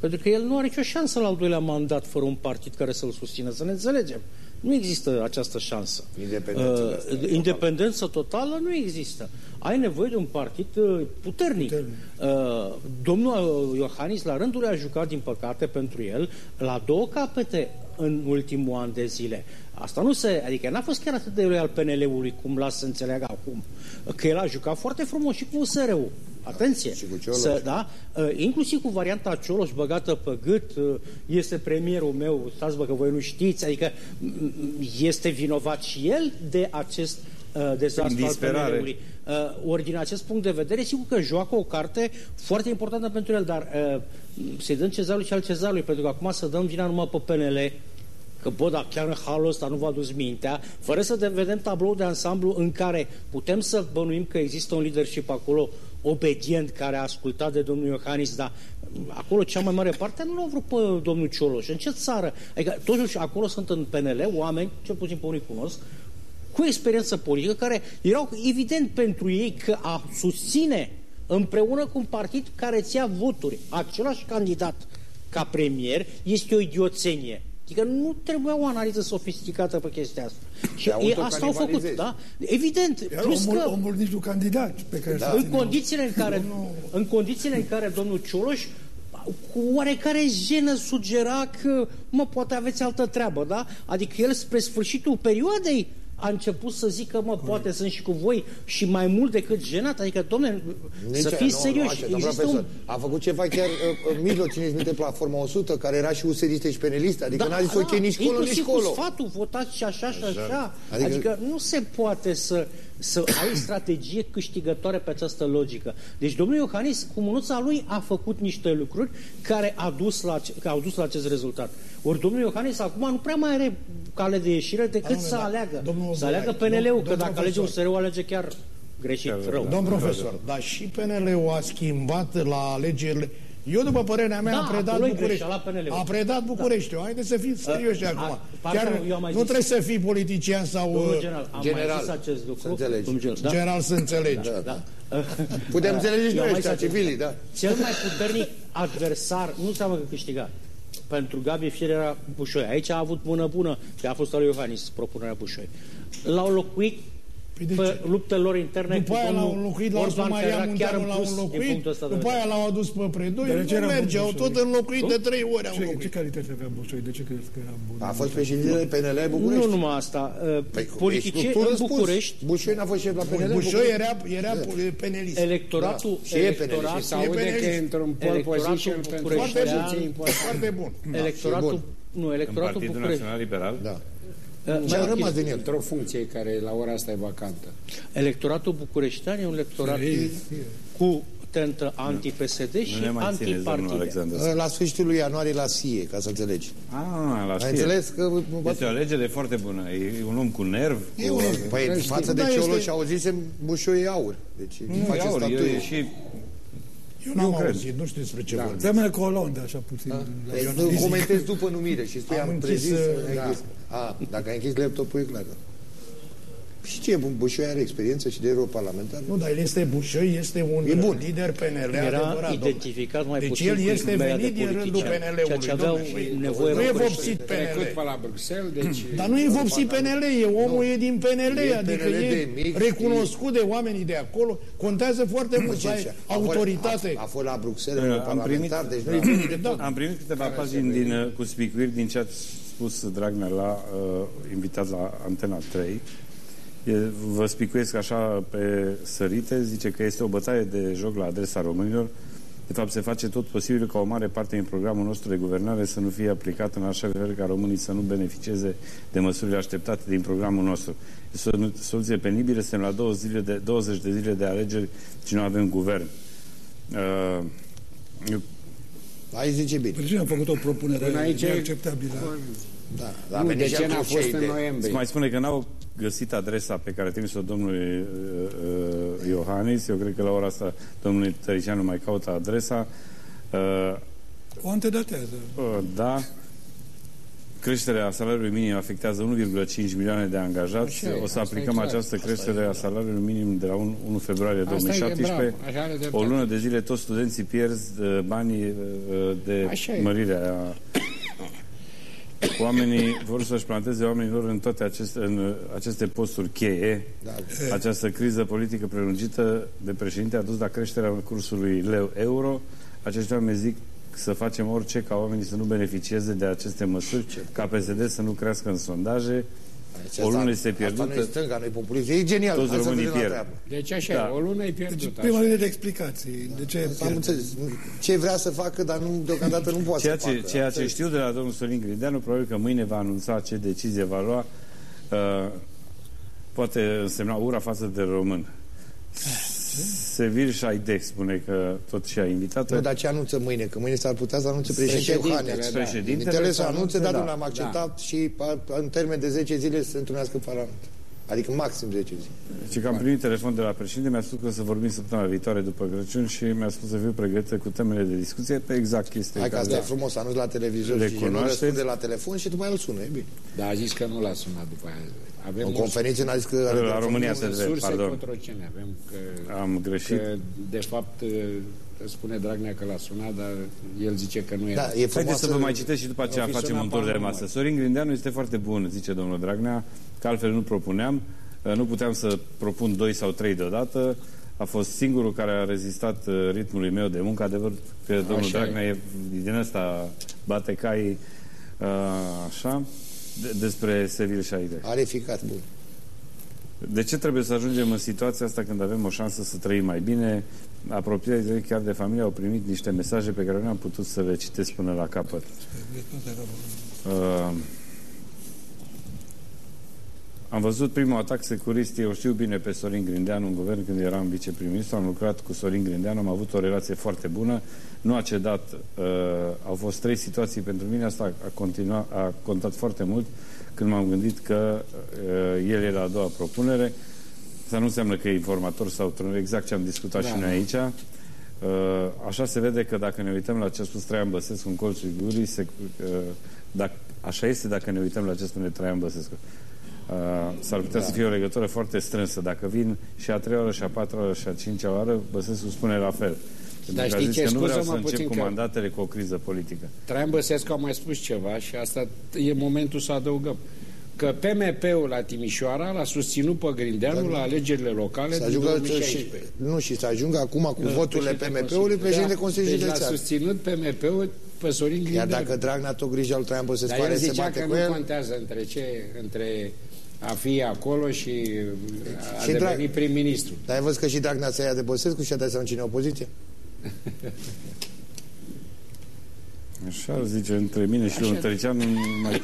Pentru că el nu are nicio șansă la al doilea mandat fără un partid care să-l susțină, să ne înțelegem. Nu există această șansă. Independență, uh, independență totală nu există. Ai nevoie de un partid uh, puternic. puternic. Uh, domnul Iohannis, la rândul a jucat, din păcate, pentru el, la două capete în ultimul an de zile. Asta nu se... Adică n-a fost chiar atât de loial PNL-ului cum lasă să înțeleagă acum. Că el a jucat foarte frumos și cu USR-ul. Atenție! Și cu Să, da? Uh, inclusiv cu varianta Cioloș băgată pe gât, uh, este premierul meu, stați bă că voi nu știți, adică este vinovat și el de acest uh, dezastru al PNL-ului. Uh, ori din acest punct de vedere, sigur că joacă o carte foarte importantă pentru el, dar uh, să-i dăm cezarului și al cezarului, pentru că acum să dăm vina numai pe PNL, că bă, dar chiar în halul ăsta nu v-a dus mintea, fără să vedem tablou de ansamblu în care putem să bănuim că există un leadership acolo obedient care a ascultat de domnul Iohannis, dar acolo cea mai mare parte nu l-au vrut pe domnul Cioloș. În ce țară? Adică totuși acolo sunt în PNL oameni, cel puțin pe unii cunosc, cu experiență politică, care erau evident pentru ei că a susține împreună cu un partid care ți ia voturi, același candidat ca premier, este o idioțenie. Adică nu trebuie o analiză sofisticată pe chestia asta. Și e, asta au făcut, da? Evident. Iar plus omul, că, omul nici nu candidat pe care da. în, condițiile în, care, în condițiile în care domnul Cioloș cu oarecare jenă sugera că, mă, poate aveți altă treabă, da? Adică el spre sfârșitul perioadei a început să zică, mă, poate sunt și cu voi și mai mult decât jenat. Adică, domne, să fiți nu, serioși. Nu, așa, un... A făcut ceva chiar uh, în mijloc, țineți minte, platforma 100, care era și usediste și peneliste. Adică da, n-a zis, da, ok, nici colo, nici colo. cu sfatul, votați și așa și așa. așa. Adică... adică nu se poate să să ai strategie câștigătoare pe această logică. Deci domnul Iohannis, cu mânuța lui, a făcut niște lucruri care a dus la, care au dus la acest rezultat. Ori domnul Iohannis acum nu prea mai are cale de ieșire decât Anul, să da. aleagă. Domnul să aleagă PNL-ul, că dacă alege USR-ul, alege chiar greșit, rău. Domn profesor, dar și PNL-ul a schimbat la alegerile eu, după părerea mea, da, am predat București. A predat București. Da. Haideți să fim serioși a, acum. A, Chiar nu zis. trebuie să fii politician sau Domnul uh, general. Am general. Mai zis acest lucru. Să înțelegi. General, da? general să înțelegi. Da, da. da. *laughs* Putem da. înțelege și noi ăștia, civilii, da. Cel mai puternic adversar nu înseamnă că câștiga. Pentru Gabi Fier era Bușoi. Aici a avut mână bună, că a fost al lui Iohannis propunerea Bușoi. L-au locuit Păi pe luptelor interne după aia l-au înlocuit la Orban Maria Munteanu l-au înlocuit, după aia l-au adus pe Predoi, nu merge, au tot înlocuit de trei ori. Au ce, ce calitate avea Bușoi? De ce crezi că era bun? A fost președintele PNL București. Nu numai asta. Uh, păi, Politicieni în București. Bușoi n-a fost șef la PNL. Bușoi era, era penelist. Electoratul, da. electoratul, se aude că e într-un pole position pentru foarte bun. Electoratul, nu, electoratul București. Partidul Național Liberal? Da. Ce a rămas din el? Într-o funcție care la ora asta e vacantă. Electoratul bucureștean e un electorat cu tentă anti-PSD și anti-partide. La sfârșitul lui ianuarie la SIE, ca să înțelegi. Ah, la SIE. înțeles că... Este o alegere foarte bună. E un om cu nerv. E un... Păi, față de Cioloș și auzisem, Bușoi e aur. Deci, nu, e aur, e și eu n-am auzit, nu știu despre ce da. vorbesc. Dă-mi Colonda, așa puțin. Da. Nu comentez după numire și spui am, am prezis. Uh, da. A, dacă ai închis laptopul, e clar. Și ce e bun? Bușoi are experiență și de europarlamentar? Nu, dar el este Bușoi, este un e bun. lider PNL Era adevărat, identificat mai deci puțin el este venit din rândul PNL-ului. Ceea ce aveau nevoie nu e vopsit PNL. pe la Bruxelles, deci... Dar nu e vopsit PNL, e omul e din PNL, E adică PNL e de mic, recunoscut de oamenii de acolo. Contează foarte mult să ai A fost- autoritate. A, a fost la Bruxelles, Da, da, am primit- parlamentar, deci nu e venit de Da. tot. Am primit câteva pagini din, uh, cu spicuiri din ce a spus Dragnea la uh, invitat la Antena 3. E, vă spicuiesc așa pe sărite, zice că este o bătaie de joc la adresa românilor. De fapt, se face tot posibil ca o mare parte din programul nostru de guvernare să nu fie aplicat în așa fel ca românii să nu beneficieze de măsurile așteptate din programul nostru. Este o soluție penibilă, suntem la 20, zile de, 20 de zile de alegeri și nu avem guvern. Uh, eu Aici zice bine. Președinte a făcut o propunere Până aici e- neacceptabilă. Da, dar Nu, venit de și ce n-a atunci fost și în de- noiembrie? Se mai spune că n-au găsit adresa pe care a trimis-o domnului uh, uh, Iohannis. Eu cred că la ora asta domnul Tăricianu mai caută adresa. Uh, O antedatează. uh, da. Creșterea salariului minim afectează 1,5 milioane de angajați. Așa e, o să asta e aplicăm clar. această creștere a salariului minim de la 1, 1 februarie Asta e, 2017. bravo, așa are dreptate. o lună de zile toți studenții pierd uh, banii uh, de Așa e. mărirea Oamenii vor să-și planteze oamenilor în toate aceste, în uh, aceste posturi cheie. Da. Această criză politică prelungită de președinte a dus la creșterea cursului leu-euro. Acești oameni zic să facem orice ca oamenii să nu beneficieze de aceste măsuri, ca PSD să nu crească în sondaje. Deci O asta- lună este Asta nu pierdută. e stânga, nu e populism. E genial. Toți Hai să românii vedem la pierd. treabă. Deci așa, Da. da. o lună e Deci pierdută. prima așa. linie de explicații. De ce Am pierde? înțeles. Ce vrea să facă, dar nu, deocamdată nu poate Ceea să facă. ce, ceea ce Asta știu de la domnul Sorin Grindeanu, probabil că mâine va anunța ce decizie va lua, uh, poate însemna ura față de român. Sevil Șaidec spune că tot și a invitat Nu, dar ce anunță mâine? Că mâine s-ar putea să anunțe președintele Președintele, Iohannis. da. Președintele Președintele să să anunțe, anunțe, dar da. nu l-am acceptat și pa- în termen de 10 zile să se întâlnească în Parlament. Adică maxim 10 zile. Și că am primit telefon de la președinte, mi-a spus că o să vorbim săptămâna viitoare după Crăciun și mi-a spus să fiu pregătită cu temele de discuție pe exact chestia Hai că care- asta e frumos, anunț la televizor Le și nu cunoașteți? răspunde la telefon și după aia îl sună, e bine. Da, a zis că nu l-a sunat după aia. Avem În o conferință n-a zis că... are La telefon. România Sunt TV, surse pardon. cotrocene. Avem că, Am greșit. că, de fapt, spune Dragnea că l-a sunat, dar el zice că nu era. Da, e Haideți frumoasă... să vă mai citesc și după aceea fi facem sunat un tur de pe masă. număr. Sorin Grindeanu este foarte bun, zice domnul Dragnea, că altfel nu propuneam. Uh, Nu puteam să propun doi sau trei deodată. A fost singurul care a rezistat uh, ritmului meu de muncă. Adevăr că domnul Așa e. Dragnea e din ăsta bate cai uh, așa de, despre Sevil Șaide. Are ficat, bun. De ce trebuie să ajungem în situația asta când avem o șansă să trăim mai bine? Apropiații chiar de familie au primit niște mesaje pe care nu am putut să le citesc până la capăt. Uh, am văzut primul atac securist, eu știu bine pe Sorin Grindeanu în guvern când eram viceprim-ministru, am lucrat cu Sorin Grindeanu, am avut o relație foarte bună, nu a cedat, uh, au fost trei situații pentru mine, asta a, continua, a contat foarte mult când m-am gândit că uh, el era a doua propunere, Asta nu înseamnă că e informator sau trănă, exact ce am discutat Da, și noi aici. Uh, așa se vede că dacă ne uităm la ce a spus Traian Băsescu în colțul gurii, se, uh, dacă, așa este dacă ne uităm la ce spune Traian Băsescu. Uh, s-ar putea da. să fie o legătură foarte strânsă. Dacă vin și a treia oră, și a patra oră, și a cincea oară, Băsescu spune la fel. Pentru Dar că a știi zis ce? că nu vreau să Scuză-mă încep puțin cu că- mandatele cu o criză politică. Traian Băsescu a mai spus ceva și asta e momentul să adăugăm. Că PMP-ul la Timișoara l-a susținut pe Grindeanu la alegerile locale Să din ajungă, 2016. și, nu, și să ajungă acum cu Da, voturile președinte PMP-ului președinte Da, Consiliului Deci l-a Județean. susținut PMP-ul pe Sorin Iar Grindeanu. dacă Dragnea tot grija lui Traian Băsescu Dar are el să zicea bate că cu nu el, contează între ce, între a fi acolo și a Și deveni Drag- prim-ministru. dar ai văzut că și Dragnea se ia de Băsescu și a dat seama cine e opoziție? Așa zice între mine și domnul Tăricianu mai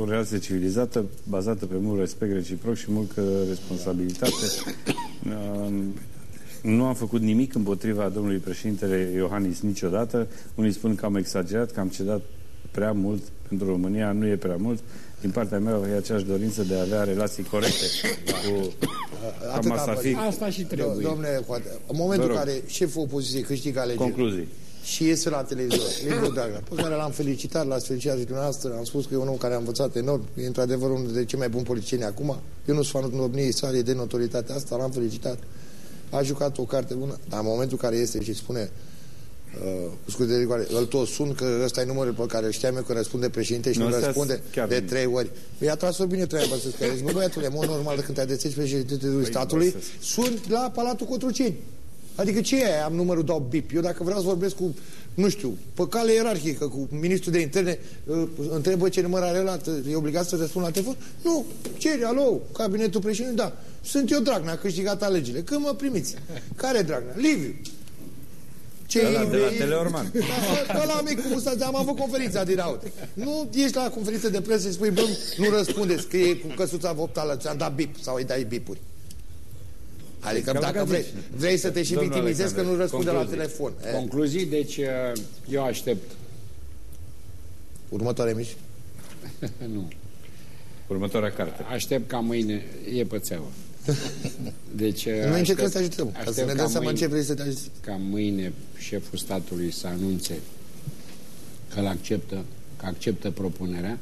o relație civilizată, bazată pe mult respect reciproc și multă responsabilitate. Um, Nu am făcut nimic împotriva domnului președintele Iohannis niciodată. Unii spun că am exagerat, că am cedat prea mult pentru România. Nu e prea mult. Din partea mea e aceeași dorință de a avea relații corecte cu... Cam Atât asta am ar fi. Asta și Do- trebuie. Domnule, Coate, în momentul Vă în rog. care șeful opoziției câștigă alegerile, Concluzii. și iese la televizor, *laughs* Liviu Dragnea, pe care l-am felicitat, l-ați felicitat și dumneavoastră, am spus că e un om care a învățat enorm, e într-adevăr unul dintre cei mai buni politicieni acum, eu nu sunt fanul domniei sale de notorietatea asta, l-am felicitat, a jucat o carte bună, dar în momentul care este și spune uh, scuze de rigoare, îl tot sun că ăsta e numărul pe care știam eu că răspunde președinte și nu, nu răspunde de trei ori. Mi-a tras-o bine treaba să scrie. Zic, bă, băiatule, mod normal de când te-ai dețești președintele păi, statului, sun la Palatul Cotroceni. Adică ce e Am numărul, dau bip. Eu dacă vreau să vorbesc cu, nu știu, pe cale ierarhică, cu ministrul de interne, uh, întrebă ce număr are la, e obligat să răspund la telefon? Nu. Ceri, alo, cabinetul președinte, da. Sunt eu Dragnea, a câștigat alegerile. Când mă primiți? Care Dragnea? Liviu. Ce de la, de la Teleorman. Da, ăla mic cu mustață, am avut conferința din aut. Nu ești la conferință de presă și spui, bă, nu răspundeți, că e cu căsuța voptală, ți-am dat bip sau îi dai bipuri. Adică Cam dacă vrei, vrei să te și victimizezi că nu răspunde la telefon. Concluzii, deci uh, eu aștept. Următoare mici? *laughs* nu. Următoarea carte. Aștept ca mâine, e pățeavă. *laughs* Deci, Noi încercăm să ajutăm, ca să ne dăm seama ce vrei să te ajuți. Ca mâine șeful statului să anunțe că acceptă, că acceptă propunerea.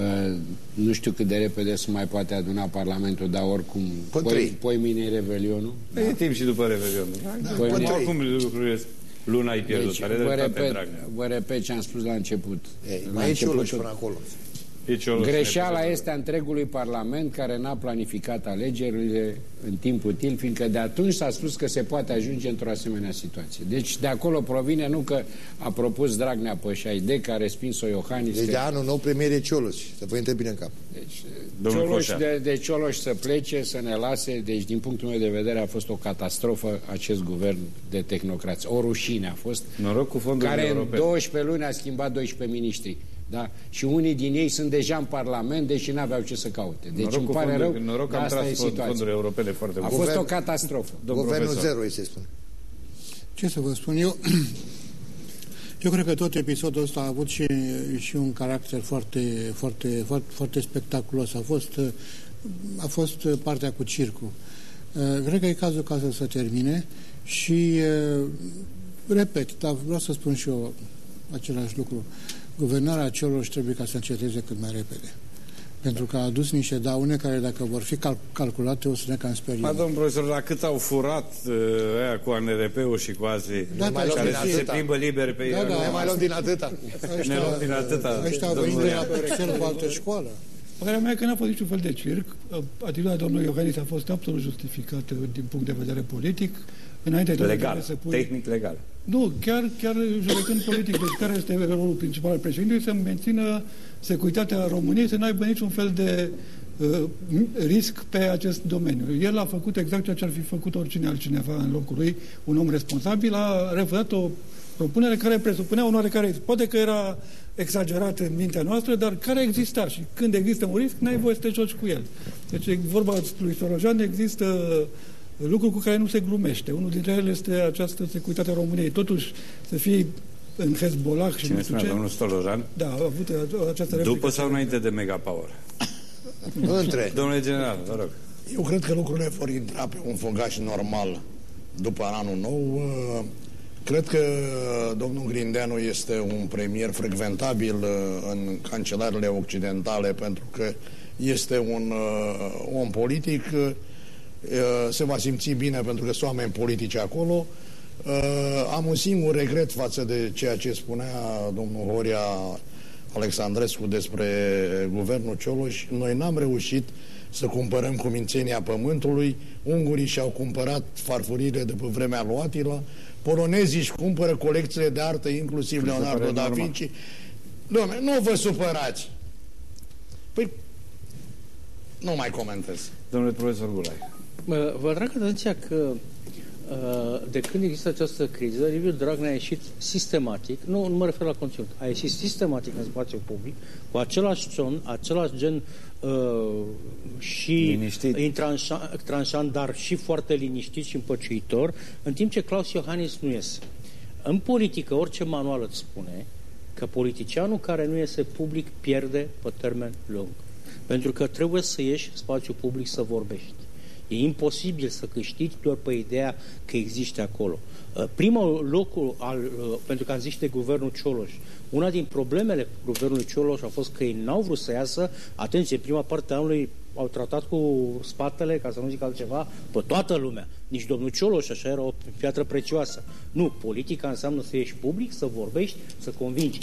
Uh, nu știu cât de repede se mai poate aduna Parlamentul, dar oricum, poi, poi mâine e Revelionul. Da? E timp și după Revelionul. Da, poi mâine... Oricum lucrurile luna ai pierdut. Deci, vă, repet, vă repet ce am spus la început. Ei, la mai început, e și până acolo. Greșeala este a întregului Parlament care n-a planificat alegerile în timp util, fiindcă de atunci s-a spus că se poate ajunge într-o asemenea situație. Deci de acolo provine nu că a propus Dragnea Pășaide, care a respins-o Iohannis. Deci de anul nou premiere Cioloș, să vă intre bine în cap. Deci Cioloș, de, de Cioloș să plece, să ne lase, deci din punctul meu de vedere a fost o catastrofă acest guvern de tehnocrați. O rușine a fost, Noroc cu care în 12 luni a schimbat 12 miniștri. Da? Și unii din ei sunt deja în Parlament, deși n-aveau ce să caute. Deci noroc îmi pare fonduri, rău, noroc că am asta tras fonduri europene foarte A fost o catastrofă. Guvernul profesor. zero, îi se spune. Ce să vă spun eu? *clears throat* Eu cred că tot episodul ăsta a avut și, și un caracter foarte, foarte, foarte, foarte spectaculos. A fost, a fost partea cu circul. Cred că e cazul ca să se termine și, repet, dar vreau să spun și eu același lucru guvernarea celor trebuie ca să înceteze cât mai repede. Pentru că a adus niște daune care, dacă vor fi cal calculate, o să ne cam speriem. Ma, domnul profesor, la cât au furat uh, aia cu ANRP-ul și cu alții, da, da, care se atâta. plimbă liber pe... Da, da, ne mai luăm din atâta. Ăștia, ne luăm din atâta. Ăștia au venit de la Excel cu altă școală. Părerea mea că n-a fost niciun fel de circ. Atitudinea domnului Iohannis a fost absolut justificată din punct de vedere politic. Înainte de legal, să pui... tehnic legal. Nu, chiar, chiar judecând politic. Deci care este rolul principal al președintelui? Să mențină securitatea României, să nu aibă niciun fel de uh, risc pe acest domeniu. El a făcut exact ceea ce ar fi făcut oricine altcineva în locul lui, un om responsabil, a refuzat o propunere care presupunea un oarecare Poate că era exagerat în mintea noastră, dar care exista și când există un risc, n-ai voie să te joci cu el. Deci, vorba lui Sorojan, există uh, lucru cu care nu se glumește. Unul dintre ele este această securitate a României. Totuși, să fie în Hezbollah și Cine nu știu ce... domnul Stolojan? Da, a avut această replică. După sau înainte de Mega Power? *coughs* Între. Domnule general, vă rog. Eu cred că lucrurile vor intra pe un făgaș normal după anul nou. Cred că domnul Grindeanu este un premier frecventabil uh, în cancelarele occidentale pentru că este un uh, om politic se va simți bine pentru că sunt oameni politici acolo. Am un singur regret față de ceea ce spunea domnul Horia Alexandrescu despre guvernul Cioloș. Noi n-am reușit să cumpărăm cu mințenia pământului. Ungurii și-au cumpărat farfurile de pe vremea lui Atila. Polonezii își cumpără colecțiile de artă, inclusiv Leonardo da Vinci. Dom'le, nu vă supărați! Păi, nu mai comentez. Domnule profesor Gulai. Vă atrag atenția că uh, de când există această criză, Liviu Dragnea a ieșit sistematic, nu, nu mă refer la conținut, a ieșit sistematic în spațiu public, cu același ton, același gen uh, și tranșant, dar și foarte liniștit și împăciuitor, în timp ce Claus Iohannis nu iese. În politică, orice manual îți spune că politicianul care nu iese public pierde pe termen lung. Pentru că trebuie să ieși în spațiu public să vorbești. E imposibil să câștigi doar pe ideea că există acolo. Uh, primul lucru, al, uh, pentru că am zis de guvernul Cioloș, una din problemele guvernului Cioloș a fost că ei n-au vrut să iasă, atenție, prima parte a anului au tratat cu spatele, ca să nu zic altceva, pe toată lumea. Nici domnul Cioloș, așa era o piatră precioasă. Nu, politica înseamnă să ieși public, să vorbești, să convingi.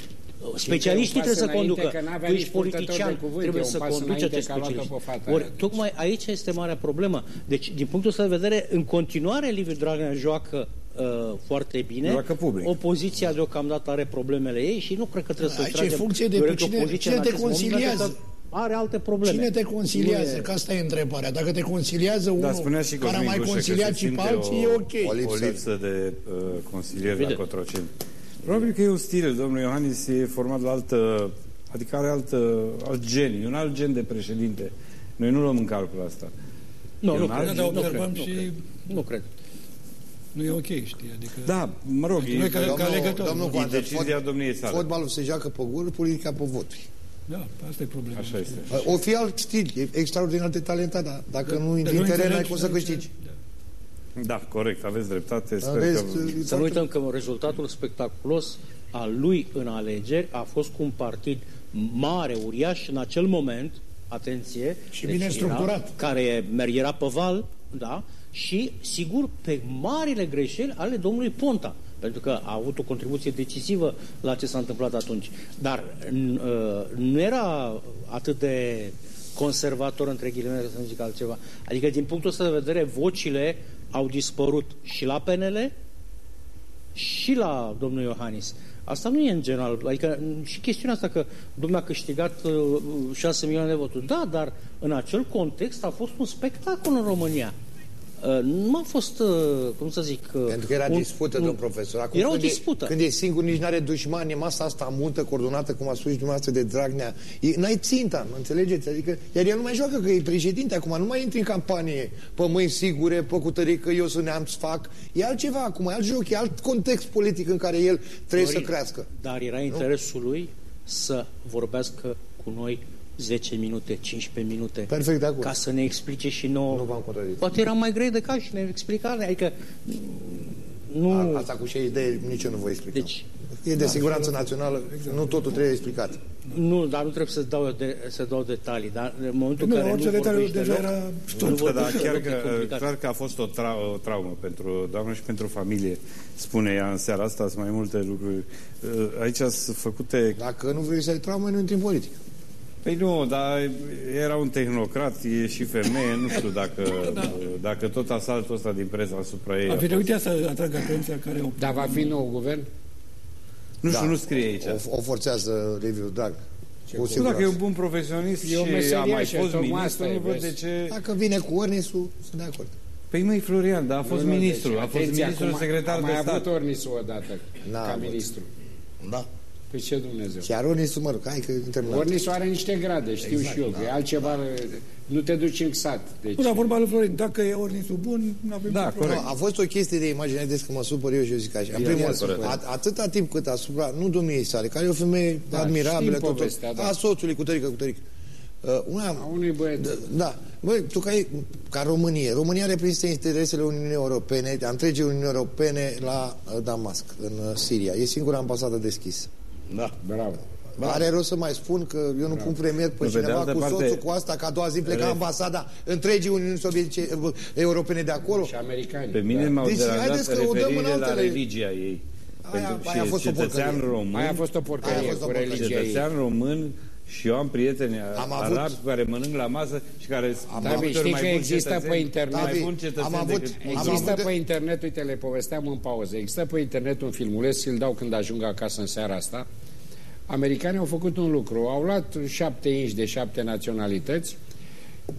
Specialiștii trebuie să conducă. Tu ești politician, trebuie să conduci acest specialist. Ori, tocmai aici este marea problemă. Deci, din punctul ăsta de vedere, în continuare, Liviu Dragnea joacă uh, foarte bine. Opoziția deocamdată are problemele ei și nu cred că trebuie să tragem... Aici e funcție de pe cine, cine te conciliază are alte probleme. Cine te conciliază? E... Că asta e întrebarea. Dacă te conciliază da, unul și care a mai conciliat și pe alții, o, e ok. O lipsă, o lipsă de uh, consilieri la Cotroceni. Probabil că e un stil. Domnul Iohannis e format la altă... Adică are altă, alt gen. E un alt gen de președinte. Noi nu luăm în calcul asta. Nu, nu, cred, dar observăm nu, și... Cred. Nu cred. Nu e ok, știi? Adică... Da, mă rog, e, ca, domnul, ca legător. Domnul, domnul decizia domniei sale. Fotbalul se joacă pe gol, politica pe voturi. Da, asta e problema. Așa este. O fi alt stil, e extraordinar de talentat, dar dacă da, nu intri în teren, ai cum să câștigi. Da. Da, corect, aveți dreptate. Sper aveți, că... Să nu uităm că rezultatul spectaculos al lui în alegeri a fost cu un partid mare, uriaș în acel moment, atenție, și bine deci structurat, era, care era pe val, da, și sigur pe marile greșeli ale domnului Ponta pentru că a avut o contribuție decisivă la ce s-a întâmplat atunci. Dar uh, nu era atât de conservator, între ghilimele, să nu zic altceva. Adică, din punctul ăsta de vedere, vocile au dispărut și la PNL și la domnul Iohannis. Asta nu e în general, adică și chestiunea asta că domnul a câștigat uh, 6 milioane de voturi. Da, dar în acel context a fost un spectacol în România. Uh, nu a fost, uh, cum să zic... Uh, Pentru că era un, dispută, un, domn profesor. Acum, era o dispută. E, când e singur, nici nu are dușmani, e masa asta multă, coordonată, cum a spus și dumneavoastră, de Dragnea. N-ai ținta, mă înțelegeți? Adică, iar el nu mai joacă, că e președinte acum, nu mai intri în campanie pe mâini sigure, pe cutărică, eu să ne-am fac. E altceva acum, e alt joc, e alt context politic în care el trebuie Dorin, să crească. Dar era interesul nu? lui să vorbească cu noi 10 minute, 15 minute Perfect, de acord. ca să ne explice și nouă. Nu v-am Poate era mai greu de ca și ne explica, adică nu... A, asta cu ce idei nici eu nu voi explica. Deci, e de da, siguranță națională, exact. nu totul trebuie explicat. Nu, dar nu trebuie să dau, de, să dau detalii, dar în momentul nu, care orice nu detaliu deja era nu, dar chiar că, clar că a fost o, tra o traumă pentru doamnă și pentru familie, spune ea în seara asta, sunt mai multe lucruri. Aici sunt făcute... Dacă nu vrei să ai traumă, nu intri în politică. Păi nu, dar era un tehnocrat, e și femeie, nu știu dacă, *laughs* da. dacă tot asaltul ăsta din presa asupra ei... A, a uite să atrag atenția care o... Dar va fi nou guvern? Nu știu, da. nu scrie aici. O, o forțează Liviu Drag. Nu dacă e un bun profesionist și a mai fost ministru, nu văd de ce... Dacă vine cu Ornisu, sunt de acord. Păi măi, Florian, dar a fost nu, ministru, deci, a fost ministru secretar de stat. A mai avut Ornisu odată ca ministru. Da. Păi ce Dumnezeu? Chiar Ornisu, mă rog, hai că terminat. Ornisu are niște grade, știu exact, și eu, da, că e altceva, da. nu te duci în sat. Deci... Nu, dar vorba lui Florin, dacă e Ornisu bun, nu avem da, corect. a fost o chestie de imagine, des că mă supăr eu și eu zic așa. În primul rând, atâta timp cât asupra, nu domniei sale, care e o femeie da, admirabilă, tot, povestea, da. a soțului cu tărică, cu tărică. Uh, una, a unui băiat. Da, da. Băi, tu ca, ca România, România reprezintă interesele Uniunii Europene, a întregii Uniunii Europene la uh, Damasc, în uh, Siria. E singura ambasadă deschisă. Da, bravo. Are rost să mai spun că eu nu pun premier pe cineva cu parte... soțul cu asta, ca a doua zi pleca ambasada întregii Uniunii Sovietice Europene de acolo. Și americani. Pe mine da. m-au deci, deranjat referirile la religia ei. Aia, Pentru aia a fost cetățean o român. Aia a fost o porcărie cu religia ei. Cetățean român și eu am prieteni am arabi avut... care mănânc la masă și care am avut. știi că există pe internet? Mai bun am avut, există am pe internet, uite, le povesteam în pauză, există pe internet un filmuleț, îl dau când ajung acasă în seara asta. Americanii au făcut un lucru, au luat șapte inși de șapte naționalități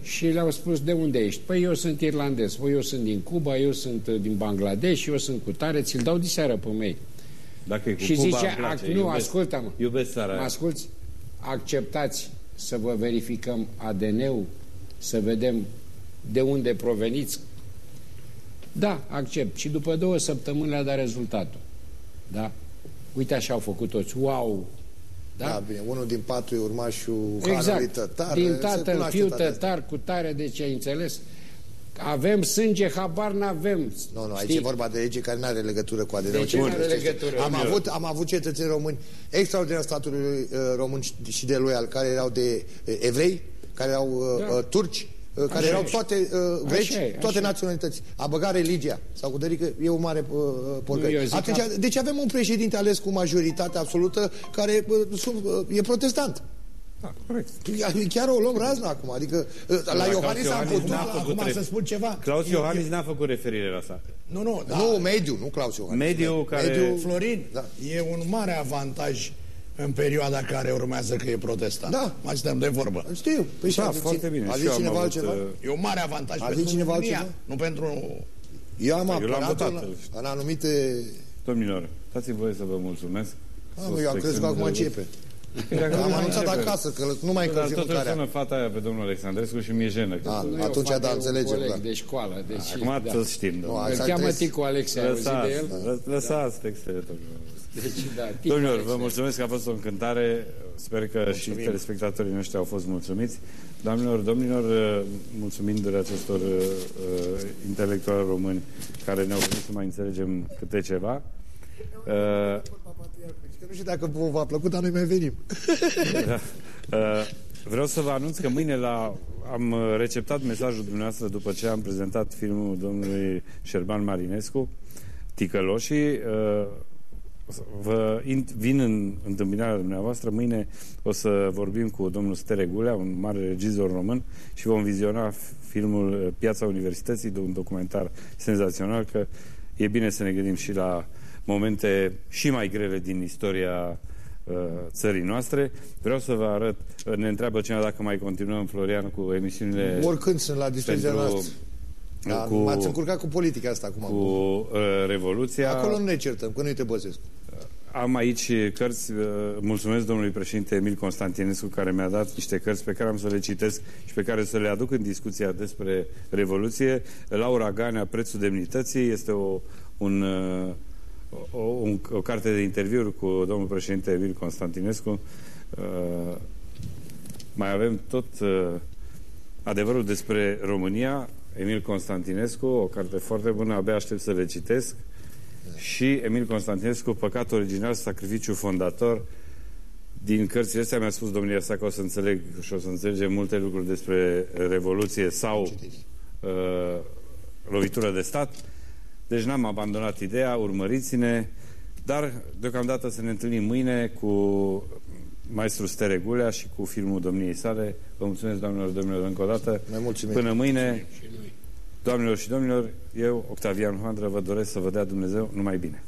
și le-au spus de unde ești? Păi eu sunt irlandez, păi eu sunt din Cuba, eu sunt din Bangladesh, eu sunt cu tare, ți-l dau diseară pe mei. Dacă e cu și Cuba, zice, nu, ascultă-mă. Iubesc țara Mă asculți? Acceptați să vă verificăm ADN-ul, să vedem de unde proveniți? Da, accept. Și după două săptămâni le-a dat rezultatul. Da? Uite așa au făcut toți. Wow! Da? da, bine. Unul din patru e urmașul exact. tătar. Din tatăl, fiu tătar, cu tare, deci ai înțeles? Avem sânge, habar n-avem. Nu, nu, aici Știi? e vorba de lege care nu are legătură cu ADN-ul. De ce nu are legătură? Am avut, am avut cetățeni români extraordinar statului uh, român și de loial, care erau de uh, evrei, care erau uh, da. uh, turci, uh, care așa erau toate uh, greci, așa e, toate naționalități. A băgat religia sau cu că e o mare uh, porcărie. Atunci, că... deci avem un președinte ales cu majoritate absolută care uh, uh, e protestant. Da, corect. Chiar o luăm razna acum. Adică la, la Iohannis am putut acum să spun ceva. Claus Iohannis n-a făcut referire la asta. Nu, nu, da. nu, mediu, nu Claus Iohannis. Mediu care... Mediu... Florin, da. e un mare avantaj în perioada care urmează că e protestant. Da. Mai stăm de vorbă. Știu. Păi da, foarte bine. A zis cineva altceva? Uh, e un mare avantaj a pentru cineva altceva? nu pentru... Eu am apărat în, în anumite... Domnilor, dați-mi voie să vă mulțumesc. Ah, eu am crezut că acum începe. Am anunțat acasă că nu mai încălzim Tot îl sună fata aia pe domnul Alexandrescu și mi-e jenă. Că A, atunci, da, înțelegem. Da. de școală. Deci, Acum da. toți știm. Nu, îl cheamă Ticu Alexe, lăsați, de el? Lăsați textele, domnilor. Deci, da, Domnilor, vă mulțumesc că a fost o încântare. Sper că mulțumim. și telespectatorii noștri au fost mulțumiți. Doamnelor, domnilor, mulțumindu-le acestor uh, intelectuali români care ne-au venit să mai înțelegem câte ceva. Uh, nu știu dacă vă va plăcut, dar noi mai venim. Da. *laughs* Uh, vreau să vă anunț că mâine la, am receptat mesajul dumneavoastră după ce am prezentat filmul domnului Șerban Marinescu, Ticăloșii. Uh, vă vin în întâmpinarea dumneavoastră. Mâine o să vorbim cu domnul Stere Gulea, un mare regizor român, și vom viziona filmul Piața Universității, de un documentar senzațional, că e bine să ne gândim și la momente și mai grele din istoria uh, țării noastre. Vreau să vă arăt, ne întreabă cineva dacă mai continuăm, Florian, cu emisiunile... Oricând sunt la dispoziția noastră. Da, cu, m-ați încurcat cu politica asta acum. Cu uh, Revoluția. Acolo nu ne certăm, că nu te băzesc. Am aici cărți, uh, mulțumesc domnului președinte Emil Constantinescu care mi-a dat niște cărți pe care am să le citesc și pe care să le aduc în discuția despre Revoluție. Laura Ganea, Prețul Demnității, este o, un uh, o, un, o carte de interviuri cu domnul președinte Emil Constantinescu. Uh, mai avem tot uh, adevărul despre România, Emil Constantinescu, o carte foarte bună, abia aștept să le citesc. Și Emil Constantinescu, Păcat original, Sacrificiu fondator. Din cărțile astea mi-a spus domnia sa că o să înțeleg și o să înțelegem multe lucruri despre Revoluție sau uh, lovitură de stat. Deci n-am abandonat ideea, urmăriți-ne, dar deocamdată să ne întâlnim mâine cu maestru Steregulea și cu filmul domniei sale. Vă mulțumesc, doamnelor și domnilor, încă o dată. Mai mulțumim. Până mâine, doamnelor și domnilor, eu, Octavian Hoandră, vă doresc să vă dea Dumnezeu numai bine.